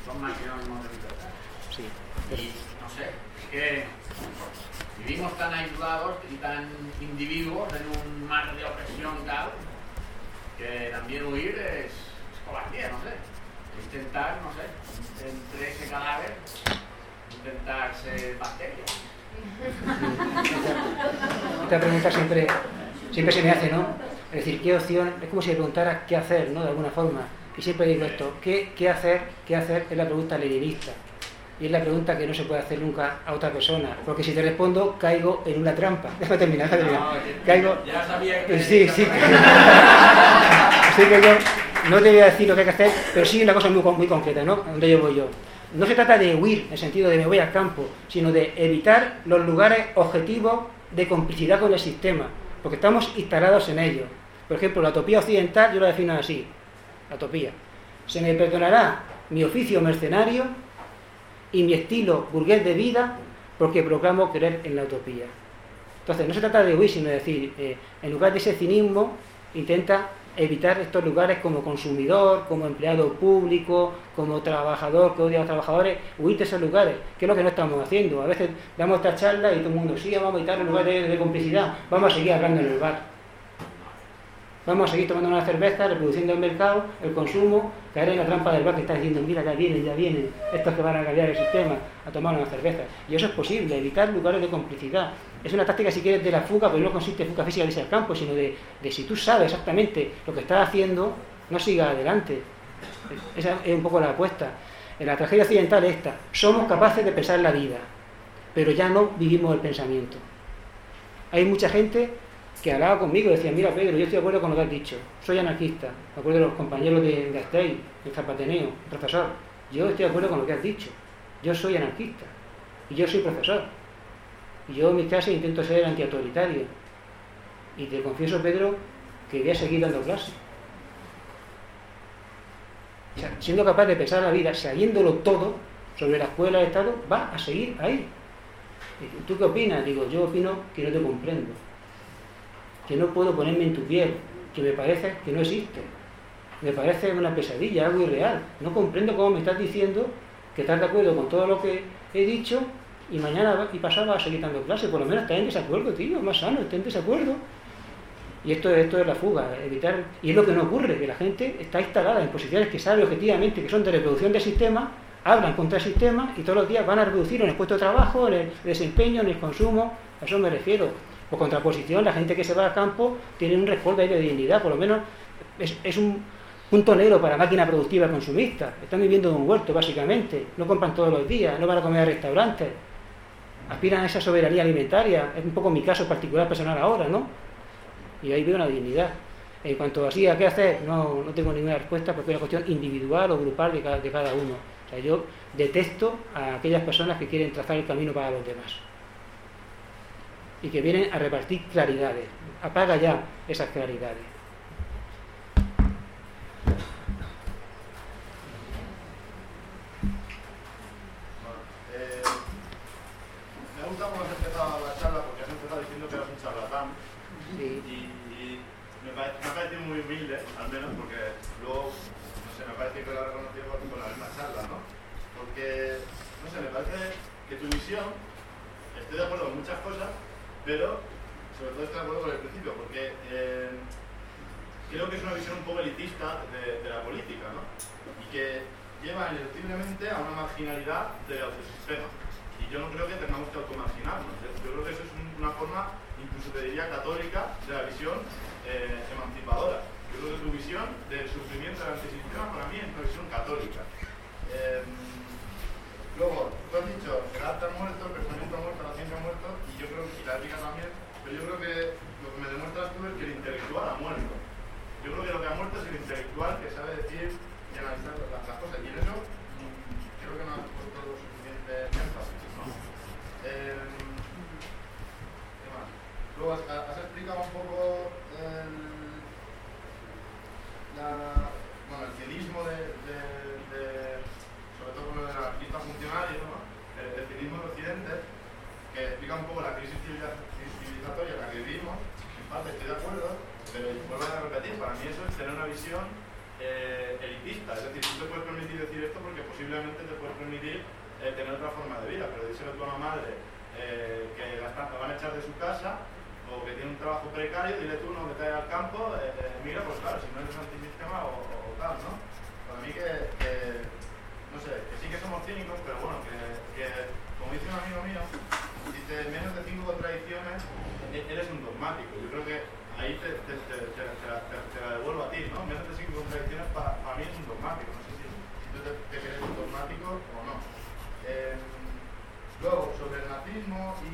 son más sinónimos de libertad. Sí. Y no sé, es que vivimos tan aislados y tan individuos en un mar de opresión y tal, que también huir es, es cobardía, no sé. Intentar, no sé, entre ese cadáver, intentar ser bacteria. Esta pregunta siempre, siempre se me hace, ¿no? Es decir, ¿qué opción? Es como si me preguntara qué hacer, ¿no? De alguna forma. Y siempre digo esto, ¿qué, qué hacer? ¿Qué hacer? Es la pregunta leninista. Y es la pregunta que no se puede hacer nunca a otra persona. Porque si te respondo, caigo en una trampa. Déjame terminar, déjame terminar. Caigo... Ya sabía que... Sí, sí. Así que yo no te voy a decir lo que hay que hacer, pero sí una cosa muy, muy concreta, ¿no? A donde yo voy yo. No se trata de huir, en el sentido de me voy al campo, sino de evitar los lugares objetivos de complicidad con el sistema, porque estamos instalados en ello. Por ejemplo, la utopía occidental yo la defino así, la utopía. Se me perdonará mi oficio mercenario y mi estilo burgués de vida porque proclamo creer en la utopía. Entonces, no se trata de huir, sino de decir, eh, en lugar de ese cinismo, intenta evitar estos lugares como consumidor, como empleado público, como trabajador que odia a los trabajadores, huir de esos lugares, que es lo que no estamos haciendo. A veces damos esta charla y todo el mundo, sí, vamos a evitar los lugares de, de complicidad, vamos a seguir hablando en el bar. Vamos a seguir tomando una cerveza, reproduciendo el mercado, el consumo, caer en la trampa del bar que está diciendo, mira, ya vienen, ya vienen, estos que van a cambiar el sistema, a tomar una cerveza. Y eso es posible, evitar lugares de complicidad. Es una táctica, si quieres, de la fuga, pero no consiste en fuga física irse al campo, sino de, si tú sabes exactamente lo que estás haciendo, no sigas adelante. Esa es un poco la apuesta. En la tragedia occidental es esta. Somos capaces de pensar la vida, pero ya no vivimos el pensamiento. Hay mucha gente que hablaba conmigo y decía, mira Pedro, yo estoy de acuerdo con lo que has dicho, soy anarquista, me acuerdo de los compañeros de, Astey, de Zapateneo, profesor, yo estoy de acuerdo con lo que has dicho, yo soy anarquista y yo soy profesor. Yo en mis clases intento ser antiautoritario. Y te confieso, Pedro, que voy a seguir dando clases. O sea, siendo capaz de pensar la vida, sabiéndolo todo sobre la escuela, el Estado, va a seguir ahí. ¿Tú qué opinas? Digo, yo opino que no te comprendo. Que no puedo ponerme en tu piel. Que me parece que no existe. Me parece una pesadilla, algo irreal. No comprendo cómo me estás diciendo que estás de acuerdo con todo lo que he dicho y mañana y pasado vas a seguir dando clase. Por lo menos estás en desacuerdo, tío. Más sano, estás en desacuerdo. Y esto, esto es la fuga, evitar. Y es lo que no ocurre, que la gente está instalada en posiciones que sabe objetivamente que son de reproducción del sistema, hablan contra el sistema y todos los días van a reproducir en el puesto de trabajo, en el desempeño, en el consumo. A eso me refiero. Por contraposición, la gente que se va al campo tiene un respaldo de dignidad, por lo menos es, es un punto negro para máquina productiva consumista. Están viviendo de un huerto, básicamente. No compran todos los días, no van a comer a restaurantes. Aspiran a esa soberanía alimentaria. Es un poco mi caso particular personal ahora, ¿no? Y ahí veo una dignidad. En cuanto así a qué hacer, no, no tengo ninguna respuesta porque es una cuestión individual o grupal de cada, de cada uno. O sea, yo detesto a aquellas personas que quieren trazar el camino para los demás y que vienen a repartir claridades. Apaga ya esas claridades. Bueno, eh, me gusta cómo has empezado la charla porque has empezado diciendo que eras un charlatán Sí. y, y me, pare- me ha parecido muy humilde, al menos porque luego, no sé, me parece que lo has reconocido con, con la misma charla, ¿no? Porque, no sé, me parece que tu estoy de acuerdo con muchas cosas, pero sobre todo estoy de acuerdo con el principio, porque eh, creo que es una visión un poco elitista de, la política, ¿no? Y que lleva irreduciblemente a una marginalidad del autosistema. Y yo no creo que tengamos que automarginarnos. Yo, creo que eso es un- una forma, incluso te diría católica, de la visión eh, emancipadora. Yo creo que tu visión del sufrimiento del antisistema para mí es una visión católica. Eh, luego, tú has dicho, el arte ha muerto, el pensamiento ha muerto, la ciencia ha muerto, y yo creo que la ética también, pero yo creo que lo que me demuestras tú es que el intelectual ha muerto. Yo creo que lo que ha muerto es el intelectual que sabe decir y analizar las, cosas. Y en eso creo que no has puesto lo suficiente énfasis. ¿no? Eh, ¿Qué más? Luego has, explicado un poco el, la, bueno, el de- anarquista funcionario, ¿no? el, el cinismo en Occidente, que explica un poco la crisis civiliza- civilizatoria en la que vivimos. En parte estoy de acuerdo, pero vuelvo a repetir, para mí eso es tener una visión eh, elitista. Es decir, tú te puedes permitir decir esto porque posiblemente te puedes permitir eh, tener otra forma de vida, pero díselo tú a una madre eh, que la, van a echar de su casa o que tiene un trabajo precario, dile tú no que te al campo, eh, mira, pues claro, si no eres antisistema o, o- tal, ¿no? Para mí que, no sé, que sí que somos cínicos, pero bueno, que, como dice un amigo mío, dice, menos de cinco contradicciones, e- eres un dogmático. Yo creo que ahí te, te, te, te, te la- te- te devuelvo a ti, ¿no? Menos de cinco contradicciones para, para mí es un dogmático. No sé si, si tú te, te crees un dogmático o no. Eh, luego, sobre el nazismo y,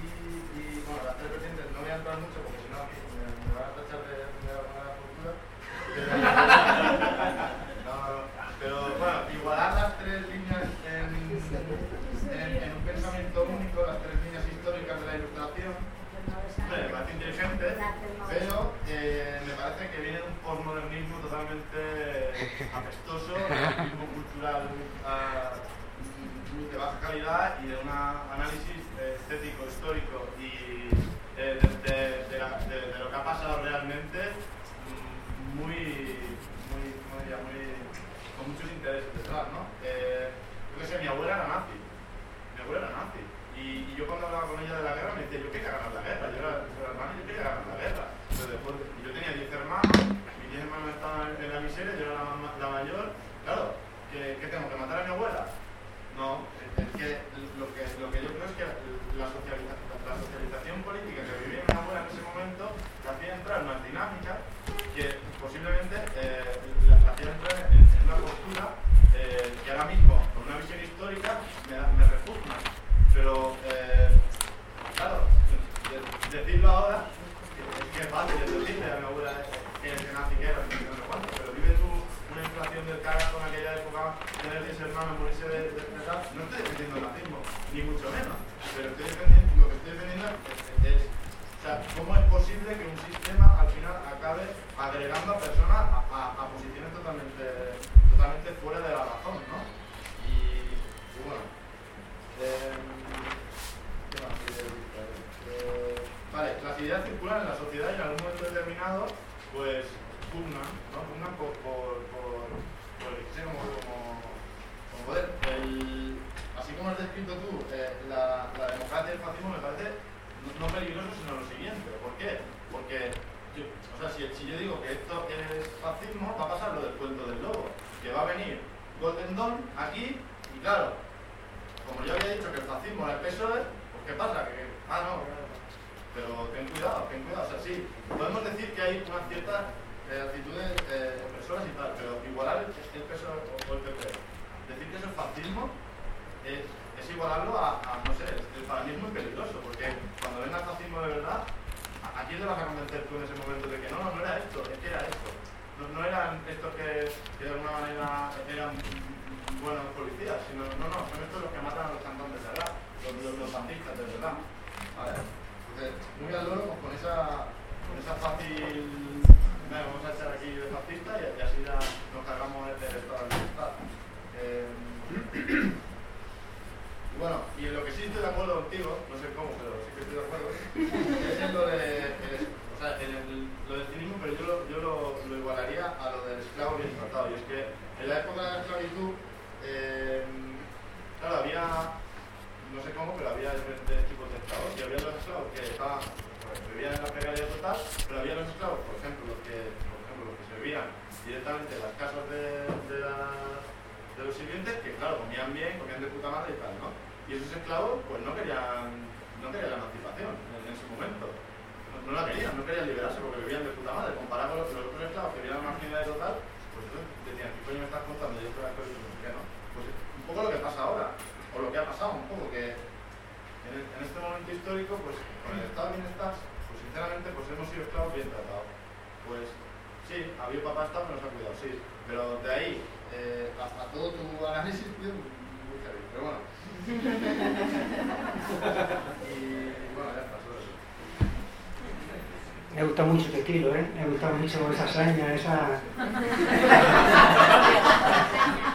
Mucho esa hazaña, esa...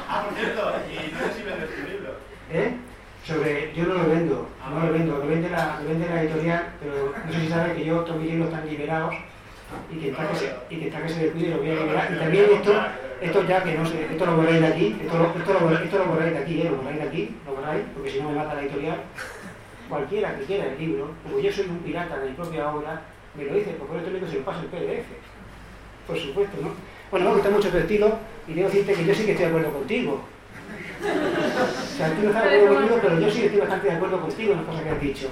Ah, por cierto, y no sé si vendes tu libro. ¿Eh? Sobre... Yo no lo vendo, no lo vendo, lo vende la, lo vende la editorial, pero no sé si sabes que yo todos mis libros están liberados y que está que se, y que, está que se descuide lo voy a liberar. Y también esto, esto ya que no sé, esto lo borráis de aquí, esto lo, esto lo, esto lo borráis de aquí, ¿eh? Lo borráis de aquí, lo borráis, porque si no me mata la editorial. Cualquiera que quiera el libro, como yo soy un pirata de mi propia obra, me lo dice, porque electrónico se lo paso en PDF. Por supuesto, ¿no? Bueno, me gusta mucho tu estilo y debo decirte que yo sí que estoy de acuerdo contigo. O sea, tú no estás de acuerdo conmigo, pero yo sí que estoy bastante de acuerdo contigo en las cosas que has dicho.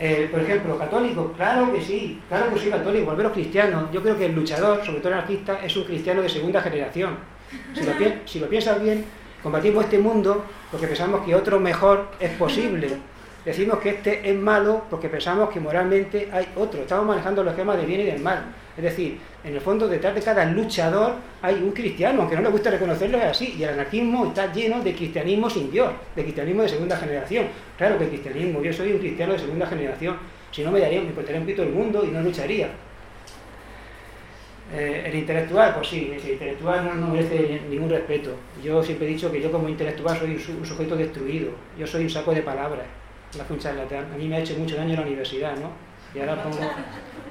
Eh, por ejemplo, católico, claro que sí, claro que soy católico, volveros cristiano. Yo creo que el luchador, sobre todo el artista, es un cristiano de segunda generación. Si lo piensas bien, combatimos este mundo porque pensamos que otro mejor es posible. Decimos que este es malo porque pensamos que moralmente hay otro. Estamos manejando los esquemas del bien y del mal. Es decir, en el fondo detrás de cada luchador hay un cristiano, aunque no le guste reconocerlo es así. Y el anarquismo está lleno de cristianismo sin Dios, de cristianismo de segunda generación. Claro que el cristianismo, yo soy un cristiano de segunda generación. Si no me daría, me importaría un pito el mundo y no lucharía. Eh, el intelectual, pues sí, el intelectual no, merece ningún respeto. Yo siempre he dicho que yo como intelectual soy un sujeto destruido. Yo soy un saco de palabras, que un charlatán. A mí me ha hecho mucho daño la universidad, ¿no? Y ahora pongo...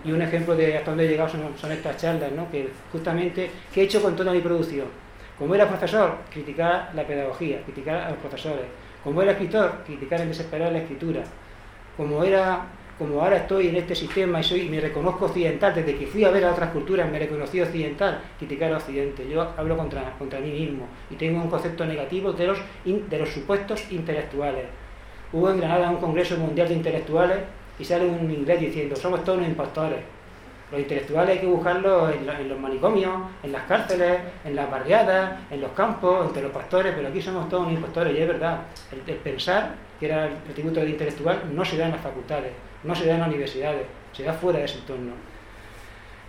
Y un ejemplo de hasta dónde he llegado son, estas charlas, ¿no? Que justamente, ¿qué he hecho con toda mi producción? Como era profesor, criticar la pedagogía, criticar a los profesores. Como era escritor, criticar el desesperar la escritura. Como era como ahora estoy en este sistema y soy me reconozco occidental, desde que fui a ver a otras culturas me reconocí occidental, criticar a Occidente. Yo hablo contra, contra mí mismo y tengo un concepto negativo de los, de los supuestos intelectuales. Hubo en Granada un congreso mundial de intelectuales y sale un inglés diciendo, somos todos unos impostores. Los intelectuales hay que buscarlos en, los manicomios, en las cárceles, en las barriadas, en los campos, entre los pastores, pero aquí somos todos unos impostores y es verdad. El, pensar, que era el atributo del intelectual, no se da en las facultades, no se da en las universidades, se da fuera de ese entorno.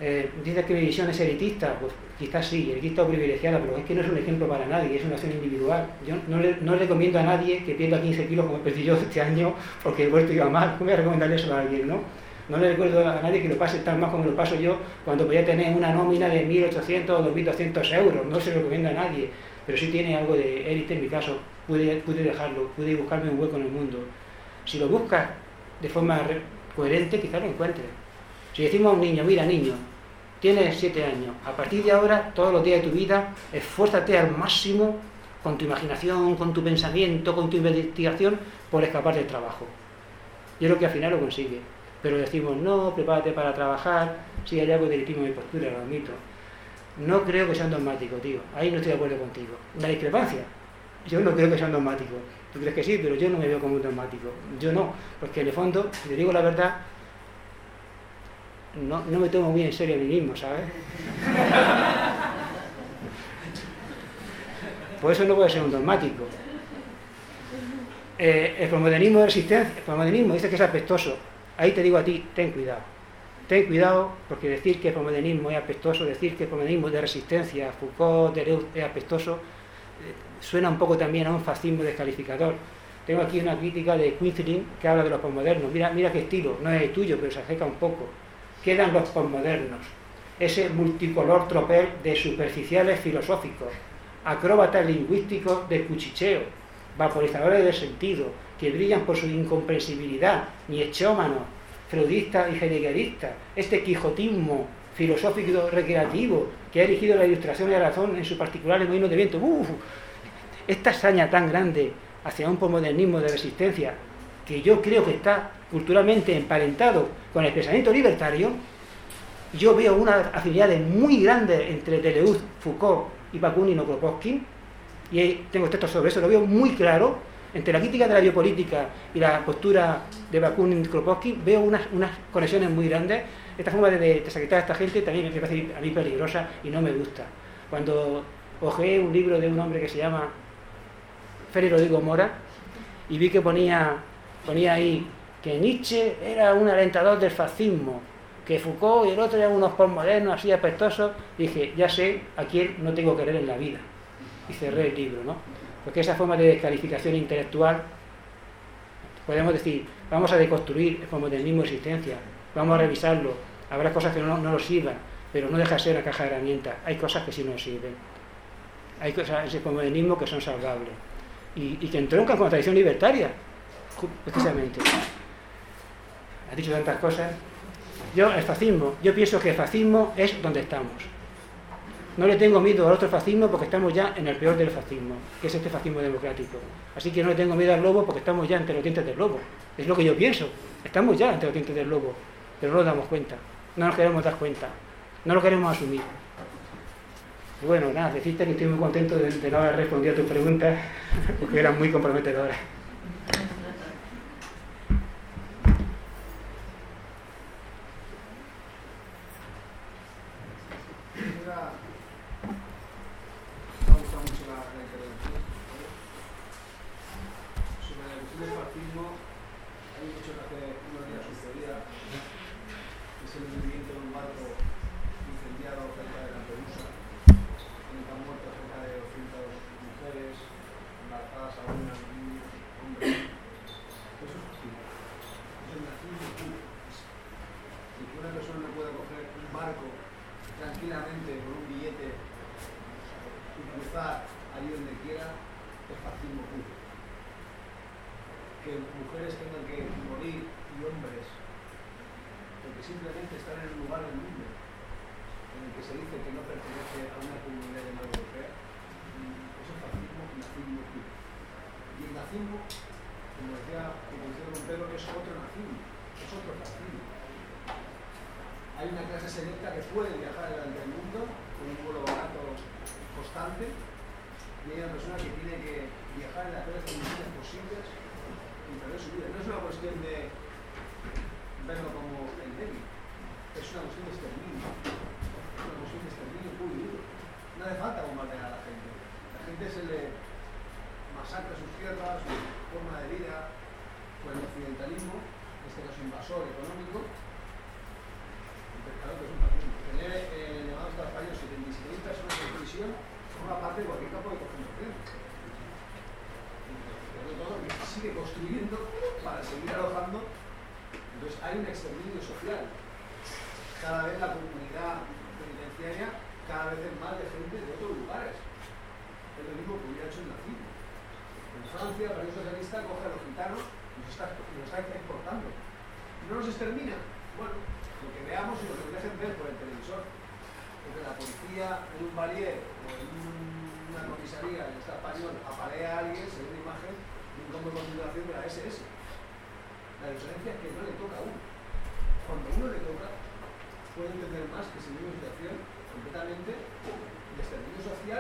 Eh, dices que mi visión es elitista, pues quizás sí, elitista o privilegiada, pero es que no es un ejemplo para nadie, es una acción individual. Yo no le, no recomiendo a nadie que pierda 15 kilos como perdí yo este año porque el vuelto iba mal. ¿Cómo voy a recomendarle eso a alguien, no? No le recuerdo a nadie que lo pase tan mal como lo paso yo cuando podía tener una nómina de 1.800 o 2.200 euros. No se lo recomiendo a nadie, pero sí tiene algo de élite en mi caso. Pude, pude dejarlo, pude buscarme un hueco en el mundo. Si lo buscas de forma re- coherente, quizás lo encuentres. Si decimos a un niño, mira niño, tienes 7 años, a partir de ahora, todos los días de tu vida, esfuérzate al máximo con tu imaginación, con tu pensamiento, con tu investigación, por escapar del trabajo. Yo creo que al final lo consigue. Pero decimos, no, prepárate para trabajar, sí, hay algo de elitismo en mi postura, lo admito. No creo que sea un dogmático, tío. Ahí no estoy de acuerdo contigo. Una discrepancia. Yo no creo que sea un dogmático. Tú crees que sí, pero yo no me veo como un dogmático. Yo no, porque en el fondo, si te digo la verdad, no, no me tomo muy en serio a mí mismo, ¿sabes? Por eso no puede ser un dogmático. Eh, el promodernismo de resistencia, el promodernismo dice que es apestoso. Ahí te digo a ti, ten cuidado. Ten cuidado porque decir que el promodernismo es apestoso, decir que el promodernismo de resistencia, Foucault, Deleuze es apestoso, eh, suena un poco también a un fascismo descalificador. Tengo aquí una crítica de Quisling que habla de los posmodernos. Mira, mira qué estilo, no es el tuyo, pero se acerca un poco. Quedan los posmodernos, ese multicolor tropel de superficiales filosóficos, acróbatas lingüísticos de cuchicheo, vaporizadores del sentido, que brillan por su incomprensibilidad, niechómanos, freudistas y heideggeristas, este quijotismo filosófico recreativo que ha erigido la ilustración y la razón en su particular molino de viento. Esta hazaña tan grande hacia un posmodernismo de resistencia que yo creo que está culturalmente emparentado con el pensamiento libertario, yo veo una afinidades muy grandes entre Deleuze, Foucault y Bakunin o Kropotkin, y tengo textos sobre eso, lo veo muy claro, entre la crítica de la biopolitica y la postura de Bakunin y Kropotkin, veo unas, unas conexiones muy grandes. Esta forma de, de a esta gente también me parece a mí peligrosa y no me gusta. Cuando ojeé un libro de un hombre que se llama Félix Rodrigo Mora y vi que ponía ahí que Nietzsche era un alentador del fascismo, que Foucault y el otro eran unos postmodernos así apestosos, dije, ya sé a quién no tengo que leer en la vida. Y cerré el libro, ¿no? Porque esa forma de descalificación intelectual, podemos decir, vamos a deconstruir el modernismo de existencia, vamos a revisarlo, habrá cosas que no, no nos sirvan, pero no deja de ser una caja de herramientas, hay cosas que sí nos sirven, hay cosas ese modernismo que son salvables y que entroncan con la tradición libertaria, precisamente. Has dicho tantas cosas. Yo, el fascismo, yo pienso que el fascismo es donde estamos. No le tengo miedo al otro fascismo porque estamos ya en el peor del fascismo, que es este fascismo democrático. Así que no le tengo miedo al lobo porque estamos ya entre los dientes del lobo. Es lo que yo pienso. Estamos ya entre los dientes del lobo, pero no nos damos cuenta. No nos queremos dar cuenta. No lo queremos asumir. Bueno, nada, decirte que estoy muy contento de, de no haber respondido a tus preguntas porque eran muy comprometedoras.